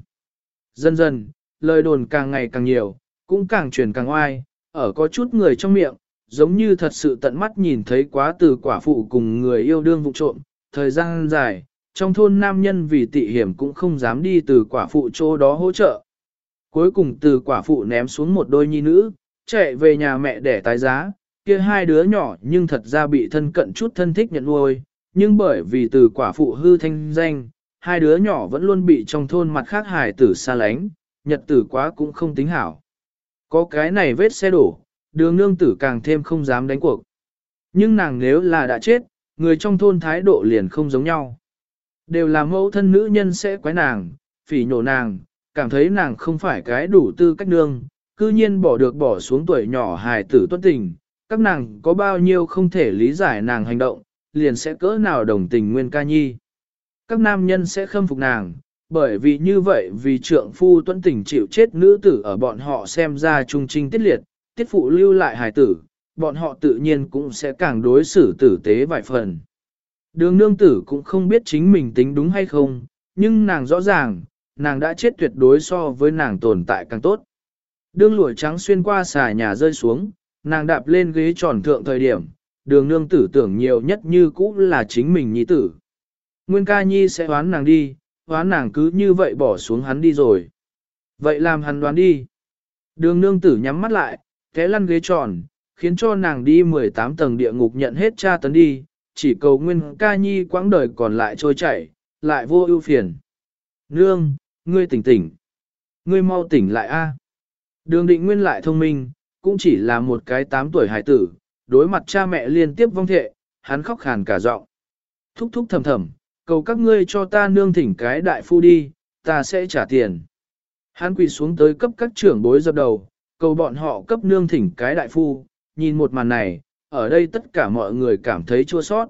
Dần dần, lời đồn càng ngày càng nhiều, cũng càng truyền càng oai, ở có chút người trong miệng, giống như thật sự tận mắt nhìn thấy quá từ quả phụ cùng người yêu đương vụ trộm, thời gian dài, trong thôn nam nhân vì tị hiểm cũng không dám đi từ quả phụ chỗ đó hỗ trợ. Cuối cùng từ quả phụ ném xuống một đôi nhi nữ, chạy về nhà mẹ để tái giá, kia hai đứa nhỏ nhưng thật ra bị thân cận chút thân thích nhận nuôi, nhưng bởi vì từ quả phụ hư thanh danh, hai đứa nhỏ vẫn luôn bị trong thôn mặt khác hài tử xa lánh, nhật tử quá cũng không tính hảo. Có cái này vết xe đổ, đường nương tử càng thêm không dám đánh cuộc. Nhưng nàng nếu là đã chết, người trong thôn thái độ liền không giống nhau. Đều là mẫu thân nữ nhân sẽ quái nàng, phỉ nhổ nàng, cảm thấy nàng không phải cái đủ tư cách nương, cư nhiên bỏ được bỏ xuống tuổi nhỏ hài tử tuân tình, các nàng có bao nhiêu không thể lý giải nàng hành động, liền sẽ cỡ nào đồng tình nguyên ca nhi. Các nam nhân sẽ khâm phục nàng, bởi vì như vậy vì trượng phu tuân tình chịu chết nữ tử ở bọn họ xem ra trung trinh tiết liệt, tiết phụ lưu lại hài tử, bọn họ tự nhiên cũng sẽ càng đối xử tử tế vài phần. Đường nương tử cũng không biết chính mình tính đúng hay không, nhưng nàng rõ ràng, nàng đã chết tuyệt đối so với nàng tồn tại càng tốt đương lụa trắng xuyên qua xà nhà rơi xuống, nàng đạp lên ghế tròn thượng thời điểm, đường nương tử tưởng nhiều nhất như cũ là chính mình nhi tử. Nguyên ca nhi sẽ đoán nàng đi, hoán nàng cứ như vậy bỏ xuống hắn đi rồi. Vậy làm hắn đoán đi. Đường nương tử nhắm mắt lại, té lăn ghế tròn, khiến cho nàng đi 18 tầng địa ngục nhận hết tra tấn đi, chỉ cầu nguyên ca nhi quãng đời còn lại trôi chảy, lại vô ưu phiền. Nương, ngươi tỉnh tỉnh. Ngươi mau tỉnh lại a. Đường định nguyên lại thông minh, cũng chỉ là một cái 8 tuổi hải tử, đối mặt cha mẹ liên tiếp vong thệ, hắn khóc khàn cả giọng. Thúc thúc thầm thầm, cầu các ngươi cho ta nương thỉnh cái đại phu đi, ta sẽ trả tiền. Hắn quỳ xuống tới cấp các trưởng bối dập đầu, cầu bọn họ cấp nương thỉnh cái đại phu, nhìn một màn này, ở đây tất cả mọi người cảm thấy chua sót.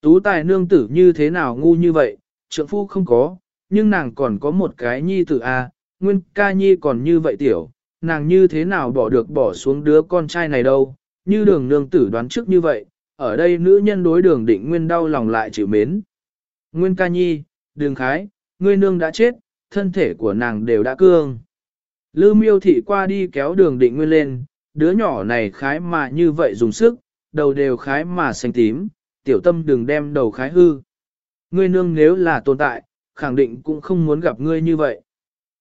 Tú tài nương tử như thế nào ngu như vậy, trượng phu không có, nhưng nàng còn có một cái nhi tử A, nguyên ca nhi còn như vậy tiểu, nàng như thế nào bỏ được bỏ xuống đứa con trai này đâu, như đường nương tử đoán trước như vậy, ở đây nữ nhân đối đường định nguyên đau lòng lại chịu mến. Nguyên ca nhi, đường khái, ngươi nương đã chết, thân thể của nàng đều đã cương. Lư miêu thị qua đi kéo đường định nguyên lên, đứa nhỏ này khái mà như vậy dùng sức, đầu đều khái mà xanh tím, tiểu tâm đừng đem đầu khái hư. Ngươi nương nếu là tồn tại, khẳng định cũng không muốn gặp ngươi như vậy.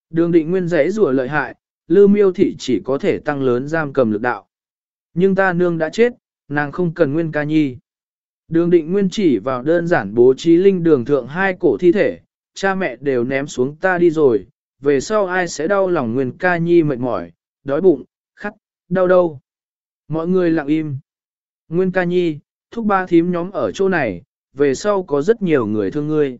Đường định nguyên rẽ rủa lợi hại, lư miêu thị chỉ có thể tăng lớn giam cầm lực đạo. Nhưng ta nương đã chết, nàng không cần nguyên ca nhi. Đường định nguyên chỉ vào đơn giản bố trí linh đường thượng hai cổ thi thể, cha mẹ đều ném xuống ta đi rồi, về sau ai sẽ đau lòng nguyên ca nhi mệt mỏi, đói bụng, khát, đau đâu. Mọi người lặng im. Nguyên ca nhi, thúc ba thím nhóm ở chỗ này, về sau có rất nhiều người thương ngươi.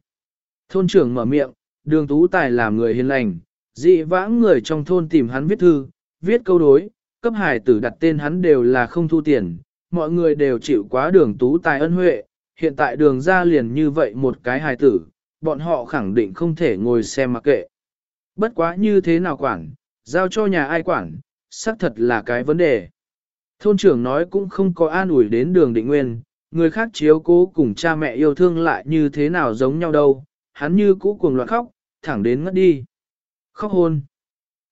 Thôn trưởng mở miệng, đường tú tài làm người hiền lành, dị vãng người trong thôn tìm hắn viết thư, viết câu đối, cấp hải tử đặt tên hắn đều là không thu tiền, mọi người đều chịu quá đường tú tài ân huệ, hiện tại đường ra liền như vậy một cái hài tử, bọn họ khẳng định không thể ngồi xem mặc kệ. Bất quá như thế nào quản, giao cho nhà ai quản, xác thật là cái vấn đề. Thôn trưởng nói cũng không có an ủi đến đường định nguyên, người khác chiếu cố cùng cha mẹ yêu thương lại như thế nào giống nhau đâu, hắn như cũ cuồng loạn khóc, thẳng đến ngất đi. Khóc hôn.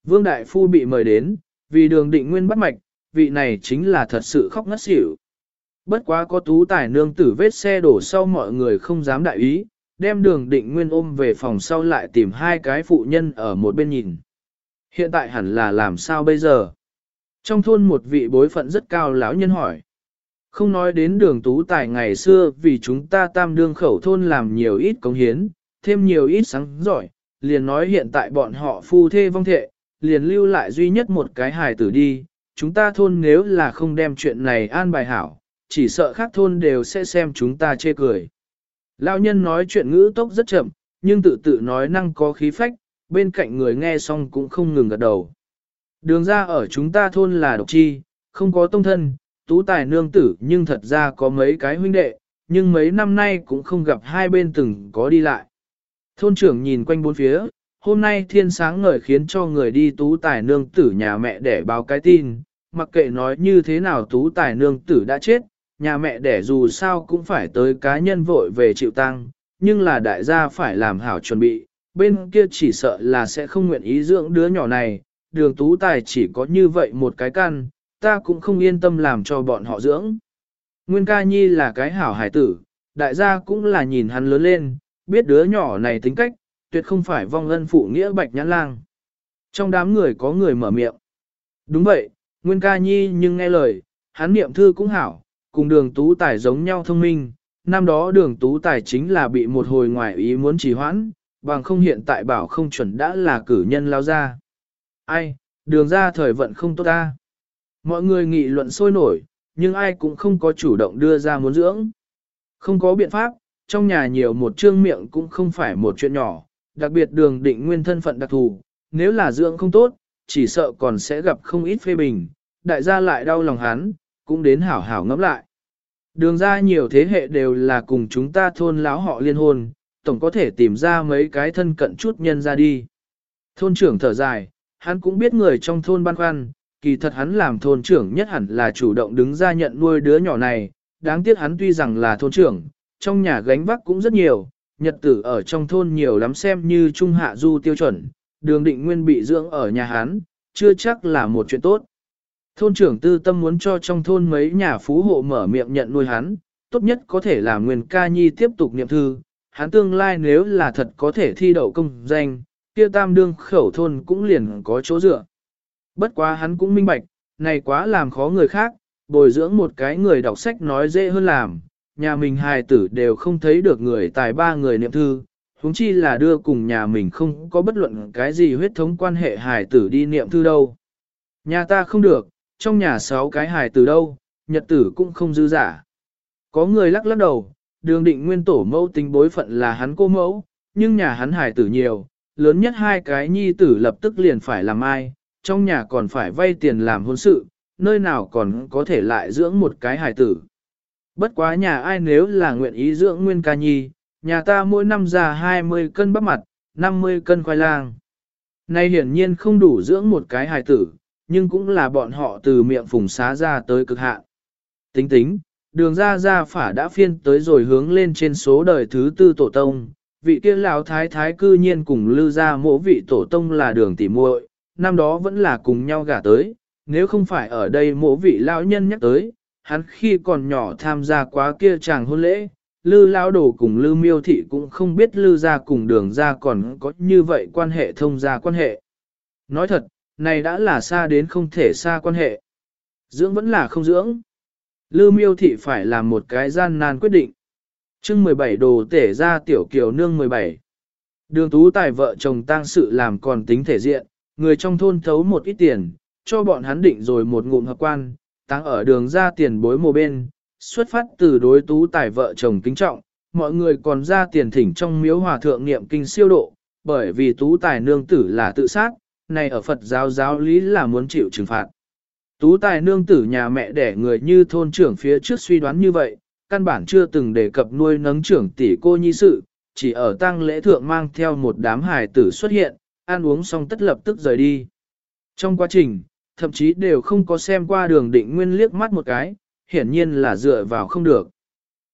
Vương Đại Phu bị mời đến, vì đường định nguyên bắt mạch, vị này chính là thật sự khóc ngất xỉu. Bất quá có tú tài nương tử vết xe đổ sau mọi người không dám đại ý, đem đường định nguyên ôm về phòng sau lại tìm hai cái phụ nhân ở một bên nhìn. Hiện tại hẳn là làm sao bây giờ? Trong thôn một vị bối phận rất cao lão nhân hỏi. Không nói đến đường tú tài ngày xưa vì chúng ta tam đương khẩu thôn làm nhiều ít cống hiến, thêm nhiều ít sáng giỏi, liền nói hiện tại bọn họ phu thê vong thệ, liền lưu lại duy nhất một cái hài tử đi, chúng ta thôn nếu là không đem chuyện này an bài hảo, chỉ sợ khác thôn đều sẽ xem chúng ta chê cười. Lão nhân nói chuyện ngữ tốc rất chậm, nhưng tự tự nói năng có khí phách, bên cạnh người nghe xong cũng không ngừng gật đầu. Đường ra ở chúng ta thôn là độc chi, không có tông thân, tú tài nương tử nhưng thật ra có mấy cái huynh đệ, nhưng mấy năm nay cũng không gặp hai bên từng có đi lại. Thôn trưởng nhìn quanh bốn phía, hôm nay thiên sáng ngời khiến cho người đi tú tài nương tử nhà mẹ để báo cái tin, mặc kệ nói như thế nào tú tài nương tử đã chết, nhà mẹ đẻ dù sao cũng phải tới cá nhân vội về chịu tăng, nhưng là đại gia phải làm hảo chuẩn bị, bên kia chỉ sợ là sẽ không nguyện ý dưỡng đứa nhỏ này, đường tú tài chỉ có như vậy một cái căn, ta cũng không yên tâm làm cho bọn họ dưỡng. Nguyên ca nhi là cái hảo hải tử, đại gia cũng là nhìn hắn lớn lên, biết đứa nhỏ này tính cách, tuyệt không phải vong ân phụ nghĩa bạch nhãn lang. Trong đám người có người mở miệng. Đúng vậy, Nguyên ca nhi nhưng nghe lời, hắn niệm thư cũng hảo, cùng đường tú tài giống nhau thông minh. Năm đó đường tú tài chính là bị một hồi ngoài ý muốn trì hoãn, bằng không hiện tại bảo không chuẩn đã là cử nhân lao ra. Ai, đường ra thời vận không tốt ta. Mọi người nghị luận sôi nổi, nhưng ai cũng không có chủ động đưa ra muốn dưỡng. Không có biện pháp, trong nhà nhiều một trương miệng cũng không phải một chuyện nhỏ, đặc biệt đường định nguyên thân phận đặc thù, nếu là dưỡng không tốt, chỉ sợ còn sẽ gặp không ít phê bình, đại gia lại đau lòng hắn, cũng đến hảo hảo ngẫm lại. Đường ra nhiều thế hệ đều là cùng chúng ta thôn láo họ liên hôn, tổng có thể tìm ra mấy cái thân cận chút nhân ra đi. Thôn trưởng thở dài, hắn cũng biết người trong thôn băn khoăn, kỳ thật hắn làm thôn trưởng nhất hẳn là chủ động đứng ra nhận nuôi đứa nhỏ này, đáng tiếc hắn tuy rằng là thôn trưởng, trong nhà gánh vác cũng rất nhiều, nhật tử ở trong thôn nhiều lắm xem như trung hạ du tiêu chuẩn, đường định nguyên bị dưỡng ở nhà hán chưa chắc là một chuyện tốt. Thôn trưởng tư tâm muốn cho trong thôn mấy nhà phú hộ mở miệng nhận nuôi hắn, tốt nhất có thể là Nguyên Ca Nhi tiếp tục niệm thư, hắn tương lai nếu là thật có thể thi đậu công danh, kia tam đương khẩu thôn cũng liền có chỗ dựa. Bất quá hắn cũng minh bạch, này quá làm khó người khác, bồi dưỡng một cái người đọc sách nói dễ hơn làm, nhà mình hài tử đều không thấy được người tài ba người niệm thư, huống chi là đưa cùng nhà mình không có bất luận cái gì huyết thống quan hệ hài tử đi niệm thư đâu. Nhà ta không được, trong nhà sáu cái hài tử đâu, nhật tử cũng không dư giả. Có người lắc lắc đầu, đường định nguyên tổ mẫu tính bối phận là hắn cô mẫu, nhưng nhà hắn hài tử nhiều, lớn nhất hai cái nhi tử lập tức liền phải làm ai, trong nhà còn phải vay tiền làm hôn sự, nơi nào còn có thể lại dưỡng một cái hài tử. Bất quá nhà ai nếu là nguyện ý dưỡng nguyên ca nhi, nhà ta mỗi năm ra 20 cân bắp mặt, 50 cân khoai lang. Nay hiển nhiên không đủ dưỡng một cái hài tử, nhưng cũng là bọn họ từ miệng phùng xá ra tới cực hạn. Tính tính, đường ra ra phả đã phiên tới rồi hướng lên trên số đời thứ tư tổ tông, vị kia lão thái thái cư nhiên cùng lư ra mỗi vị tổ tông là đường tỉ muội, năm đó vẫn là cùng nhau gả tới, nếu không phải ở đây mỗi vị lão nhân nhắc tới, hắn khi còn nhỏ tham gia quá kia chàng hôn lễ, lư lão đồ cùng lư miêu thị cũng không biết lư ra cùng đường ra còn có như vậy quan hệ thông gia quan hệ. Nói thật, này đã là xa đến không thể xa quan hệ. Dưỡng vẫn là không dưỡng. Lư miêu thị phải làm một cái gian nan quyết định. chương 17 đồ tể ra tiểu kiều nương 17. Đường tú tài vợ chồng tang sự làm còn tính thể diện, người trong thôn thấu một ít tiền, cho bọn hắn định rồi một ngụm hợp quan, táng ở đường ra tiền bối mồ bên, xuất phát từ đối tú tài vợ chồng kính trọng, mọi người còn ra tiền thỉnh trong miếu hòa thượng niệm kinh siêu độ, bởi vì tú tài nương tử là tự sát, này ở Phật giáo giáo lý là muốn chịu trừng phạt. Tú tài nương tử nhà mẹ đẻ người như thôn trưởng phía trước suy đoán như vậy, căn bản chưa từng đề cập nuôi nấng trưởng tỷ cô nhi sự, chỉ ở tang lễ thượng mang theo một đám hài tử xuất hiện, ăn uống xong tất lập tức rời đi. Trong quá trình, thậm chí đều không có xem qua đường định nguyên liếc mắt một cái, hiển nhiên là dựa vào không được.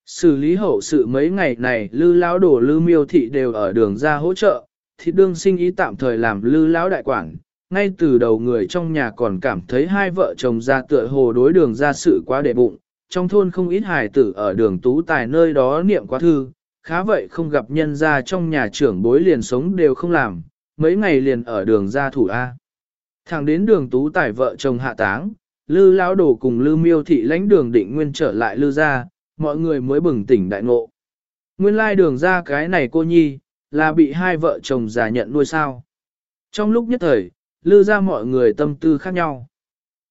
Xử lý hậu sự mấy ngày này lư lão đổ lư miêu thị đều ở đường ra hỗ trợ, thì đương sinh ý tạm thời làm lư lão đại quản. Ngay từ đầu người trong nhà còn cảm thấy hai vợ chồng ra tựa hồ đối đường ra sự quá đệ bụng, trong thôn không ít hài tử ở đường tú tài nơi đó niệm quá thư, khá vậy không gặp nhân ra trong nhà trưởng bối liền sống đều không làm, mấy ngày liền ở đường ra thủ A. Thẳng đến đường tú tài vợ chồng hạ táng, lư lão đổ cùng lư miêu thị lãnh đường định nguyên trở lại lư ra, mọi người mới bừng tỉnh đại ngộ. Nguyên lai đường ra cái này cô nhi, là bị hai vợ chồng già nhận nuôi sao. Trong lúc nhất thời, lư ra mọi người tâm tư khác nhau.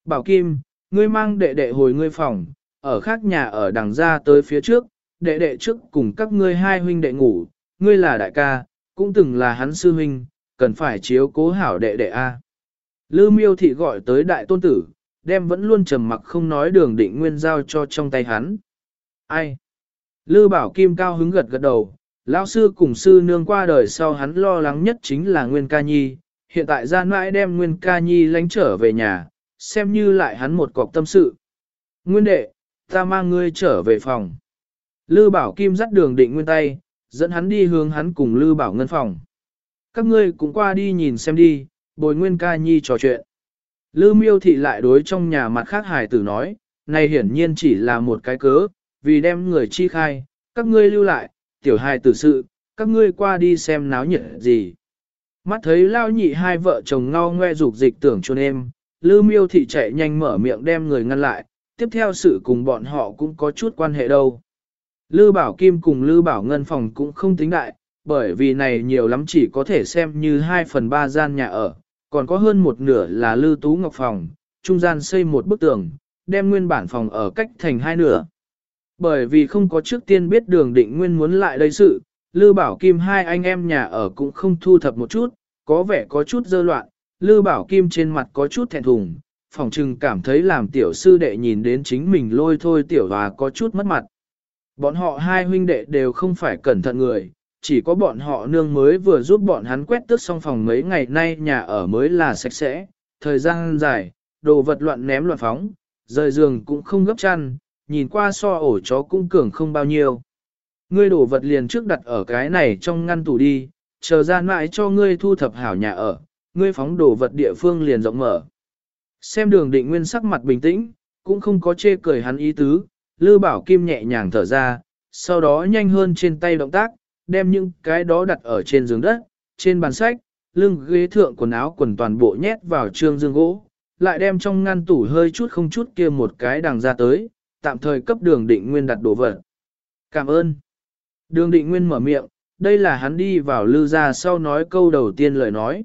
Bảo Kim, ngươi mang đệ đệ hồi ngươi phòng, ở khác nhà ở đằng ra tới phía trước, đệ đệ trước cùng các ngươi hai huynh đệ ngủ, ngươi là đại ca, cũng từng là hắn sư huynh, cần phải chiếu cố hảo đệ đệ A. Lư miêu thị gọi tới đại tôn tử, đem vẫn luôn trầm mặc không nói đường định nguyên giao cho trong tay hắn. Ai? Lư bảo kim cao hứng gật gật đầu, lão sư cùng sư nương qua đời sau hắn lo lắng nhất chính là nguyên ca nhi, hiện tại gian mãi đem nguyên ca nhi lánh trở về nhà, xem như lại hắn một cọc tâm sự. Nguyên đệ, ta mang ngươi trở về phòng. Lư bảo kim dắt đường định nguyên tay, dẫn hắn đi hướng hắn cùng Lư bảo ngân phòng. Các ngươi cũng qua đi nhìn xem đi, bồi nguyên ca nhi trò chuyện. Lư miêu thị lại đối trong nhà mặt khác hài tử nói, này hiển nhiên chỉ là một cái cớ, vì đem người chi khai, các ngươi lưu lại, tiểu hài tử sự, các ngươi qua đi xem náo nhiệt gì. Mắt thấy lao nhị hai vợ chồng ngao ngoe dục dịch tưởng chôn em, lư miêu thị chạy nhanh mở miệng đem người ngăn lại, tiếp theo sự cùng bọn họ cũng có chút quan hệ đâu. Lư bảo kim cùng lư bảo ngân phòng cũng không tính đại, bởi vì này nhiều lắm chỉ có thể xem như 2 phần 3 gian nhà ở, còn có hơn một nửa là lư tú ngọc phòng, trung gian xây một bức tường, đem nguyên bản phòng ở cách thành hai nửa. Bởi vì không có trước tiên biết đường định nguyên muốn lại đây sự, Lư Bảo Kim hai anh em nhà ở cũng không thu thập một chút, có vẻ có chút dơ loạn, Lư Bảo Kim trên mặt có chút thẹn thùng, phòng trừng cảm thấy làm tiểu sư đệ nhìn đến chính mình lôi thôi tiểu hòa có chút mất mặt. Bọn họ hai huynh đệ đều không phải cẩn thận người, chỉ có bọn họ nương mới vừa giúp bọn hắn quét tước xong phòng mấy ngày nay nhà ở mới là sạch sẽ, thời gian dài, đồ vật loạn ném loạn phóng, rời giường cũng không gấp chăn, nhìn qua so ổ chó cũng cường không bao nhiêu. Ngươi đổ vật liền trước đặt ở cái này trong ngăn tủ đi, chờ ra mãi cho ngươi thu thập hảo nhà ở, ngươi phóng đồ vật địa phương liền rộng mở. Xem đường định nguyên sắc mặt bình tĩnh, cũng không có chê cười hắn ý tứ, Lư Bảo Kim nhẹ nhàng thở ra, sau đó nhanh hơn trên tay động tác, đem những cái đó đặt ở trên giường đất, trên bàn sách, lưng ghế thượng quần áo quần toàn bộ nhét vào trương dương gỗ, lại đem trong ngăn tủ hơi chút không chút kia một cái đằng ra tới, tạm thời cấp đường định nguyên đặt đồ vật. Cảm ơn. Đường định nguyên mở miệng, đây là hắn đi vào lư ra sau nói câu đầu tiên lời nói.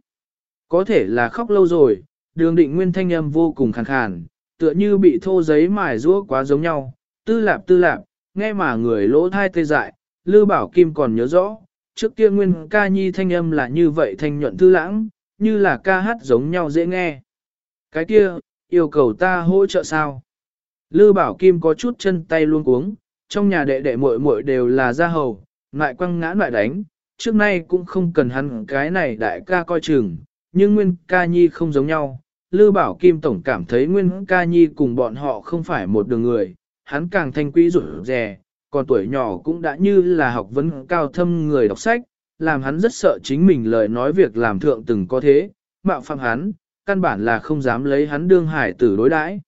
Có thể là khóc lâu rồi, đường định nguyên thanh âm vô cùng khàn khàn, tựa như bị thô giấy mài rũa quá giống nhau, tư lạp tư lạp, nghe mà người lỗ thai tê dại, Lư Bảo Kim còn nhớ rõ, trước kia nguyên ca nhi thanh âm là như vậy thanh nhuận thư lãng, như là ca hát giống nhau dễ nghe. Cái kia, yêu cầu ta hỗ trợ sao? Lư bảo kim có chút chân tay luôn cuống, trong nhà đệ đệ muội muội đều là gia hầu, ngại quăng ngã lại đánh, trước nay cũng không cần hắn cái này đại ca coi chừng, nhưng Nguyên ca nhi không giống nhau. Lư bảo kim tổng cảm thấy Nguyên ca nhi cùng bọn họ không phải một đường người, hắn càng thanh quý rủi rè, còn tuổi nhỏ cũng đã như là học vấn cao thâm người đọc sách, làm hắn rất sợ chính mình lời nói việc làm thượng từng có thế, mạo phạm hắn, căn bản là không dám lấy hắn đương hải tử đối đãi.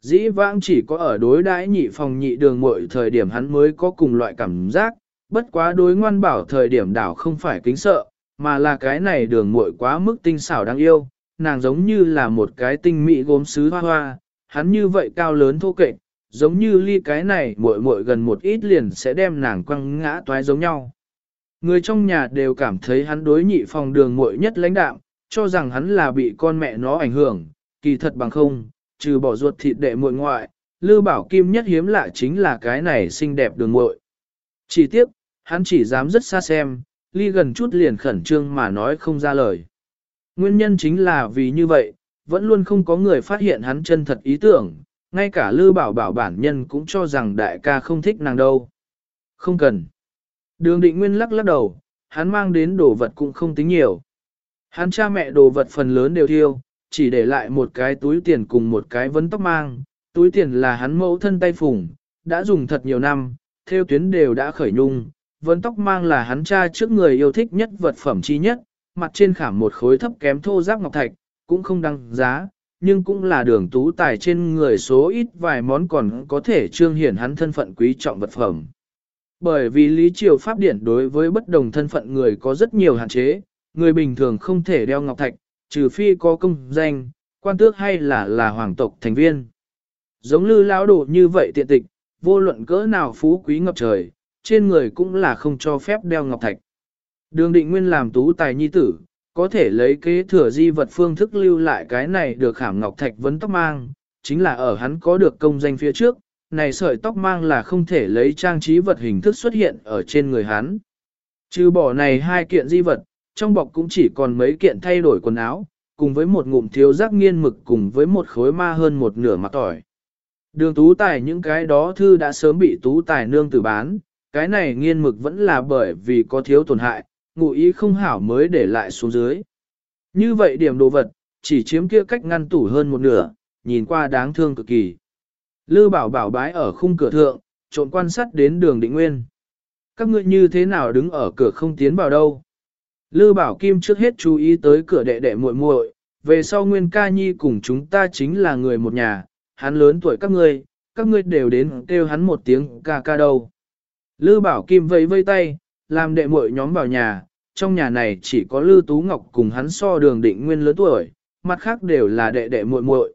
Dĩ vãng chỉ có ở đối đãi nhị phòng nhị đường mỗi thời điểm hắn mới có cùng loại cảm giác, bất quá đối ngoan bảo thời điểm đảo không phải kính sợ, mà là cái này đường muội quá mức tinh xảo đáng yêu, nàng giống như là một cái tinh mỹ gốm sứ hoa hoa, hắn như vậy cao lớn thô kệch, giống như ly cái này muội muội gần một ít liền sẽ đem nàng quăng ngã toái giống nhau. Người trong nhà đều cảm thấy hắn đối nhị phòng đường muội nhất lãnh đạm, cho rằng hắn là bị con mẹ nó ảnh hưởng, kỳ thật bằng không, trừ bỏ ruột thịt đệ muội ngoại, Lư Bảo Kim nhất hiếm lạ chính là cái này xinh đẹp đường muội. Chỉ tiếc, hắn chỉ dám rất xa xem, ly gần chút liền khẩn trương mà nói không ra lời. Nguyên nhân chính là vì như vậy, vẫn luôn không có người phát hiện hắn chân thật ý tưởng, ngay cả Lư Bảo Bảo bản nhân cũng cho rằng đại ca không thích nàng đâu. Không cần. Đường định nguyên lắc lắc đầu, hắn mang đến đồ vật cũng không tính nhiều. Hắn cha mẹ đồ vật phần lớn đều thiêu, chỉ để lại một cái túi tiền cùng một cái vấn tóc mang. Túi tiền là hắn mẫu thân tay phủng, đã dùng thật nhiều năm, theo tuyến đều đã khởi nhung. Vấn tóc mang là hắn cha trước người yêu thích nhất vật phẩm chi nhất, mặt trên khảm một khối thấp kém thô giáp ngọc thạch, cũng không đăng giá, nhưng cũng là đường tú tài trên người số ít vài món còn có thể trương hiển hắn thân phận quý trọng vật phẩm. Bởi vì lý triều pháp điển đối với bất đồng thân phận người có rất nhiều hạn chế, người bình thường không thể đeo ngọc thạch, trừ phi có công danh, quan tước hay là là hoàng tộc thành viên. Giống lư lão đồ như vậy tiện tịch, vô luận cỡ nào phú quý ngập trời, trên người cũng là không cho phép đeo ngọc thạch. Đường định nguyên làm tú tài nhi tử, có thể lấy kế thừa di vật phương thức lưu lại cái này được khảm ngọc thạch vấn tóc mang, chính là ở hắn có được công danh phía trước, này sợi tóc mang là không thể lấy trang trí vật hình thức xuất hiện ở trên người hắn. Trừ bỏ này hai kiện di vật, trong bọc cũng chỉ còn mấy kiện thay đổi quần áo, cùng với một ngụm thiếu giác nghiên mực cùng với một khối ma hơn một nửa mặt tỏi. Đường tú tài những cái đó thư đã sớm bị tú tài nương tử bán, cái này nghiên mực vẫn là bởi vì có thiếu tổn hại, ngụ ý không hảo mới để lại xuống dưới. Như vậy điểm đồ vật, chỉ chiếm kia cách ngăn tủ hơn một nửa, nhìn qua đáng thương cực kỳ. Lư bảo bảo bái ở khung cửa thượng, trộn quan sát đến đường định nguyên. Các ngươi như thế nào đứng ở cửa không tiến vào đâu? Lư Bảo Kim trước hết chú ý tới cửa đệ đệ muội muội, về sau Nguyên Ca Nhi cùng chúng ta chính là người một nhà, hắn lớn tuổi các ngươi, các ngươi đều đến kêu hắn một tiếng ca ca đâu. Lư Bảo Kim vẫy vây tay, làm đệ muội nhóm vào nhà, trong nhà này chỉ có Lư Tú Ngọc cùng hắn so đường định nguyên lớn tuổi, mặt khác đều là đệ đệ muội muội.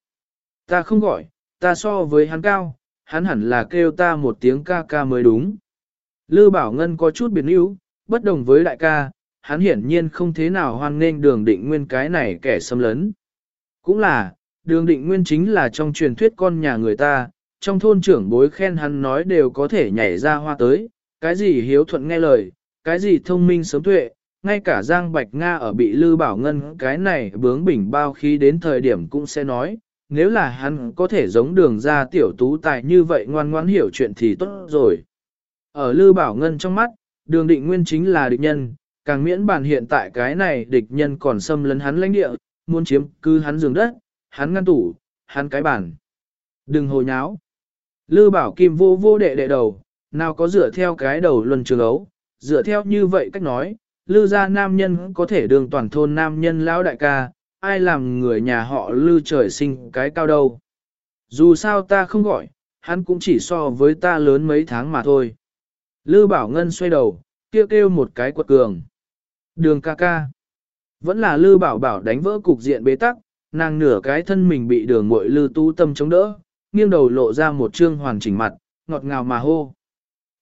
Ta không gọi, ta so với hắn cao, hắn hẳn là kêu ta một tiếng ca ca mới đúng. Lư Bảo Ngân có chút biệt níu, bất đồng với đại ca, hắn hiển nhiên không thế nào hoan nghênh đường định nguyên cái này kẻ xâm lấn. Cũng là, đường định nguyên chính là trong truyền thuyết con nhà người ta, trong thôn trưởng bối khen hắn nói đều có thể nhảy ra hoa tới, cái gì hiếu thuận nghe lời, cái gì thông minh sớm tuệ, ngay cả Giang Bạch Nga ở bị Lư Bảo Ngân cái này bướng bỉnh bao khí đến thời điểm cũng sẽ nói, nếu là hắn có thể giống đường ra tiểu tú tài như vậy ngoan ngoãn hiểu chuyện thì tốt rồi. Ở Lư Bảo Ngân trong mắt, đường định nguyên chính là địch nhân, càng miễn bản hiện tại cái này địch nhân còn xâm lấn hắn lãnh địa, muốn chiếm cứ hắn giường đất, hắn ngăn tủ, hắn cái bản. Đừng hồ nháo. Lư bảo kim vô vô đệ đệ đầu, nào có dựa theo cái đầu luân trường ấu, dựa theo như vậy cách nói, lư gia nam nhân có thể đường toàn thôn nam nhân lão đại ca, ai làm người nhà họ lư trời sinh cái cao đâu. Dù sao ta không gọi, hắn cũng chỉ so với ta lớn mấy tháng mà thôi. Lư bảo ngân xoay đầu, kêu kêu một cái quật cường. Đường ca ca. Vẫn là lư bảo bảo đánh vỡ cục diện bế tắc, nàng nửa cái thân mình bị đường muội lư tu tâm chống đỡ, nghiêng đầu lộ ra một trương hoàn chỉnh mặt, ngọt ngào mà hô.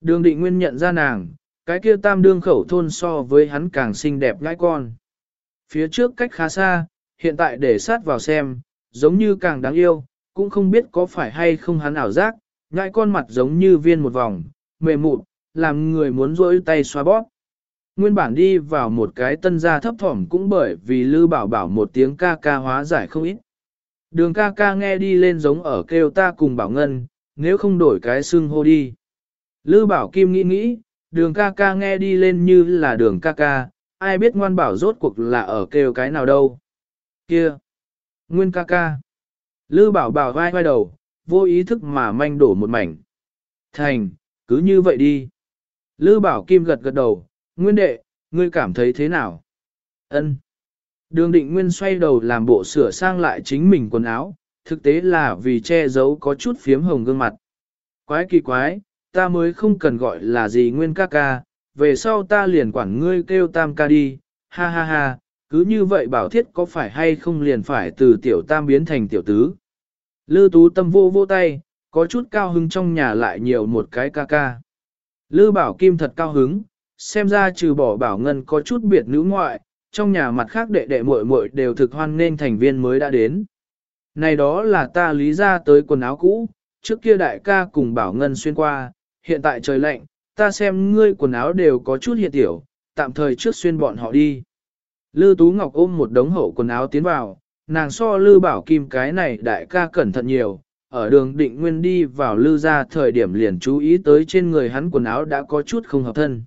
Đường định nguyên nhận ra nàng, cái kia tam đương khẩu thôn so với hắn càng xinh đẹp ngãi con. Phía trước cách khá xa, hiện tại để sát vào xem, giống như càng đáng yêu, cũng không biết có phải hay không hắn ảo giác, ngãi con mặt giống như viên một vòng, mềm mụn, làm người muốn rỗi tay xoa bóp. Nguyên bản đi vào một cái tân gia thấp thỏm cũng bởi vì Lư Bảo Bảo một tiếng ca ca hóa giải không ít. Đường ca ca nghe đi lên giống ở kêu ta cùng bảo ngân, nếu không đổi cái xưng hô đi. Lư bảo kim nghĩ nghĩ, đường ca ca nghe đi lên như là đường ca ca, ai biết ngoan bảo rốt cuộc là ở kêu cái nào đâu. Kia! Nguyên ca ca! Lư bảo bảo vai vai đầu, vô ý thức mà manh đổ một mảnh. Thành, cứ như vậy đi. Lư bảo kim gật gật đầu, nguyên đệ, ngươi cảm thấy thế nào? Ân. Đường định nguyên xoay đầu làm bộ sửa sang lại chính mình quần áo, thực tế là vì che giấu có chút phiếm hồng gương mặt. Quái kỳ quái, ta mới không cần gọi là gì nguyên ca ca, về sau ta liền quản ngươi kêu tam ca đi, ha ha ha, cứ như vậy bảo thiết có phải hay không liền phải từ tiểu tam biến thành tiểu tứ. Lư tú tâm vô vô tay, có chút cao hứng trong nhà lại nhiều một cái ca ca. Lư bảo kim thật cao hứng, xem ra trừ bỏ bảo ngân có chút biệt nữ ngoại, trong nhà mặt khác đệ đệ muội muội đều thực hoan nên thành viên mới đã đến. Này đó là ta lý ra tới quần áo cũ, trước kia đại ca cùng bảo ngân xuyên qua, hiện tại trời lạnh, ta xem ngươi quần áo đều có chút hiện tiểu, tạm thời trước xuyên bọn họ đi. Lư Tú Ngọc ôm một đống hậu quần áo tiến vào, nàng so Lư Bảo Kim cái này đại ca cẩn thận nhiều, ở đường định nguyên đi vào Lư ra thời điểm liền chú ý tới trên người hắn quần áo đã có chút không hợp thân.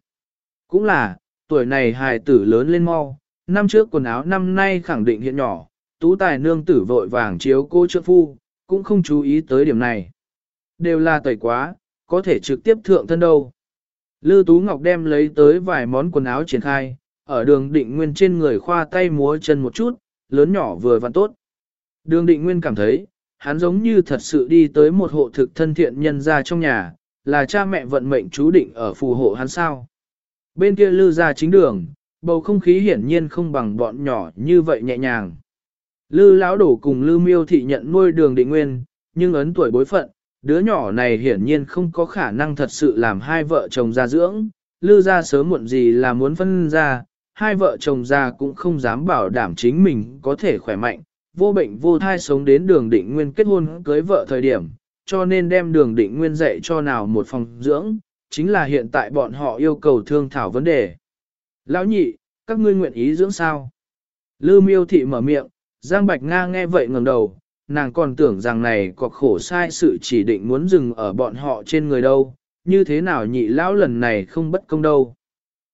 Cũng là, tuổi này hài tử lớn lên mau, năm trước quần áo năm nay khẳng định hiện nhỏ, tú tài nương tử vội vàng chiếu cô trợ phu, cũng không chú ý tới điểm này. Đều là tẩy quá, có thể trực tiếp thượng thân đâu. Lư Tú Ngọc đem lấy tới vài món quần áo triển khai, ở đường định nguyên trên người khoa tay múa chân một chút, lớn nhỏ vừa vặn tốt. Đường định nguyên cảm thấy, hắn giống như thật sự đi tới một hộ thực thân thiện nhân ra trong nhà, là cha mẹ vận mệnh chú định ở phù hộ hắn sao. Bên kia lư ra chính đường, bầu không khí hiển nhiên không bằng bọn nhỏ như vậy nhẹ nhàng. Lư lão đổ cùng lư miêu thị nhận nuôi đường định nguyên, nhưng ấn tuổi bối phận, đứa nhỏ này hiển nhiên không có khả năng thật sự làm hai vợ chồng ra dưỡng, lư ra sớm muộn gì là muốn phân ra, hai vợ chồng ra cũng không dám bảo đảm chính mình có thể khỏe mạnh, vô bệnh vô thai sống đến đường định nguyên kết hôn cưới vợ thời điểm, cho nên đem đường định nguyên dạy cho nào một phòng dưỡng, chính là hiện tại bọn họ yêu cầu thương thảo vấn đề. Lão nhị, các ngươi nguyện ý dưỡng sao? Lư miêu thị mở miệng, Giang Bạch Nga nghe vậy ngẩng đầu, nàng còn tưởng rằng này có khổ sai sự chỉ định muốn dừng ở bọn họ trên người đâu, như thế nào nhị lão lần này không bất công đâu.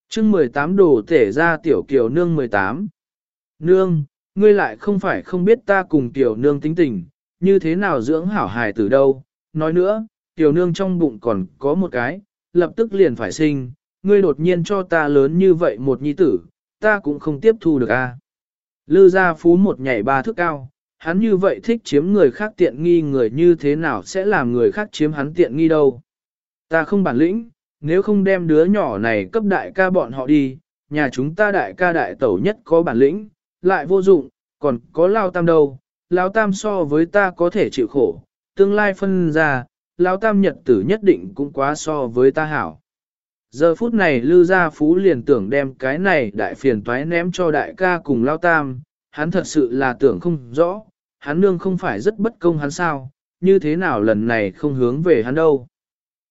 chương 18 đồ tể ra tiểu kiều nương 18. Nương, ngươi lại không phải không biết ta cùng tiểu nương tính tình, như thế nào dưỡng hảo hài từ đâu. Nói nữa, tiểu nương trong bụng còn có một cái, lập tức liền phải sinh, ngươi đột nhiên cho ta lớn như vậy một nhi tử, ta cũng không tiếp thu được a. Lư gia phú một nhảy ba thước cao, hắn như vậy thích chiếm người khác tiện nghi người như thế nào sẽ làm người khác chiếm hắn tiện nghi đâu. Ta không bản lĩnh, nếu không đem đứa nhỏ này cấp đại ca bọn họ đi, nhà chúng ta đại ca đại tẩu nhất có bản lĩnh, lại vô dụng, còn có lao tam đâu, lao tam so với ta có thể chịu khổ, tương lai phân ra, lao tam nhật tử nhất định cũng quá so với ta hảo. Giờ phút này Lư Gia Phú liền tưởng đem cái này đại phiền toái ném cho đại ca cùng lao tam, hắn thật sự là tưởng không rõ, hắn nương không phải rất bất công hắn sao, như thế nào lần này không hướng về hắn đâu.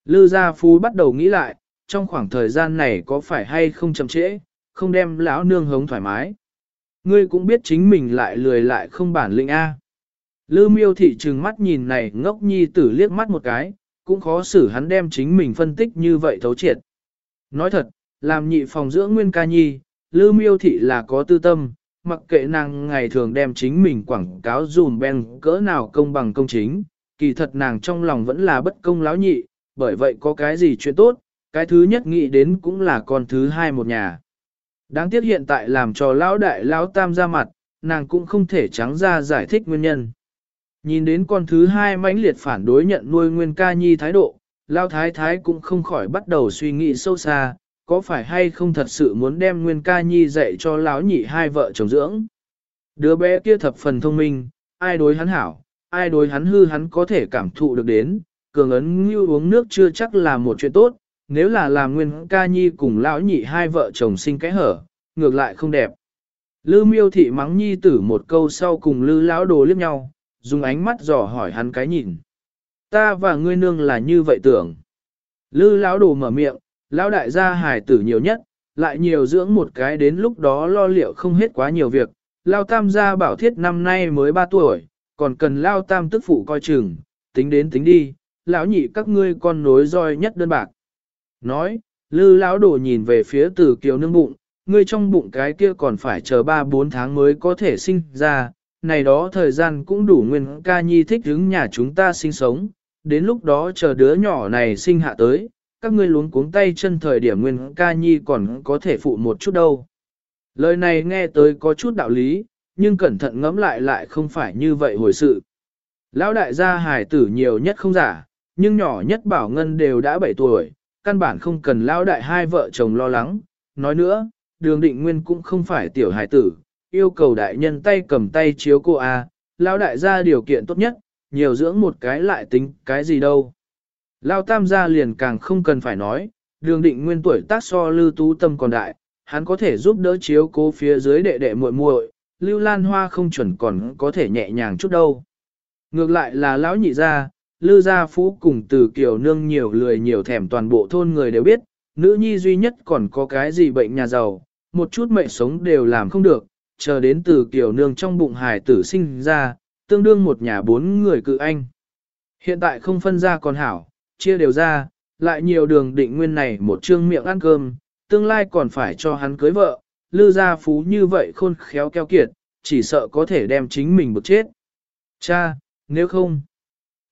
Lư Gia Phú bắt đầu nghĩ lại, trong khoảng thời gian này có phải hay không chậm trễ, không đem lão nương hống thoải mái. Ngươi cũng biết chính mình lại lười lại không bản lĩnh A. Lư miêu thị trừng mắt nhìn này ngốc nhi tử liếc mắt một cái, cũng khó xử hắn đem chính mình phân tích như vậy thấu triệt. Nói thật, làm nhị phòng dưỡng nguyên ca nhi, lư miêu thị là có tư tâm, mặc kệ nàng ngày thường đem chính mình quảng cáo dùm ben cỡ nào công bằng công chính, kỳ thật nàng trong lòng vẫn là bất công láo nhị, bởi vậy có cái gì chuyện tốt, cái thứ nhất nghĩ đến cũng là con thứ hai một nhà. Đáng tiếc hiện tại làm cho lão đại lão tam ra mặt, nàng cũng không thể trắng ra giải thích nguyên nhân. Nhìn đến con thứ hai mãnh liệt phản đối nhận nuôi nguyên ca nhi thái độ, Lao Thái Thái cũng không khỏi bắt đầu suy nghĩ sâu xa, có phải hay không thật sự muốn đem Nguyên Ca Nhi dạy cho lão nhị hai vợ chồng dưỡng. Đứa bé kia thập phần thông minh, ai đối hắn hảo, ai đối hắn hư hắn có thể cảm thụ được đến, cường ấn như uống nước chưa chắc là một chuyện tốt, nếu là làm Nguyên Ca Nhi cùng lão nhị hai vợ chồng sinh cái hở, ngược lại không đẹp. Lư miêu thị mắng nhi tử một câu sau cùng lư lão đồ liếc nhau, dùng ánh mắt dò hỏi hắn cái nhìn. Ta và ngươi nương là như vậy tưởng. Lư lão đồ mở miệng, lão đại gia hài tử nhiều nhất, lại nhiều dưỡng một cái đến lúc đó lo liệu không hết quá nhiều việc. Lao tam gia bảo thiết năm nay mới 3 tuổi, còn cần lao tam tức phụ coi chừng, tính đến tính đi, lão nhị các ngươi con nối roi nhất đơn bạc. Nói, lư lão đồ nhìn về phía từ kiều nương bụng, ngươi trong bụng cái kia còn phải chờ 3-4 tháng mới có thể sinh ra, này đó thời gian cũng đủ nguyên ca nhi thích hướng nhà chúng ta sinh sống, đến lúc đó chờ đứa nhỏ này sinh hạ tới, các ngươi luống cuống tay chân thời điểm nguyên ca nhi còn có thể phụ một chút đâu. Lời này nghe tới có chút đạo lý, nhưng cẩn thận ngẫm lại lại không phải như vậy hồi sự. Lão đại gia hài tử nhiều nhất không giả, nhưng nhỏ nhất bảo ngân đều đã 7 tuổi, căn bản không cần lão đại hai vợ chồng lo lắng. Nói nữa, đường định nguyên cũng không phải tiểu hài tử, yêu cầu đại nhân tay cầm tay chiếu cô A, lão đại gia điều kiện tốt nhất, nhiều dưỡng một cái lại tính cái gì đâu. Lão tam gia liền càng không cần phải nói, đường định nguyên tuổi tác so lưu tú tâm còn đại, hắn có thể giúp đỡ chiếu cố phía dưới đệ đệ muội muội, lưu lan hoa không chuẩn còn có thể nhẹ nhàng chút đâu. Ngược lại là lão nhị gia, Lư gia phú cùng từ kiểu nương nhiều lười nhiều thèm toàn bộ thôn người đều biết, nữ nhi duy nhất còn có cái gì bệnh nhà giàu, một chút mệnh sống đều làm không được, chờ đến từ kiểu nương trong bụng hài tử sinh ra, tương đương một nhà bốn người cự anh. Hiện tại không phân ra còn hảo, chia đều ra, lại nhiều đường định nguyên này một trương miệng ăn cơm, tương lai còn phải cho hắn cưới vợ, lư gia phú như vậy khôn khéo keo kiệt, chỉ sợ có thể đem chính mình bực chết. Cha, nếu không,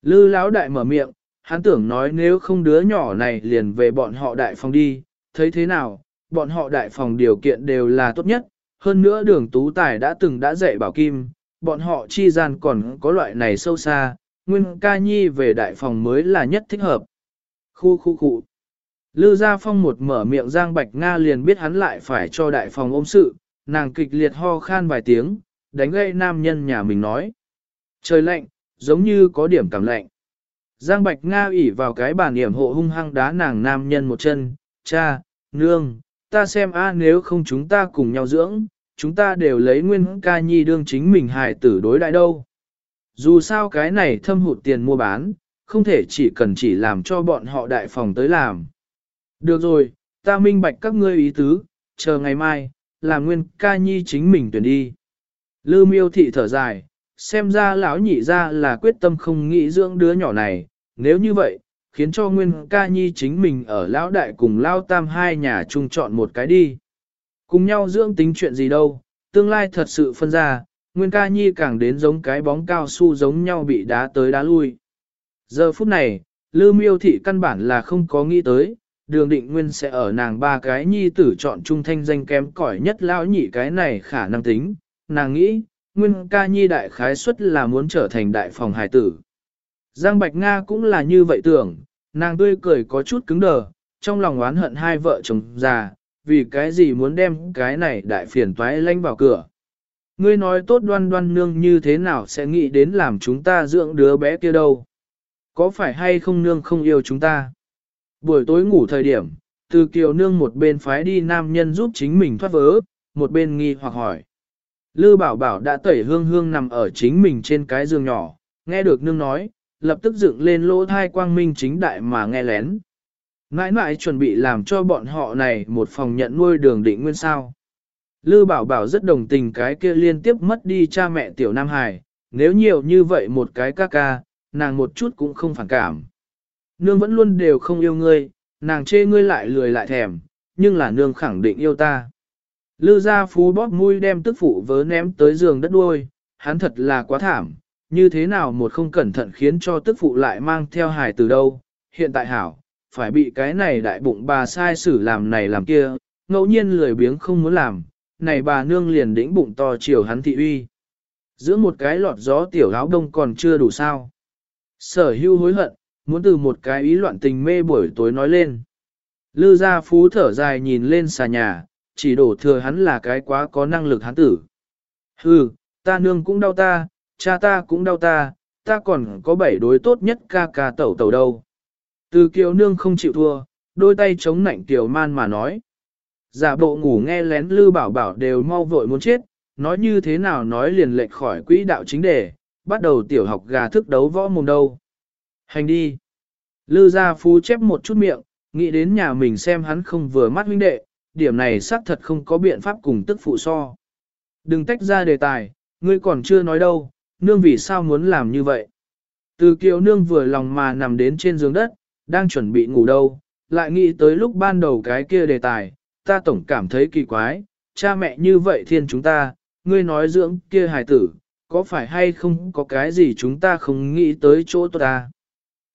Lư lão đại mở miệng, hắn tưởng nói nếu không đứa nhỏ này liền về bọn họ đại phòng đi, thấy thế nào, bọn họ đại phòng điều kiện đều là tốt nhất, hơn nữa đường tú tài đã từng đã dạy bảo kim, bọn họ chi gian còn có loại này sâu xa, nguyên ca nhi về đại phòng mới là nhất thích hợp. Khu khu khu. Lư Gia Phong một mở miệng Giang Bạch Nga liền biết hắn lại phải cho đại phòng ôm sự, nàng kịch liệt ho khan vài tiếng, đánh gây nam nhân nhà mình nói. Trời lạnh, giống như có điểm cảm lạnh. Giang Bạch Nga ủy vào cái bàn điểm hộ hung hăng đá nàng nam nhân một chân, cha, nương, ta xem a nếu không chúng ta cùng nhau dưỡng, chúng ta đều lấy nguyên ca nhi đương chính mình hại tử đối đại đâu. Dù sao cái này thâm hụt tiền mua bán, không thể chỉ cần chỉ làm cho bọn họ đại phòng tới làm. Được rồi, ta minh bạch các ngươi ý tứ, chờ ngày mai, là nguyên ca nhi chính mình tuyển đi. Lư miêu thị thở dài, xem ra lão nhị ra là quyết tâm không nghĩ dưỡng đứa nhỏ này, nếu như vậy, khiến cho Nguyên ca nhi chính mình ở lão đại cùng lao tam hai nhà chung chọn một cái đi. Cùng nhau dưỡng tính chuyện gì đâu, tương lai thật sự phân ra, Nguyên ca nhi càng đến giống cái bóng cao su giống nhau bị đá tới đá lui. Giờ phút này, Lư miêu thị căn bản là không có nghĩ tới, đường định Nguyên sẽ ở nàng ba cái nhi tử chọn trung thanh danh kém cỏi nhất lão nhị cái này khả năng tính, nàng nghĩ, Nguyên ca nhi đại khái suất là muốn trở thành đại phòng hải tử. Giang Bạch Nga cũng là như vậy tưởng, nàng tươi cười có chút cứng đờ, trong lòng oán hận hai vợ chồng già, vì cái gì muốn đem cái này đại phiền toái lanh vào cửa. Ngươi nói tốt đoan đoan nương như thế nào sẽ nghĩ đến làm chúng ta dưỡng đứa bé kia đâu. Có phải hay không nương không yêu chúng ta? Buổi tối ngủ thời điểm, từ kiều nương một bên phái đi nam nhân giúp chính mình thoát vớ, một bên nghi hoặc hỏi. Lư bảo bảo đã tẩy hương hương nằm ở chính mình trên cái giường nhỏ, nghe được nương nói, lập tức dựng lên lỗ thai quang minh chính đại mà nghe lén. Nãi nãi chuẩn bị làm cho bọn họ này một phòng nhận nuôi đường định nguyên sao. Lư bảo bảo rất đồng tình cái kia liên tiếp mất đi cha mẹ tiểu Nam Hải, nếu nhiều như vậy một cái ca ca, nàng một chút cũng không phản cảm. Nương vẫn luôn đều không yêu ngươi, nàng chê ngươi lại lười lại thèm, nhưng là nương khẳng định yêu ta. Lư gia phú bóp mũi đem tức phụ vớ ném tới giường đất đuôi, hắn thật là quá thảm, như thế nào một không cẩn thận khiến cho tức phụ lại mang theo hài từ đâu, hiện tại hảo, phải bị cái này đại bụng bà sai xử làm này làm kia, ngẫu nhiên lười biếng không muốn làm, này bà nương liền đĩnh bụng to chiều hắn thị uy. Giữa một cái lọt gió tiểu áo đông còn chưa đủ sao. Sở hưu hối hận, muốn từ một cái ý loạn tình mê buổi tối nói lên. Lư gia phú thở dài nhìn lên xà nhà, chỉ đổ thừa hắn là cái quá có năng lực hắn tử. Hừ, ta nương cũng đau ta, cha ta cũng đau ta, ta còn có bảy đối tốt nhất ca ca tẩu tẩu đâu. Từ kiều nương không chịu thua, đôi tay chống nạnh tiểu man mà nói. Giả bộ ngủ nghe lén lư bảo bảo đều mau vội muốn chết, nói như thế nào nói liền lệch khỏi quỹ đạo chính đề, bắt đầu tiểu học gà thức đấu võ mồm đâu. Hành đi. Lư gia phu chép một chút miệng, nghĩ đến nhà mình xem hắn không vừa mắt huynh đệ, điểm này xác thật không có biện pháp cùng tức phụ so. Đừng tách ra đề tài, ngươi còn chưa nói đâu, nương vì sao muốn làm như vậy? Từ kiều nương vừa lòng mà nằm đến trên giường đất, đang chuẩn bị ngủ đâu, lại nghĩ tới lúc ban đầu cái kia đề tài, ta tổng cảm thấy kỳ quái, cha mẹ như vậy thiên chúng ta, ngươi nói dưỡng kia hài tử, có phải hay không có cái gì chúng ta không nghĩ tới chỗ ta.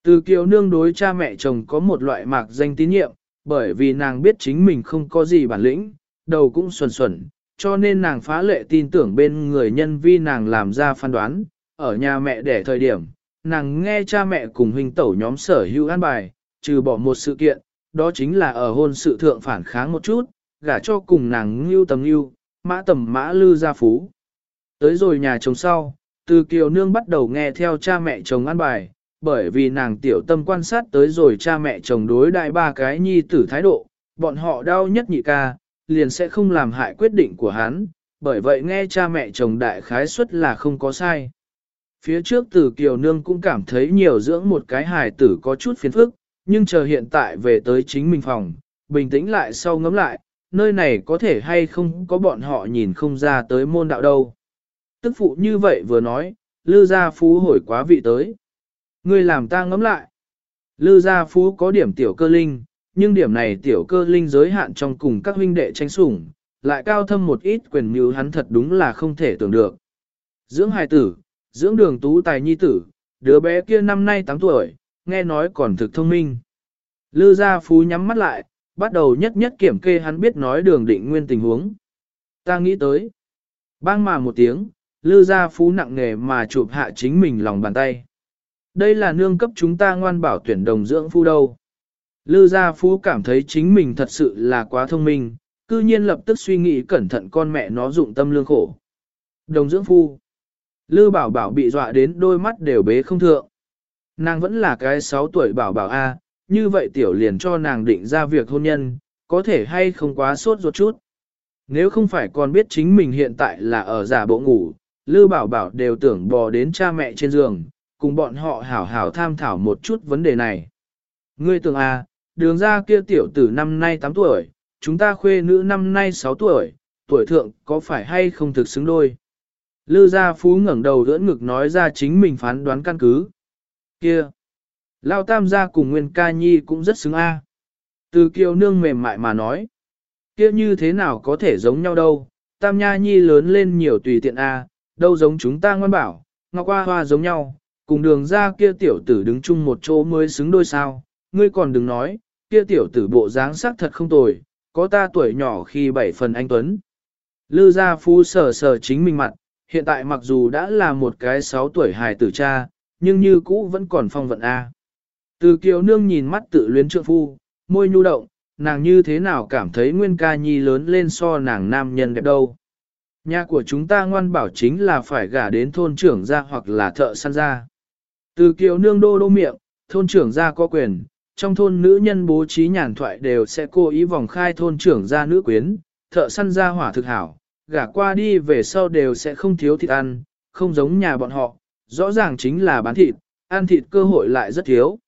Từ kiều nương đối cha mẹ chồng có một loại mạc danh tín nhiệm, bởi vì nàng biết chính mình không có gì bản lĩnh, đầu cũng xuẩn xuẩn, cho nên nàng phá lệ tin tưởng bên người nhân vi nàng làm ra phán đoán, ở nhà mẹ đẻ thời điểm, nàng nghe cha mẹ cùng huynh tẩu nhóm sở hữu an bài, trừ bỏ một sự kiện, đó chính là ở hôn sự thượng phản kháng một chút, gả cho cùng nàng ngưu tầm ngưu, mã tầm mã lư gia phú. Tới rồi nhà chồng sau, từ kiều nương bắt đầu nghe theo cha mẹ chồng an bài, bởi vì nàng tiểu tâm quan sát tới rồi cha mẹ chồng đối đại ba cái nhi tử thái độ, bọn họ đau nhất nhị ca, liền sẽ không làm hại quyết định của hắn, bởi vậy nghe cha mẹ chồng đại khái suất là không có sai. Phía trước từ Kiều Nương cũng cảm thấy nhiều dưỡng một cái hài tử có chút phiền phức, nhưng chờ hiện tại về tới chính mình phòng, bình tĩnh lại sau ngẫm lại, nơi này có thể hay không có bọn họ nhìn không ra tới môn đạo đâu. Tức phụ như vậy vừa nói, Lư Gia Phú hồi quá vị tới. Ngươi làm ta ngẫm lại. Lư Gia Phú có điểm tiểu cơ linh, nhưng điểm này tiểu cơ linh giới hạn trong cùng các huynh đệ tranh sủng, lại cao thâm một ít quyền như hắn thật đúng là không thể tưởng được. Dưỡng hài tử, dưỡng đường tú tài nhi tử, đứa bé kia năm nay 8 tuổi, nghe nói còn thực thông minh. Lư gia phú nhắm mắt lại, bắt đầu nhất nhất kiểm kê hắn biết nói đường định nguyên tình huống. Ta nghĩ tới. Bang mà một tiếng, lư gia phú nặng nề mà chụp hạ chính mình lòng bàn tay. Đây là nương cấp chúng ta ngoan bảo tuyển đồng dưỡng phu đâu. Lư gia phú cảm thấy chính mình thật sự là quá thông minh, cư nhiên lập tức suy nghĩ cẩn thận con mẹ nó dụng tâm lương khổ. Đồng dưỡng phu. Lư bảo bảo bị dọa đến đôi mắt đều bế không thượng. Nàng vẫn là cái 6 tuổi bảo bảo A, như vậy tiểu liền cho nàng định ra việc hôn nhân, có thể hay không quá sốt ruột chút. Nếu không phải còn biết chính mình hiện tại là ở giả bộ ngủ, Lư bảo bảo đều tưởng bò đến cha mẹ trên giường, cùng bọn họ hảo hảo tham thảo một chút vấn đề này. Ngươi tưởng A, đường ra kia tiểu tử năm nay 8 tuổi, chúng ta khuê nữ năm nay 6 tuổi, tuổi thượng có phải hay không thực xứng đôi. Lư gia phú ngẩng đầu đỡ ngực nói ra chính mình phán đoán căn cứ. Kia! Lao tam gia cùng Nguyên ca nhi cũng rất xứng a. Từ kiều nương mềm mại mà nói. Kia như thế nào có thể giống nhau đâu, tam nha nhi lớn lên nhiều tùy tiện a, đâu giống chúng ta ngoan bảo, ngọc hoa hoa giống nhau, cùng đường ra kia tiểu tử đứng chung một chỗ mới xứng đôi sao, ngươi còn đừng nói, kia tiểu tử bộ dáng sắc thật không tồi, có ta tuổi nhỏ khi bảy phần anh Tuấn. Lư gia phu sờ sờ chính mình mặt, hiện tại mặc dù đã là một cái sáu tuổi hài tử cha, nhưng như cũ vẫn còn phong vận A. Từ kiều nương nhìn mắt tự luyến trượng phu, môi nhu động, nàng như thế nào cảm thấy nguyên ca nhi lớn lên so nàng nam nhân đẹp đâu. Nhà của chúng ta ngoan bảo chính là phải gả đến thôn trưởng gia hoặc là thợ săn gia. Từ kiều nương đô đô miệng, thôn trưởng gia có quyền, trong thôn nữ nhân bố trí nhàn thoại đều sẽ cố ý vòng khai thôn trưởng gia nữ quyến, thợ săn gia hỏa thực hảo, gả qua đi về sau đều sẽ không thiếu thịt ăn, không giống nhà bọn họ, rõ ràng chính là bán thịt, ăn thịt cơ hội lại rất thiếu.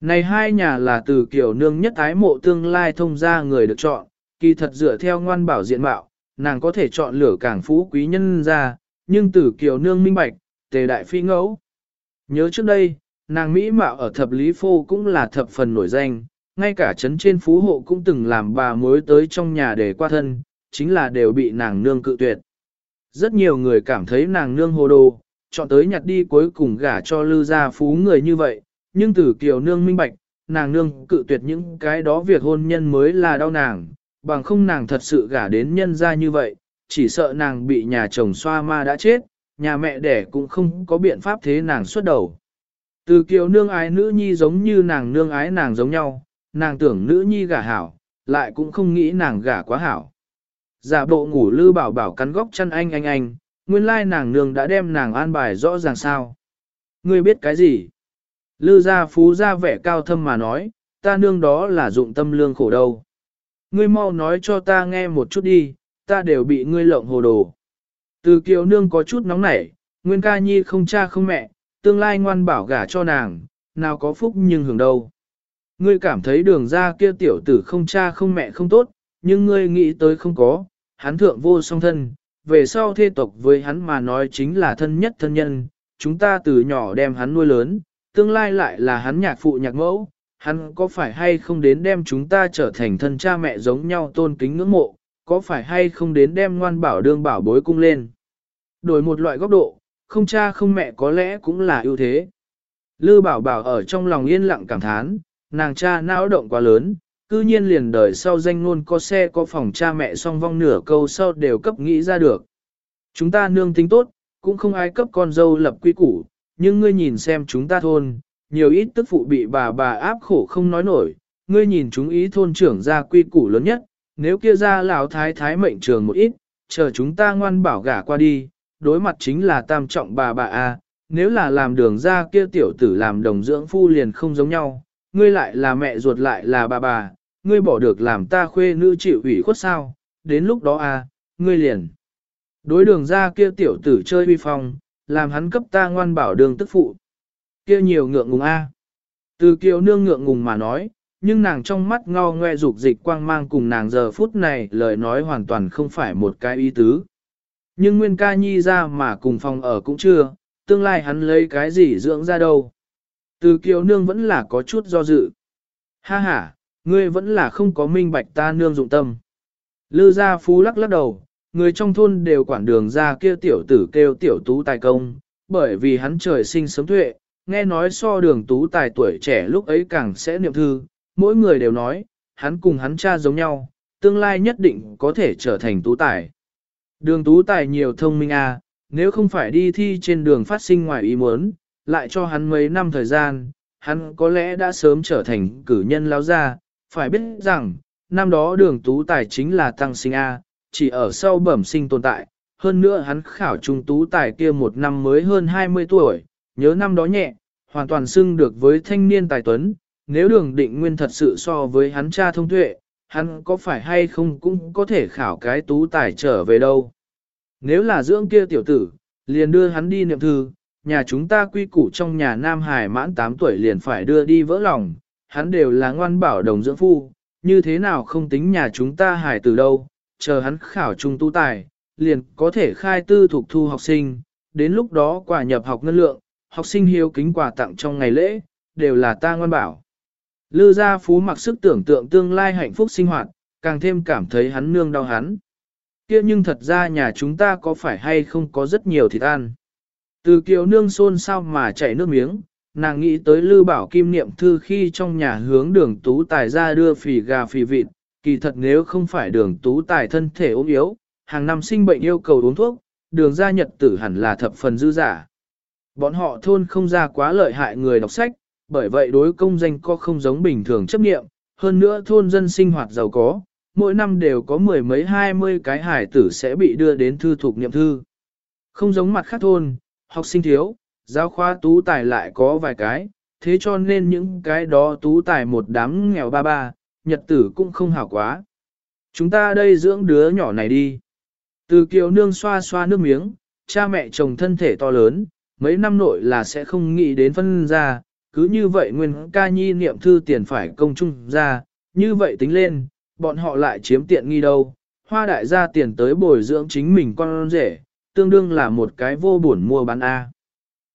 Này hai nhà là từ kiểu nương nhất ái mộ tương lai thông ra người được chọn, kỳ thật dựa theo ngoan bảo diện mạo, nàng có thể chọn lửa càng phú quý nhân ra, nhưng từ kiểu nương minh bạch, tề đại phi ngẫu. Nhớ trước đây, nàng Mỹ mạo ở thập lý phô cũng là thập phần nổi danh, ngay cả trấn trên phú hộ cũng từng làm bà mối tới trong nhà để qua thân, chính là đều bị nàng nương cự tuyệt. Rất nhiều người cảm thấy nàng nương hồ đồ, chọn tới nhặt đi cuối cùng gả cho lư gia phú người như vậy, nhưng từ kiều nương minh bạch, nàng nương cự tuyệt những cái đó việc hôn nhân mới là đau nàng, bằng không nàng thật sự gả đến nhân gia như vậy, chỉ sợ nàng bị nhà chồng xoa ma đã chết, nhà mẹ đẻ cũng không có biện pháp thế nàng xuất đầu. Từ kiều nương ái nữ nhi giống như nàng nương ái nàng giống nhau, nàng tưởng nữ nhi gả hảo, lại cũng không nghĩ nàng gả quá hảo. Giả bộ ngủ lư bảo bảo cắn góc chân anh anh anh, nguyên lai nàng nương đã đem nàng an bài rõ ràng sao. Ngươi biết cái gì? Lư gia phú ra vẻ cao thâm mà nói, ta nương đó là dụng tâm lương khổ đâu. Ngươi mau nói cho ta nghe một chút đi, ta đều bị ngươi lộng hồ đồ. Từ kiều nương có chút nóng nảy, nguyên ca nhi không cha không mẹ, tương lai ngoan bảo gả cho nàng, nào có phúc nhưng hưởng đâu. Ngươi cảm thấy đường ra kia tiểu tử không cha không mẹ không tốt, nhưng ngươi nghĩ tới không có, hắn thượng vô song thân, về sau thê tộc với hắn mà nói chính là thân nhất thân nhân, chúng ta từ nhỏ đem hắn nuôi lớn, tương lai lại là hắn nhạc phụ nhạc mẫu, hắn có phải hay không đến đem chúng ta trở thành thân cha mẹ giống nhau tôn kính ngưỡng mộ, có phải hay không đến đem ngoan bảo đương bảo bối cung lên. Đổi một loại góc độ, không cha không mẹ có lẽ cũng là ưu thế. Lư bảo bảo ở trong lòng yên lặng cảm thán, nàng cha não động quá lớn, cư nhiên liền đời sau danh ngôn có xe có phòng cha mẹ song vong nửa câu sau đều cấp nghĩ ra được. Chúng ta nương tính tốt, cũng không ai cấp con dâu lập quy củ, nhưng ngươi nhìn xem chúng ta thôn, nhiều ít tức phụ bị bà bà áp khổ không nói nổi, ngươi nhìn chúng ý thôn trưởng ra quy củ lớn nhất, nếu kia ra lão thái thái mệnh trường một ít, chờ chúng ta ngoan bảo gả qua đi, đối mặt chính là tam trọng bà bà a, nếu là làm đường ra kia tiểu tử làm đồng dưỡng phu liền không giống nhau, ngươi lại là mẹ ruột lại là bà bà, ngươi bỏ được làm ta khuê nữ chịu ủy khuất sao, đến lúc đó a, ngươi liền. Đối đường ra kia tiểu tử chơi uy phong, làm hắn cấp ta ngoan bảo đường tức phụ. Kia nhiều ngượng ngùng a. Từ kiều nương ngượng ngùng mà nói, nhưng nàng trong mắt ngao ngoe dục dịch quang mang cùng nàng giờ phút này lời nói hoàn toàn không phải một cái ý tứ. Nhưng Nguyên ca nhi ra mà cùng phòng ở cũng chưa, tương lai hắn lấy cái gì dưỡng ra đâu. Từ kiều nương vẫn là có chút do dự. Ha ha, ngươi vẫn là không có minh bạch ta nương dụng tâm. Lư gia phú lắc lắc đầu, người trong thôn đều quản đường ra kia tiểu tử kêu tiểu tú tài công, bởi vì hắn trời sinh sớm tuệ, nghe nói so đường tú tài tuổi trẻ lúc ấy càng sẽ niệm thư, mỗi người đều nói, hắn cùng hắn cha giống nhau, tương lai nhất định có thể trở thành tú tài. Đường tú tài nhiều thông minh à, nếu không phải đi thi trên đường phát sinh ngoài ý muốn, lại cho hắn mấy năm thời gian, hắn có lẽ đã sớm trở thành cử nhân lao gia, phải biết rằng, năm đó đường tú tài chính là tăng sinh A, chỉ ở sau bẩm sinh tồn tại, hơn nữa hắn khảo trung tú tài kia một năm mới hơn 20 tuổi, nhớ năm đó nhẹ, hoàn toàn xưng được với thanh niên tài tuấn, nếu đường định nguyên thật sự so với hắn cha thông tuệ, hắn có phải hay không cũng có thể khảo cái tú tài trở về đâu. Nếu là dưỡng kia tiểu tử, liền đưa hắn đi niệm thư, nhà chúng ta quy củ trong nhà Nam Hải mãn 8 tuổi liền phải đưa đi vỡ lòng, hắn đều là ngoan bảo đồng dưỡng phu, như thế nào không tính nhà chúng ta hài từ đâu, chờ hắn khảo trung tu tài, liền có thể khai tư thuộc thu học sinh, đến lúc đó quả nhập học ngân lượng, học sinh hiếu kính quà tặng trong ngày lễ, đều là ta ngoan bảo. Lư gia phú mặc sức tưởng tượng tương lai hạnh phúc sinh hoạt, càng thêm cảm thấy hắn nương đau hắn. kia nhưng thật ra nhà chúng ta có phải hay không có rất nhiều thịt ăn. Từ kiều nương xôn sao mà chảy nước miếng, nàng nghĩ tới Lư Bảo Kim niệm thư khi trong nhà hướng đường tú tài ra đưa phì gà phì vịt, kỳ thật nếu không phải đường tú tài thân thể ốm yếu, hàng năm sinh bệnh yêu cầu uống thuốc, đường ra nhật tử hẳn là thập phần dư giả. Bọn họ thôn không ra quá lợi hại người đọc sách, bởi vậy đối công danh có không giống bình thường chấp nghiệm, hơn nữa thôn dân sinh hoạt giàu có, mỗi năm đều có mười mấy hai mươi cái hải tử sẽ bị đưa đến thư thuộc niệm thư. Không giống mặt khác thôn, học sinh thiếu, giáo khoa tú tài lại có vài cái, thế cho nên những cái đó tú tài một đám nghèo ba ba, nhật tử cũng không hảo quá. Chúng ta đây dưỡng đứa nhỏ này đi. Từ kiều nương xoa xoa nước miếng, cha mẹ chồng thân thể to lớn, mấy năm nội là sẽ không nghĩ đến phân ra, cứ như vậy nguyên ca nhi niệm thư tiền phải công chung ra, như vậy tính lên, bọn họ lại chiếm tiện nghi đâu. Hoa đại gia tiền tới bồi dưỡng chính mình con rể, tương đương là một cái vô buồn mua bán A.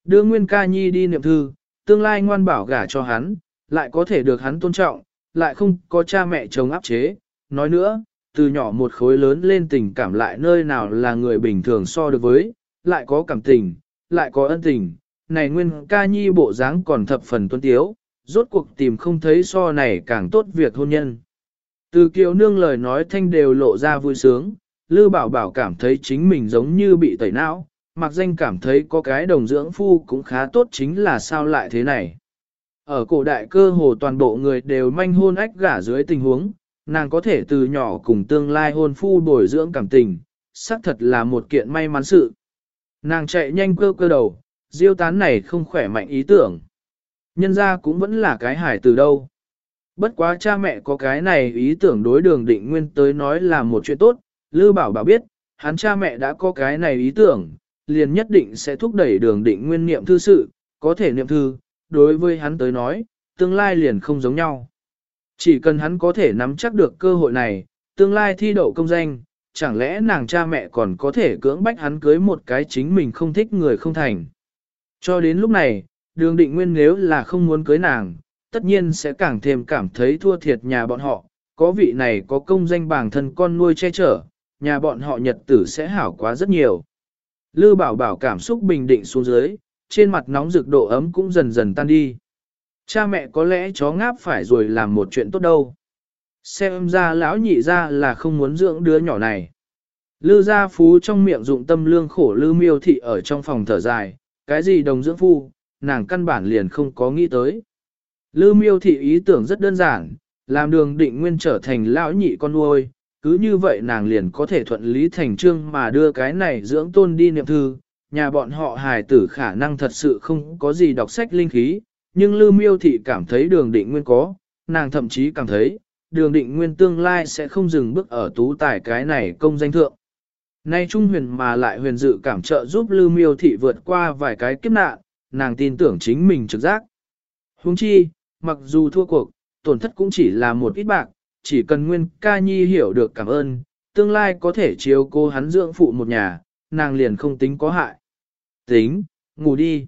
Đưa Nguyên Ca Nhi đi niệm thư, tương lai ngoan bảo gả cho hắn, lại có thể được hắn tôn trọng, lại không có cha mẹ chồng áp chế. Nói nữa, từ nhỏ một khối lớn lên tình cảm lại nơi nào là người bình thường so được với, lại có cảm tình, lại có ân tình. Này Nguyên Ca Nhi bộ dáng còn thập phần tuân tiếu, rốt cuộc tìm không thấy so này càng tốt việc hôn nhân. Từ kiều nương lời nói thanh đều lộ ra vui sướng, Lư Bảo Bảo cảm thấy chính mình giống như bị tẩy não, mặc danh cảm thấy có cái đồng dưỡng phu cũng khá tốt chính là sao lại thế này. Ở cổ đại cơ hồ toàn bộ người đều manh hôn ách gả dưới tình huống, nàng có thể từ nhỏ cùng tương lai hôn phu bồi dưỡng cảm tình, xác thật là một kiện may mắn sự. Nàng chạy nhanh cơ cơ đầu, diêu tán này không khỏe mạnh ý tưởng. Nhân ra cũng vẫn là cái hải từ đâu. Bất quá cha mẹ có cái này ý tưởng đối đường định nguyên tới nói là một chuyện tốt, Lư Bảo Bảo biết, hắn cha mẹ đã có cái này ý tưởng, liền nhất định sẽ thúc đẩy đường định nguyên niệm thư sự, có thể niệm thư, đối với hắn tới nói, tương lai liền không giống nhau. Chỉ cần hắn có thể nắm chắc được cơ hội này, tương lai thi đậu công danh, chẳng lẽ nàng cha mẹ còn có thể cưỡng bách hắn cưới một cái chính mình không thích người không thành. Cho đến lúc này, đường định nguyên nếu là không muốn cưới nàng, tất nhiên sẽ càng thêm cảm thấy thua thiệt nhà bọn họ, có vị này có công danh bảng thân con nuôi che chở, nhà bọn họ nhật tử sẽ hảo quá rất nhiều. Lư bảo bảo cảm xúc bình định xuống dưới, trên mặt nóng rực độ ấm cũng dần dần tan đi. Cha mẹ có lẽ chó ngáp phải rồi làm một chuyện tốt đâu. Xem ra lão nhị ra là không muốn dưỡng đứa nhỏ này. Lư gia phú trong miệng dụng tâm lương khổ lư miêu thị ở trong phòng thở dài, cái gì đồng dưỡng phu, nàng căn bản liền không có nghĩ tới. Lư miêu thị ý tưởng rất đơn giản, làm đường định nguyên trở thành lão nhị con nuôi, cứ như vậy nàng liền có thể thuận lý thành trương mà đưa cái này dưỡng tôn đi niệm thư, nhà bọn họ hài tử khả năng thật sự không có gì đọc sách linh khí, nhưng Lư Miêu Thị cảm thấy đường định nguyên có, nàng thậm chí cảm thấy, đường định nguyên tương lai sẽ không dừng bước ở tú tài cái này công danh thượng. Nay Trung huyền mà lại huyền dự cảm trợ giúp Lư Miêu Thị vượt qua vài cái kiếp nạn, nàng tin tưởng chính mình trực giác. Huống chi, mặc dù thua cuộc, tổn thất cũng chỉ là một ít bạc, chỉ cần Nguyên Ca Nhi hiểu được cảm ơn, tương lai có thể chiếu cô hắn dưỡng phụ một nhà, nàng liền không tính có hại. Tính, ngủ đi.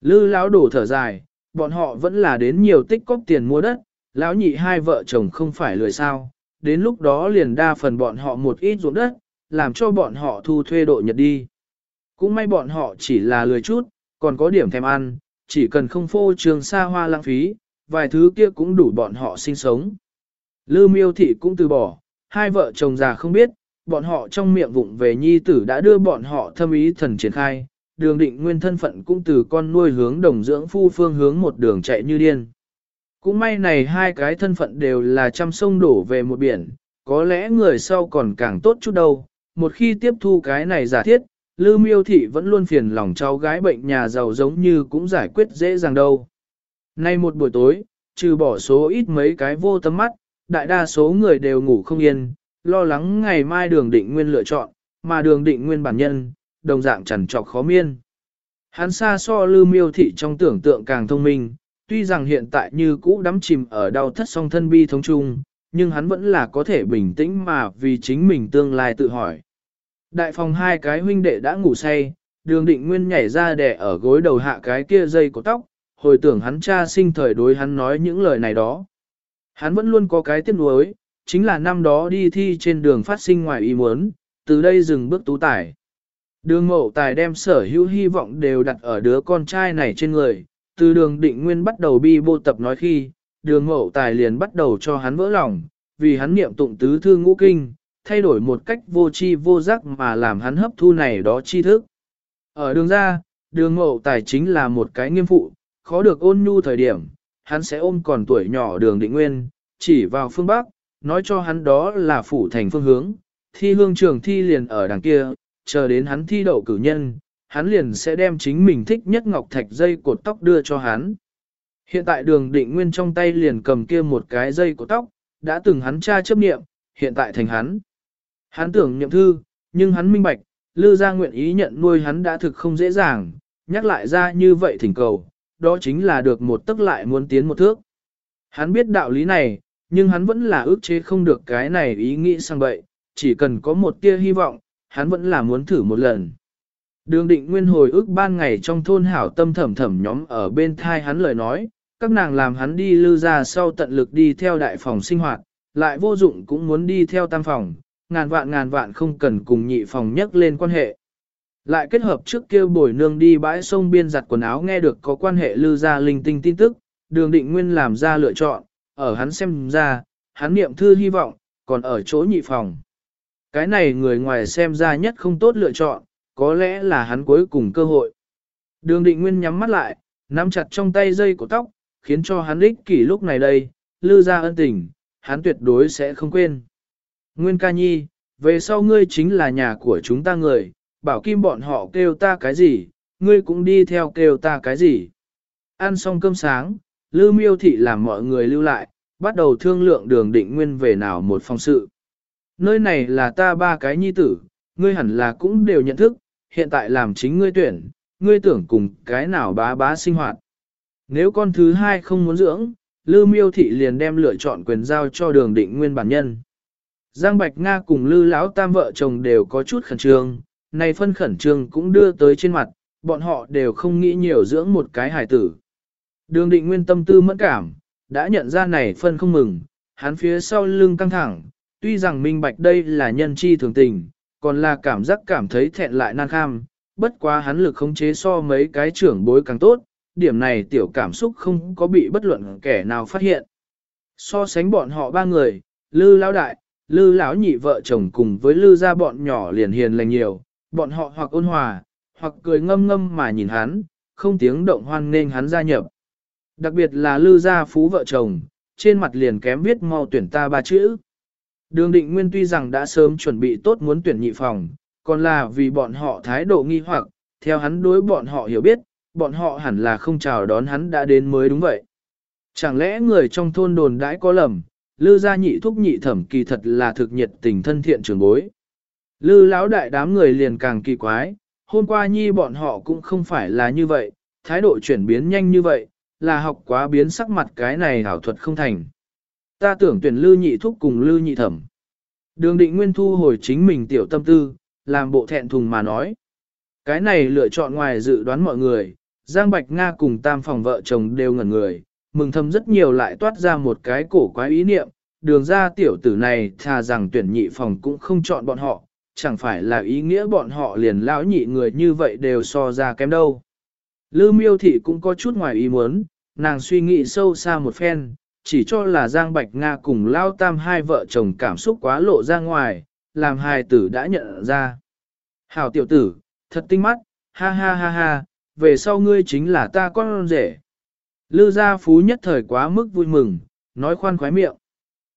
Lư lão đổ thở dài, bọn họ vẫn là đến nhiều tích cóp tiền mua đất, lão nhị hai vợ chồng không phải lười sao, đến lúc đó liền đa phần bọn họ một ít ruộng đất, làm cho bọn họ thu thuê độ nhật đi. Cũng may bọn họ chỉ là lười chút, còn có điểm thèm ăn, chỉ cần không phô trường xa hoa lãng phí, vài thứ kia cũng đủ bọn họ sinh sống. Lư miêu thị cũng từ bỏ, hai vợ chồng già không biết, bọn họ trong miệng vụng về nhi tử đã đưa bọn họ thâm ý thần triển khai, đường định nguyên thân phận cũng từ con nuôi hướng đồng dưỡng phu phương hướng một đường chạy như điên. Cũng may này hai cái thân phận đều là trăm sông đổ về một biển, có lẽ người sau còn càng tốt chút đâu, một khi tiếp thu cái này giả thiết, Lư miêu thị vẫn luôn phiền lòng cháu gái bệnh nhà giàu giống như cũng giải quyết dễ dàng đâu. Nay một buổi tối, trừ bỏ số ít mấy cái vô tâm mắt, đại đa số người đều ngủ không yên, lo lắng ngày mai đường định nguyên lựa chọn, mà đường định nguyên bản nhân, đồng dạng chẳng trọc khó miên. Hắn xa so lưu miêu thị trong tưởng tượng càng thông minh, tuy rằng hiện tại như cũ đắm chìm ở đau thất song thân bi thống chung, nhưng hắn vẫn là có thể bình tĩnh mà vì chính mình tương lai tự hỏi. Đại phòng hai cái huynh đệ đã ngủ say, đường định nguyên nhảy ra đè ở gối đầu hạ cái kia dây của tóc, hồi tưởng hắn cha sinh thời đối hắn nói những lời này đó. Hắn vẫn luôn có cái tiếc nuối, chính là năm đó đi thi trên đường phát sinh ngoài ý muốn, từ đây dừng bước tú tải. Đường mậu tài đem sở hữu hy vọng đều đặt ở đứa con trai này trên người, từ đường định nguyên bắt đầu bi bô tập nói khi, đường mậu tài liền bắt đầu cho hắn vỡ lòng, vì hắn niệm tụng tứ thư ngũ kinh, thay đổi một cách vô tri vô giác mà làm hắn hấp thu này đó tri thức. Ở đường ra, đường mậu tài chính là một cái nghiêm phụ, khó được ôn nhu thời điểm, hắn sẽ ôm còn tuổi nhỏ đường định nguyên, chỉ vào phương Bắc, nói cho hắn đó là phủ thành phương hướng, thi hương trường thi liền ở đằng kia, chờ đến hắn thi đậu cử nhân, hắn liền sẽ đem chính mình thích nhất ngọc thạch dây cột tóc đưa cho hắn. Hiện tại đường định nguyên trong tay liền cầm kia một cái dây cột tóc, đã từng hắn cha chấp niệm, hiện tại thành hắn. Hắn tưởng niệm thư, nhưng hắn minh bạch, lư ra nguyện ý nhận nuôi hắn đã thực không dễ dàng, nhắc lại ra như vậy thỉnh cầu, đó chính là được một tức lại muốn tiến một thước. Hắn biết đạo lý này, nhưng hắn vẫn là ước chế không được cái này ý nghĩ sang bậy, chỉ cần có một tia hy vọng, hắn vẫn là muốn thử một lần. Đường định nguyên hồi ước ban ngày trong thôn hảo tâm thẩm thẩm nhóm ở bên thai hắn lời nói, các nàng làm hắn đi lưu ra sau tận lực đi theo đại phòng sinh hoạt, lại vô dụng cũng muốn đi theo tam phòng, ngàn vạn ngàn vạn không cần cùng nhị phòng nhắc lên quan hệ. Lại kết hợp trước kia bồi nương đi bãi sông biên giặt quần áo nghe được có quan hệ lưu ra linh tinh tin tức, đường định nguyên làm ra lựa chọn, ở hắn xem ra, hắn niệm thư hy vọng, còn ở chỗ nhị phòng. Cái này người ngoài xem ra nhất không tốt lựa chọn, có lẽ là hắn cuối cùng cơ hội. Đường định nguyên nhắm mắt lại, nắm chặt trong tay dây của tóc, khiến cho hắn ích kỷ lúc này đây, lư ra ân tình, hắn tuyệt đối sẽ không quên. Nguyên ca nhi, về sau ngươi chính là nhà của chúng ta người, bảo kim bọn họ kêu ta cái gì, ngươi cũng đi theo kêu ta cái gì. Ăn xong cơm sáng, Lư Miêu Thị làm mọi người lưu lại, bắt đầu thương lượng đường định nguyên về nào một phòng sự. Nơi này là ta ba cái nhi tử, ngươi hẳn là cũng đều nhận thức, hiện tại làm chính ngươi tuyển, ngươi tưởng cùng cái nào bá bá sinh hoạt. Nếu con thứ hai không muốn dưỡng, Lư Miêu Thị liền đem lựa chọn quyền giao cho đường định nguyên bản nhân. Giang Bạch Nga cùng Lư Lão Tam vợ chồng đều có chút khẩn trương, này phân khẩn trương cũng đưa tới trên mặt, bọn họ đều không nghĩ nhiều dưỡng một cái hài tử. Đường định nguyên tâm tư mẫn cảm, đã nhận ra này phân không mừng, hắn phía sau lưng căng thẳng, tuy rằng minh bạch đây là nhân chi thường tình, còn là cảm giác cảm thấy thẹn lại nan kham, bất quá hắn lực khống chế so mấy cái trưởng bối càng tốt, điểm này tiểu cảm xúc không có bị bất luận kẻ nào phát hiện. So sánh bọn họ ba người, Lư lão đại, Lư lão nhị vợ chồng cùng với Lư gia bọn nhỏ liền hiền lành nhiều, bọn họ hoặc ôn hòa, hoặc cười ngâm ngâm mà nhìn hắn, không tiếng động hoan nên hắn gia nhập. Đặc biệt là Lư gia phú vợ chồng, trên mặt liền kém viết mau tuyển ta ba chữ. Đường định nguyên tuy rằng đã sớm chuẩn bị tốt muốn tuyển nhị phòng, còn là vì bọn họ thái độ nghi hoặc, theo hắn đối bọn họ hiểu biết, bọn họ hẳn là không chào đón hắn đã đến mới đúng vậy. Chẳng lẽ người trong thôn đồn đãi có lầm, lư gia nhị thúc nhị thẩm kỳ thật là thực nhiệt tình thân thiện trường bối. Lư lão đại đám người liền càng kỳ quái, hôm qua nhi bọn họ cũng không phải là như vậy, thái độ chuyển biến nhanh như vậy, là học quá biến sắc mặt cái này hảo thuật không thành. Ta tưởng tuyển lư nhị thúc cùng lư nhị thẩm. Đường định nguyên thu hồi chính mình tiểu tâm tư, làm bộ thẹn thùng mà nói. Cái này lựa chọn ngoài dự đoán mọi người, Giang Bạch Nga cùng tam phòng vợ chồng đều ngẩn người, mừng thầm rất nhiều lại toát ra một cái cổ quái ý niệm, đường ra tiểu tử này thà rằng tuyển nhị phòng cũng không chọn bọn họ, chẳng phải là ý nghĩa bọn họ liền lão nhị người như vậy đều so ra kém đâu. Lư miêu thị cũng có chút ngoài ý muốn, nàng suy nghĩ sâu xa một phen, chỉ cho là Giang Bạch Nga cùng Lao Tam hai vợ chồng cảm xúc quá lộ ra ngoài, làm hài tử đã nhận ra. Hảo tiểu tử, thật tinh mắt, ha ha ha ha, về sau ngươi chính là ta con rể. Lư gia phú nhất thời quá mức vui mừng, nói khoan khoái miệng.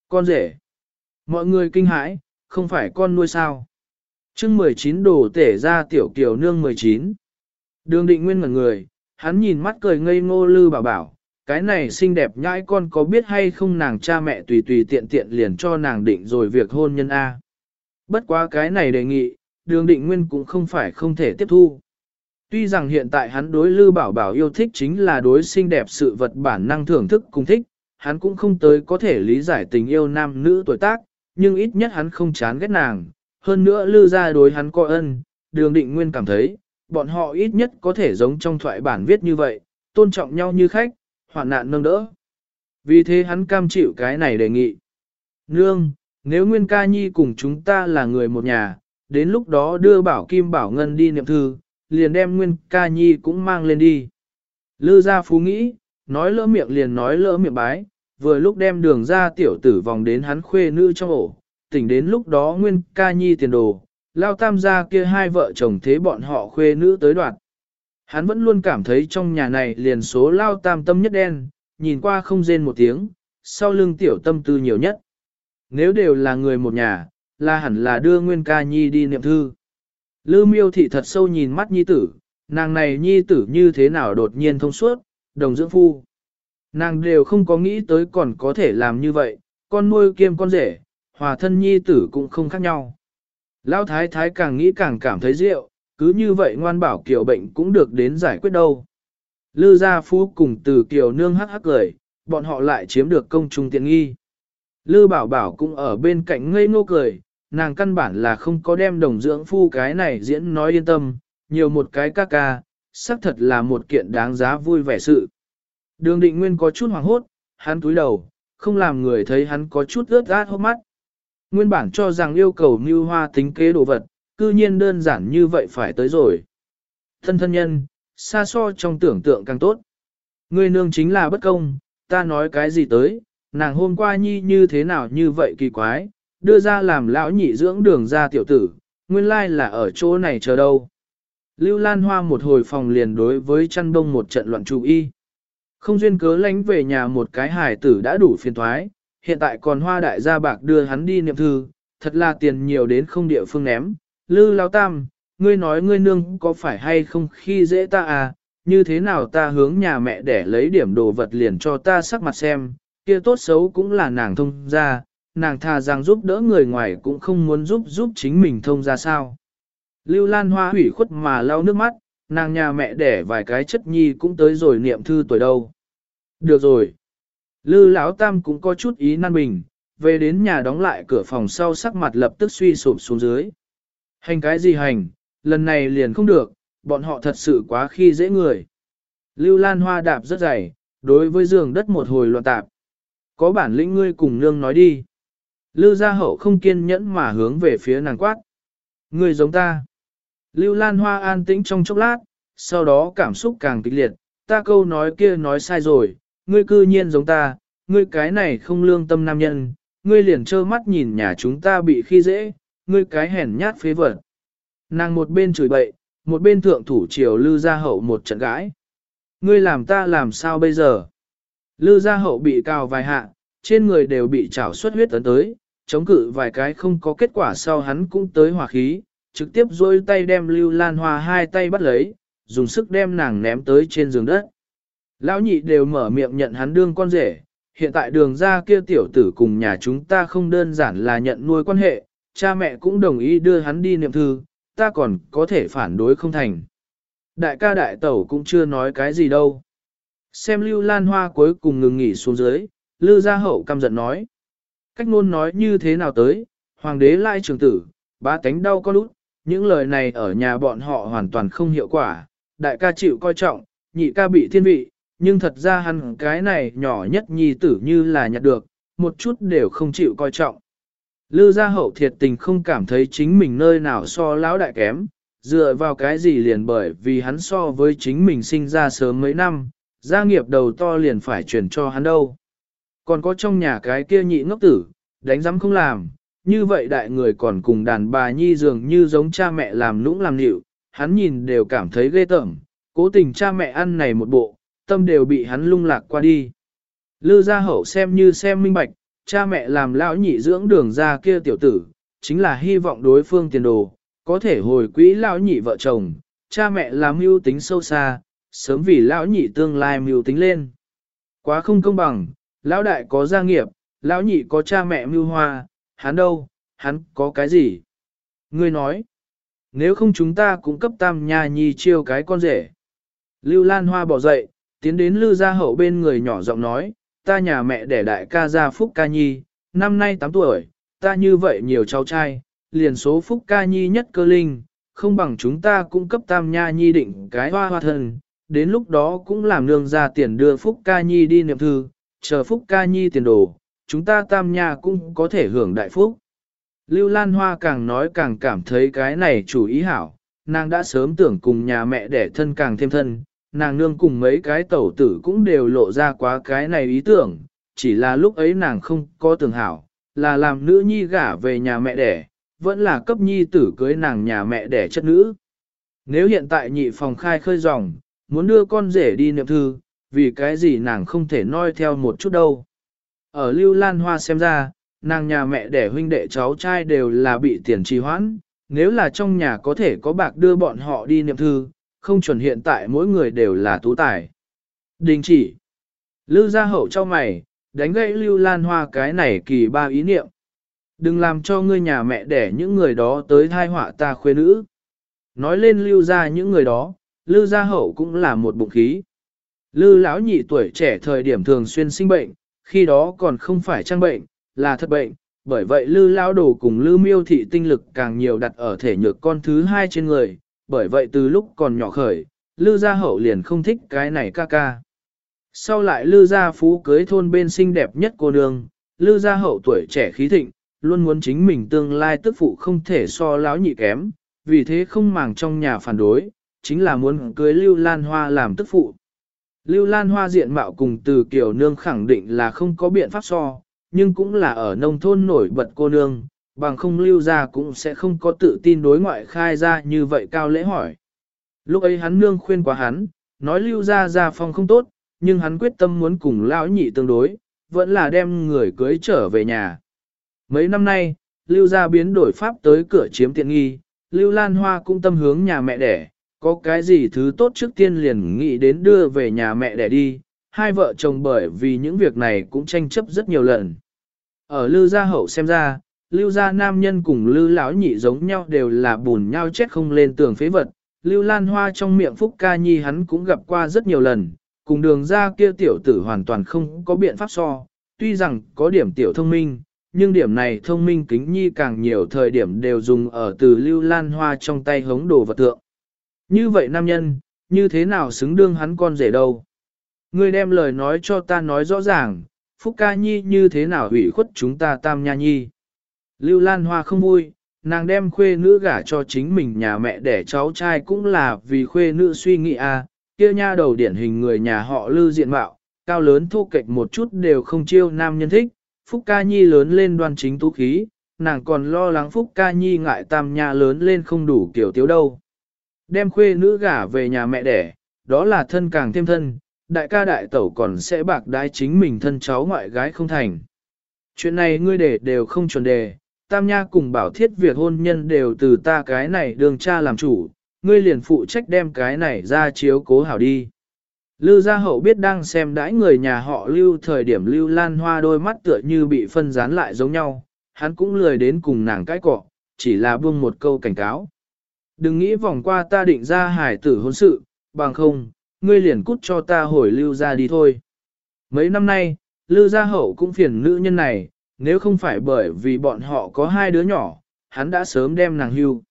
Con rể. Mọi người kinh hãi, không phải con nuôi sao chương 19 đổ tể ra tiểu kiều nương 19. Đường định nguyên ngẩn người, hắn nhìn mắt cười ngây ngô lư bảo bảo, cái này xinh đẹp nhãi con có biết hay không nàng cha mẹ tùy tùy tiện tiện liền cho nàng định rồi việc hôn nhân A. Bất quá cái này đề nghị, đường định nguyên cũng không phải không thể tiếp thu. Tuy rằng hiện tại hắn đối Lư Bảo Bảo yêu thích chính là đối xinh đẹp sự vật bản năng thưởng thức cùng thích, hắn cũng không tới có thể lý giải tình yêu nam nữ tuổi tác, nhưng ít nhất hắn không chán ghét nàng. Hơn nữa Lư ra đối hắn coi ân, đường định nguyên cảm thấy, bọn họ ít nhất có thể giống trong thoại bản viết như vậy, tôn trọng nhau như khách, hoạn nạn nâng đỡ. Vì thế hắn cam chịu cái này đề nghị. Nương, nếu Nguyên Ca Nhi cùng chúng ta là người một nhà, đến lúc đó đưa Bảo Kim Bảo Ngân đi niệm thư, liền đem Nguyên Ca Nhi cũng mang lên đi. Lư gia phú nghĩ, nói lỡ miệng liền nói lỡ miệng bái, vừa lúc đem đường ra tiểu tử vòng đến hắn khuê nữ trong ổ, tỉnh đến lúc đó Nguyên Ca Nhi tiền đồ, lao tam gia kia hai vợ chồng thế bọn họ khuê nữ tới đoạt. Hắn vẫn luôn cảm thấy trong nhà này liền số lao tam tâm nhất đen, nhìn qua không rên một tiếng, sau lưng tiểu tâm tư nhiều nhất. Nếu đều là người một nhà, là hẳn là đưa Nguyên ca nhi đi niệm thư. Lư miêu thị thật sâu nhìn mắt nhi tử, nàng này nhi tử như thế nào đột nhiên thông suốt, đồng dưỡng phu. Nàng đều không có nghĩ tới còn có thể làm như vậy, con nuôi kiêm con rể, hòa thân nhi tử cũng không khác nhau. Lão thái thái càng nghĩ càng cảm thấy rượu, cứ như vậy ngoan bảo kiều bệnh cũng được đến giải quyết đâu. Lư gia phú cùng từ kiều nương hắc hắc cười, bọn họ lại chiếm được công trung tiện nghi. Lư bảo bảo cũng ở bên cạnh ngây ngô cười, nàng căn bản là không có đem đồng dưỡng phu cái này diễn nói yên tâm, nhiều một cái ca ca, xác thật là một kiện đáng giá vui vẻ sự. Đường định nguyên có chút hoảng hốt, hắn túi đầu, không làm người thấy hắn có chút ướt át hốc mắt. Nguyên bản cho rằng yêu cầu mưu hoa tính kế đồ vật, cư nhiên đơn giản như vậy phải tới rồi. Thân thân nhân, xa so trong tưởng tượng càng tốt. Người nương chính là bất công, ta nói cái gì tới, nàng hôm qua nhi như thế nào như vậy kỳ quái, đưa ra làm lão nhị dưỡng đường ra tiểu tử, nguyên lai là ở chỗ này chờ đâu. Lưu Lan Hoa một hồi phòng liền đối với chăn đông một trận loạn chú y. Không duyên cớ lánh về nhà một cái hài tử đã đủ phiền thoái, hiện tại còn hoa đại gia bạc đưa hắn đi niệm thư, thật là tiền nhiều đến không địa phương ném. Lư Lao Tam, ngươi nói ngươi nương có phải hay không khi dễ ta à, như thế nào ta hướng nhà mẹ để lấy điểm đồ vật liền cho ta sắc mặt xem, kia tốt xấu cũng là nàng thông ra, nàng thà rằng giúp đỡ người ngoài cũng không muốn giúp giúp chính mình thông ra sao. Lưu Lan Hoa hủy khuất mà lau nước mắt, nàng nhà mẹ đẻ vài cái chất nhi cũng tới rồi niệm thư tuổi đâu. Được rồi. Lư Lão Tam cũng có chút ý nan bình, về đến nhà đóng lại cửa phòng sau sắc mặt lập tức suy sụp xuống dưới. Hành cái gì hành, lần này liền không được, bọn họ thật sự quá khi dễ người. Lưu Lan Hoa đạp rất dày, đối với giường đất một hồi loạn tạp. Có bản lĩnh ngươi cùng nương nói đi. Lưu gia hậu không kiên nhẫn mà hướng về phía nàng quát. Ngươi giống ta. Lưu Lan Hoa an tĩnh trong chốc lát, sau đó cảm xúc càng kịch liệt, ta câu nói kia nói sai rồi, ngươi cư nhiên giống ta, ngươi cái này không lương tâm nam nhân, ngươi liền trơ mắt nhìn nhà chúng ta bị khi dễ, ngươi cái hèn nhát phế vật. Nàng một bên chửi bậy, một bên thượng thủ triều lư gia hậu một trận gãi. Ngươi làm ta làm sao bây giờ? Lư gia hậu bị cào vài hạ, trên người đều bị trảo xuất huyết tấn tới, chống cự vài cái không có kết quả sau hắn cũng tới hỏa khí, trực tiếp dôi tay đem Lưu Lan Hoa hai tay bắt lấy, dùng sức đem nàng ném tới trên giường đất. Lão nhị đều mở miệng nhận hắn đương con rể, hiện tại đường ra kia tiểu tử cùng nhà chúng ta không đơn giản là nhận nuôi quan hệ, cha mẹ cũng đồng ý đưa hắn đi niệm thư, ta còn có thể phản đối không thành. Đại ca đại tẩu cũng chưa nói cái gì đâu. Xem Lưu Lan Hoa cuối cùng ngừng nghỉ xuống dưới, lư Gia Hậu căm giận nói. Cách ngôn nói như thế nào tới, hoàng đế lai trường tử, ba tánh đau con út, những lời này ở nhà bọn họ hoàn toàn không hiệu quả, đại ca chịu coi trọng, nhị ca bị thiên vị, nhưng thật ra hắn cái này nhỏ nhất nhi tử như là nhặt được, một chút đều không chịu coi trọng. Lư gia hậu thiệt tình không cảm thấy chính mình nơi nào so lão đại kém, dựa vào cái gì liền bởi vì hắn so với chính mình sinh ra sớm mấy năm, gia nghiệp đầu to liền phải chuyển cho hắn đâu. Còn có trong nhà cái kia nhị ngốc tử, đánh giám không làm, như vậy đại người còn cùng đàn bà nhi dường như giống cha mẹ làm nũng làm nịu, hắn nhìn đều cảm thấy ghê tởm, cố tình cha mẹ ăn này một bộ, tâm đều bị hắn lung lạc qua đi. Lư gia hậu xem như xem minh bạch, cha mẹ làm lão nhị dưỡng đường ra kia tiểu tử, chính là hy vọng đối phương tiền đồ, có thể hồi quỹ lão nhị vợ chồng, cha mẹ làm mưu tính sâu xa, sớm vì lão nhị tương lai mưu tính lên. Quá không công bằng, lão đại có gia nghiệp, lão nhị có cha mẹ mưu hoa, hắn đâu, hắn có cái gì? Ngươi nói, nếu không chúng ta cũng cấp tam nhà nhi chiêu cái con rể. Lưu Lan Hoa bỏ dậy, tiến đến lư Gia Hậu bên người nhỏ giọng nói, ta nhà mẹ đẻ đại ca gia Phúc Ca Nhi, năm nay 8 tuổi, ta như vậy nhiều cháu trai, liền số Phúc Ca Nhi nhất cơ linh, không bằng chúng ta cũng cấp tam nha nhi định cái hoa hoa thân, đến lúc đó cũng làm nương ra tiền đưa Phúc Ca Nhi đi niệm thư, chờ Phúc Ca Nhi tiền đồ, chúng ta tam nha cũng có thể hưởng đại phúc. Lưu Lan Hoa càng nói càng cảm thấy cái này chủ ý hảo, nàng đã sớm tưởng cùng nhà mẹ đẻ thân càng thêm thân, nàng nương cùng mấy cái tẩu tử cũng đều lộ ra quá cái này ý tưởng, chỉ là lúc ấy nàng không có tưởng hảo, là làm nữ nhi gả về nhà mẹ đẻ, vẫn là cấp nhi tử cưới nàng nhà mẹ đẻ chất nữ. Nếu hiện tại nhị phòng khai khơi dòng, muốn đưa con rể đi niệm thư, vì cái gì nàng không thể noi theo một chút đâu. Ở Lưu Lan Hoa xem ra, nàng nhà mẹ đẻ huynh đệ cháu trai đều là bị tiền trì hoãn, nếu là trong nhà có thể có bạc đưa bọn họ đi niệm thư, không chuẩn hiện tại mỗi người đều là tú tài. Đình chỉ. Lưu gia hậu cho mày, đánh gãy Lưu Lan Hoa cái này kỳ ba ý niệm. Đừng làm cho ngươi nhà mẹ đẻ những người đó tới thai họa ta khuê nữ. Nói lên lưu gia những người đó, lưu gia hậu cũng là một bụng khí. Lưu lão nhị tuổi trẻ thời điểm thường xuyên sinh bệnh, khi đó còn không phải trang bệnh, là thật bệnh, bởi vậy lư lao đồ cùng lư miêu thị tinh lực càng nhiều đặt ở thể nhược con thứ hai trên người, bởi vậy từ lúc còn nhỏ khởi, lư gia hậu liền không thích cái này ca ca. Sau lại lư gia phú cưới thôn bên xinh đẹp nhất cô nương, lư gia hậu tuổi trẻ khí thịnh, luôn muốn chính mình tương lai tức phụ không thể so láo nhị kém, vì thế không màng trong nhà phản đối, chính là muốn cưới Lưu Lan Hoa làm tức phụ. Lưu Lan Hoa diện mạo cùng từ kiểu nương khẳng định là không có biện pháp so, nhưng cũng là ở nông thôn nổi bật cô nương, bằng không lưu ra cũng sẽ không có tự tin đối ngoại khai ra như vậy cao lễ hỏi. Lúc ấy hắn nương khuyên quá hắn, nói lưu ra ra phong không tốt, nhưng hắn quyết tâm muốn cùng lão nhị tương đối, vẫn là đem người cưới trở về nhà. Mấy năm nay, lưu ra biến đổi pháp tới cửa chiếm tiện nghi, lưu lan hoa cũng tâm hướng nhà mẹ đẻ, có cái gì thứ tốt trước tiên liền nghĩ đến đưa về nhà mẹ đẻ đi, hai vợ chồng bởi vì những việc này cũng tranh chấp rất nhiều lần. Ở lưu gia hậu xem ra, lưu gia nam nhân cùng lưu lão nhị giống nhau đều là bùn nhau chết không lên tường phế vật, lưu lan hoa trong miệng phúc ca nhi hắn cũng gặp qua rất nhiều lần, cùng đường ra kia tiểu tử hoàn toàn không có biện pháp so, tuy rằng có điểm tiểu thông minh, nhưng điểm này thông minh kính nhi càng nhiều thời điểm đều dùng ở từ lưu lan hoa trong tay hống đồ vật tượng. Như vậy nam nhân, như thế nào xứng đương hắn con rể đâu? Ngươi đem lời nói cho ta nói rõ ràng, Phúc Ca Nhi như thế nào hủy khuất chúng ta Tam Nha Nhi. Lưu Lan Hoa không vui, nàng đem khuê nữ gả cho chính mình nhà mẹ đẻ cháu trai cũng là vì khuê nữ suy nghĩ à, kia nha đầu điển hình người nhà họ Lưu diện mạo, cao lớn thu kệch một chút đều không chiêu nam nhân thích, Phúc Ca Nhi lớn lên đoan chính tú khí, nàng còn lo lắng Phúc Ca Nhi ngại Tam Nha lớn lên không đủ kiểu tiếu đâu. Đem khuê nữ gả về nhà mẹ đẻ, đó là thân càng thêm thân, đại ca đại tẩu còn sẽ bạc đái chính mình thân cháu ngoại gái không thành. Chuyện này ngươi để đều không chuẩn đề, tam nha cùng bảo thiết việc hôn nhân đều từ ta cái này đường cha làm chủ, ngươi liền phụ trách đem cái này ra chiếu cố hảo đi. Lưu gia hậu biết đang xem đãi người nhà họ lưu thời điểm lưu lan hoa đôi mắt tựa như bị phân dán lại giống nhau, hắn cũng lười đến cùng nàng cái cọ, chỉ là buông một câu cảnh cáo. Đừng nghĩ vòng qua ta định ra hải tử hôn sự, bằng không, ngươi liền cút cho ta hồi lưu ra đi thôi. Mấy năm nay, lưu gia hậu cũng phiền nữ nhân này, nếu không phải bởi vì bọn họ có hai đứa nhỏ, hắn đã sớm đem nàng hưu.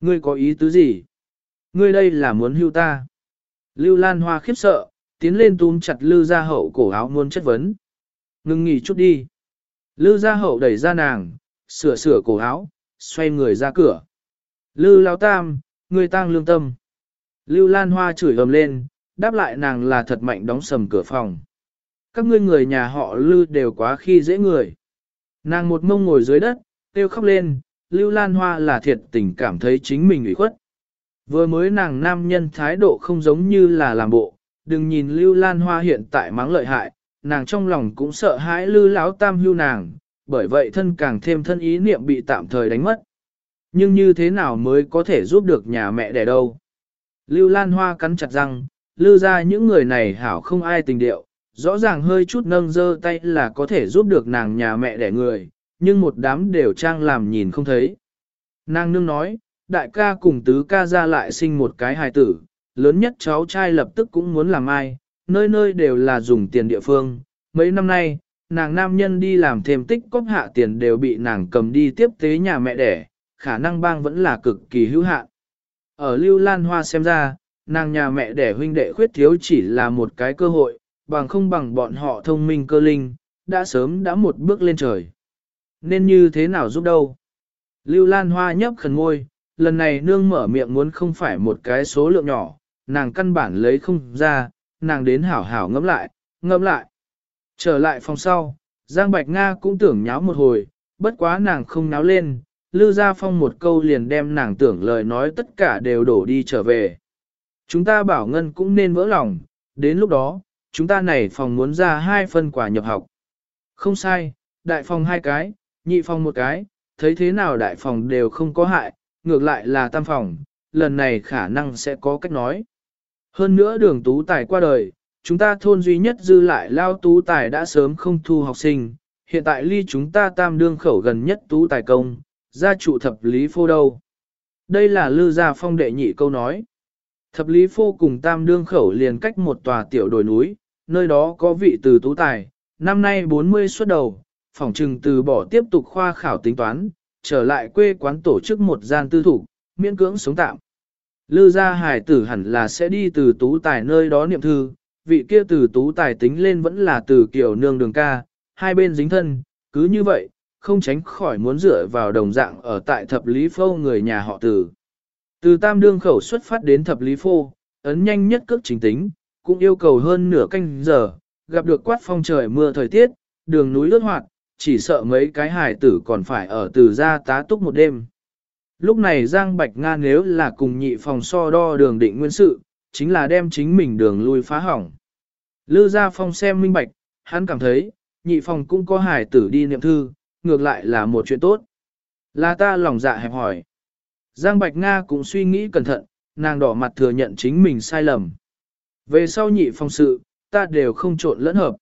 Ngươi có ý tứ gì? Ngươi đây là muốn hưu ta. Lưu Lan Hoa khiếp sợ, tiến lên túm chặt Lưu Gia Hậu cổ áo muốn chất vấn. Ngừng nghỉ chút đi. Lưu Gia Hậu đẩy ra nàng, sửa sửa cổ áo, xoay người ra cửa. Lưu Lão Tam, ngươi tang lương tâm. Lưu Lan Hoa chửi ầm lên, đáp lại nàng là thật mạnh đóng sầm cửa phòng. Các ngươi người nhà họ Lưu đều quá khi dễ người. Nàng một mông ngồi dưới đất, kêu khóc lên, Lưu Lan Hoa là thiệt tình cảm thấy chính mình ủy khuất. Vừa mới nàng nam nhân thái độ không giống như là làm bộ, đừng nhìn Lưu Lan Hoa hiện tại mắng lợi hại, nàng trong lòng cũng sợ hãi Lưu Lão Tam hưu nàng, bởi vậy thân càng thêm thân ý niệm bị tạm thời đánh mất. Nhưng như thế nào mới có thể giúp được nhà mẹ đẻ đâu? Lưu Lan Hoa cắn chặt răng, lưu ra những người này hảo không ai tình điệu, rõ ràng hơi chút nâng dơ tay là có thể giúp được nàng nhà mẹ đẻ người, nhưng một đám đều trang làm nhìn không thấy. Nàng nương nói, đại ca cùng tứ ca ra lại sinh một cái hài tử, lớn nhất cháu trai lập tức cũng muốn làm ai, nơi nơi đều là dùng tiền địa phương. Mấy năm nay, nàng nam nhân đi làm thêm tích cóp hạ tiền đều bị nàng cầm đi tiếp tế nhà mẹ đẻ, khả năng bang vẫn là cực kỳ hữu hạn. Ở Lưu Lan Hoa xem ra, nàng nhà mẹ đẻ huynh đệ khuyết thiếu chỉ là một cái cơ hội, bằng không bằng bọn họ thông minh cơ linh, đã sớm đã một bước lên trời. Nên như thế nào giúp đâu? Lưu Lan Hoa nhấp khẩn ngôi, lần này nương mở miệng muốn không phải một cái số lượng nhỏ, nàng căn bản lấy không ra, nàng đến hảo hảo ngẫm lại, ngẫm lại. Trở lại phòng sau, Giang Bạch Nga cũng tưởng nháo một hồi, bất quá nàng không náo lên, Lưu Gia Phong một câu liền đem nàng tưởng lời nói tất cả đều đổ đi trở về. Chúng ta bảo ngân cũng nên vỡ lòng, đến lúc đó, chúng ta này phòng muốn ra hai phân quả nhập học. Không sai, đại phòng hai cái, nhị phòng một cái, thấy thế nào đại phòng đều không có hại, ngược lại là tam phòng, lần này khả năng sẽ có cách nói. Hơn nữa đường tú tài qua đời, chúng ta thôn duy nhất dư lại lao tú tài đã sớm không thu học sinh, hiện tại ly chúng ta tam đương khẩu gần nhất tú tài công, gia trụ thập lý phô đâu. Đây là lư gia phong đệ nhị câu nói. Thập lý phô cùng tam đương khẩu liền cách một tòa tiểu đồi núi, nơi đó có vị từ tú tài, năm nay 40 xuất đầu, phỏng trừng từ bỏ tiếp tục khoa khảo tính toán, trở lại quê quán tổ chức một gian tư thủ, miễn cưỡng sống tạm. Lư gia hải tử hẳn là sẽ đi từ tú tài nơi đó niệm thư, vị kia từ tú tài tính lên vẫn là từ kiểu nương đường ca, hai bên dính thân, cứ như vậy, không tránh khỏi muốn dựa vào đồng dạng ở tại thập lý phô người nhà họ từ. Từ tam đương khẩu xuất phát đến thập lý phô, ấn nhanh nhất cước chính tính, cũng yêu cầu hơn nửa canh giờ, gặp được quát phong trời mưa thời tiết, đường núi lướt hoạt, chỉ sợ mấy cái hải tử còn phải ở từ ra tá túc một đêm. Lúc này Giang Bạch Nga nếu là cùng nhị phòng so đo đường định nguyên sự, chính là đem chính mình đường lui phá hỏng. Lư gia phong xem minh bạch, hắn cảm thấy, nhị phòng cũng có hải tử đi niệm thư, ngược lại là một chuyện tốt. Là ta lòng dạ hẹp hỏi. Giang Bạch Nga cũng suy nghĩ cẩn thận, nàng đỏ mặt thừa nhận chính mình sai lầm. Về sau nhị phòng sự, ta đều không trộn lẫn hợp.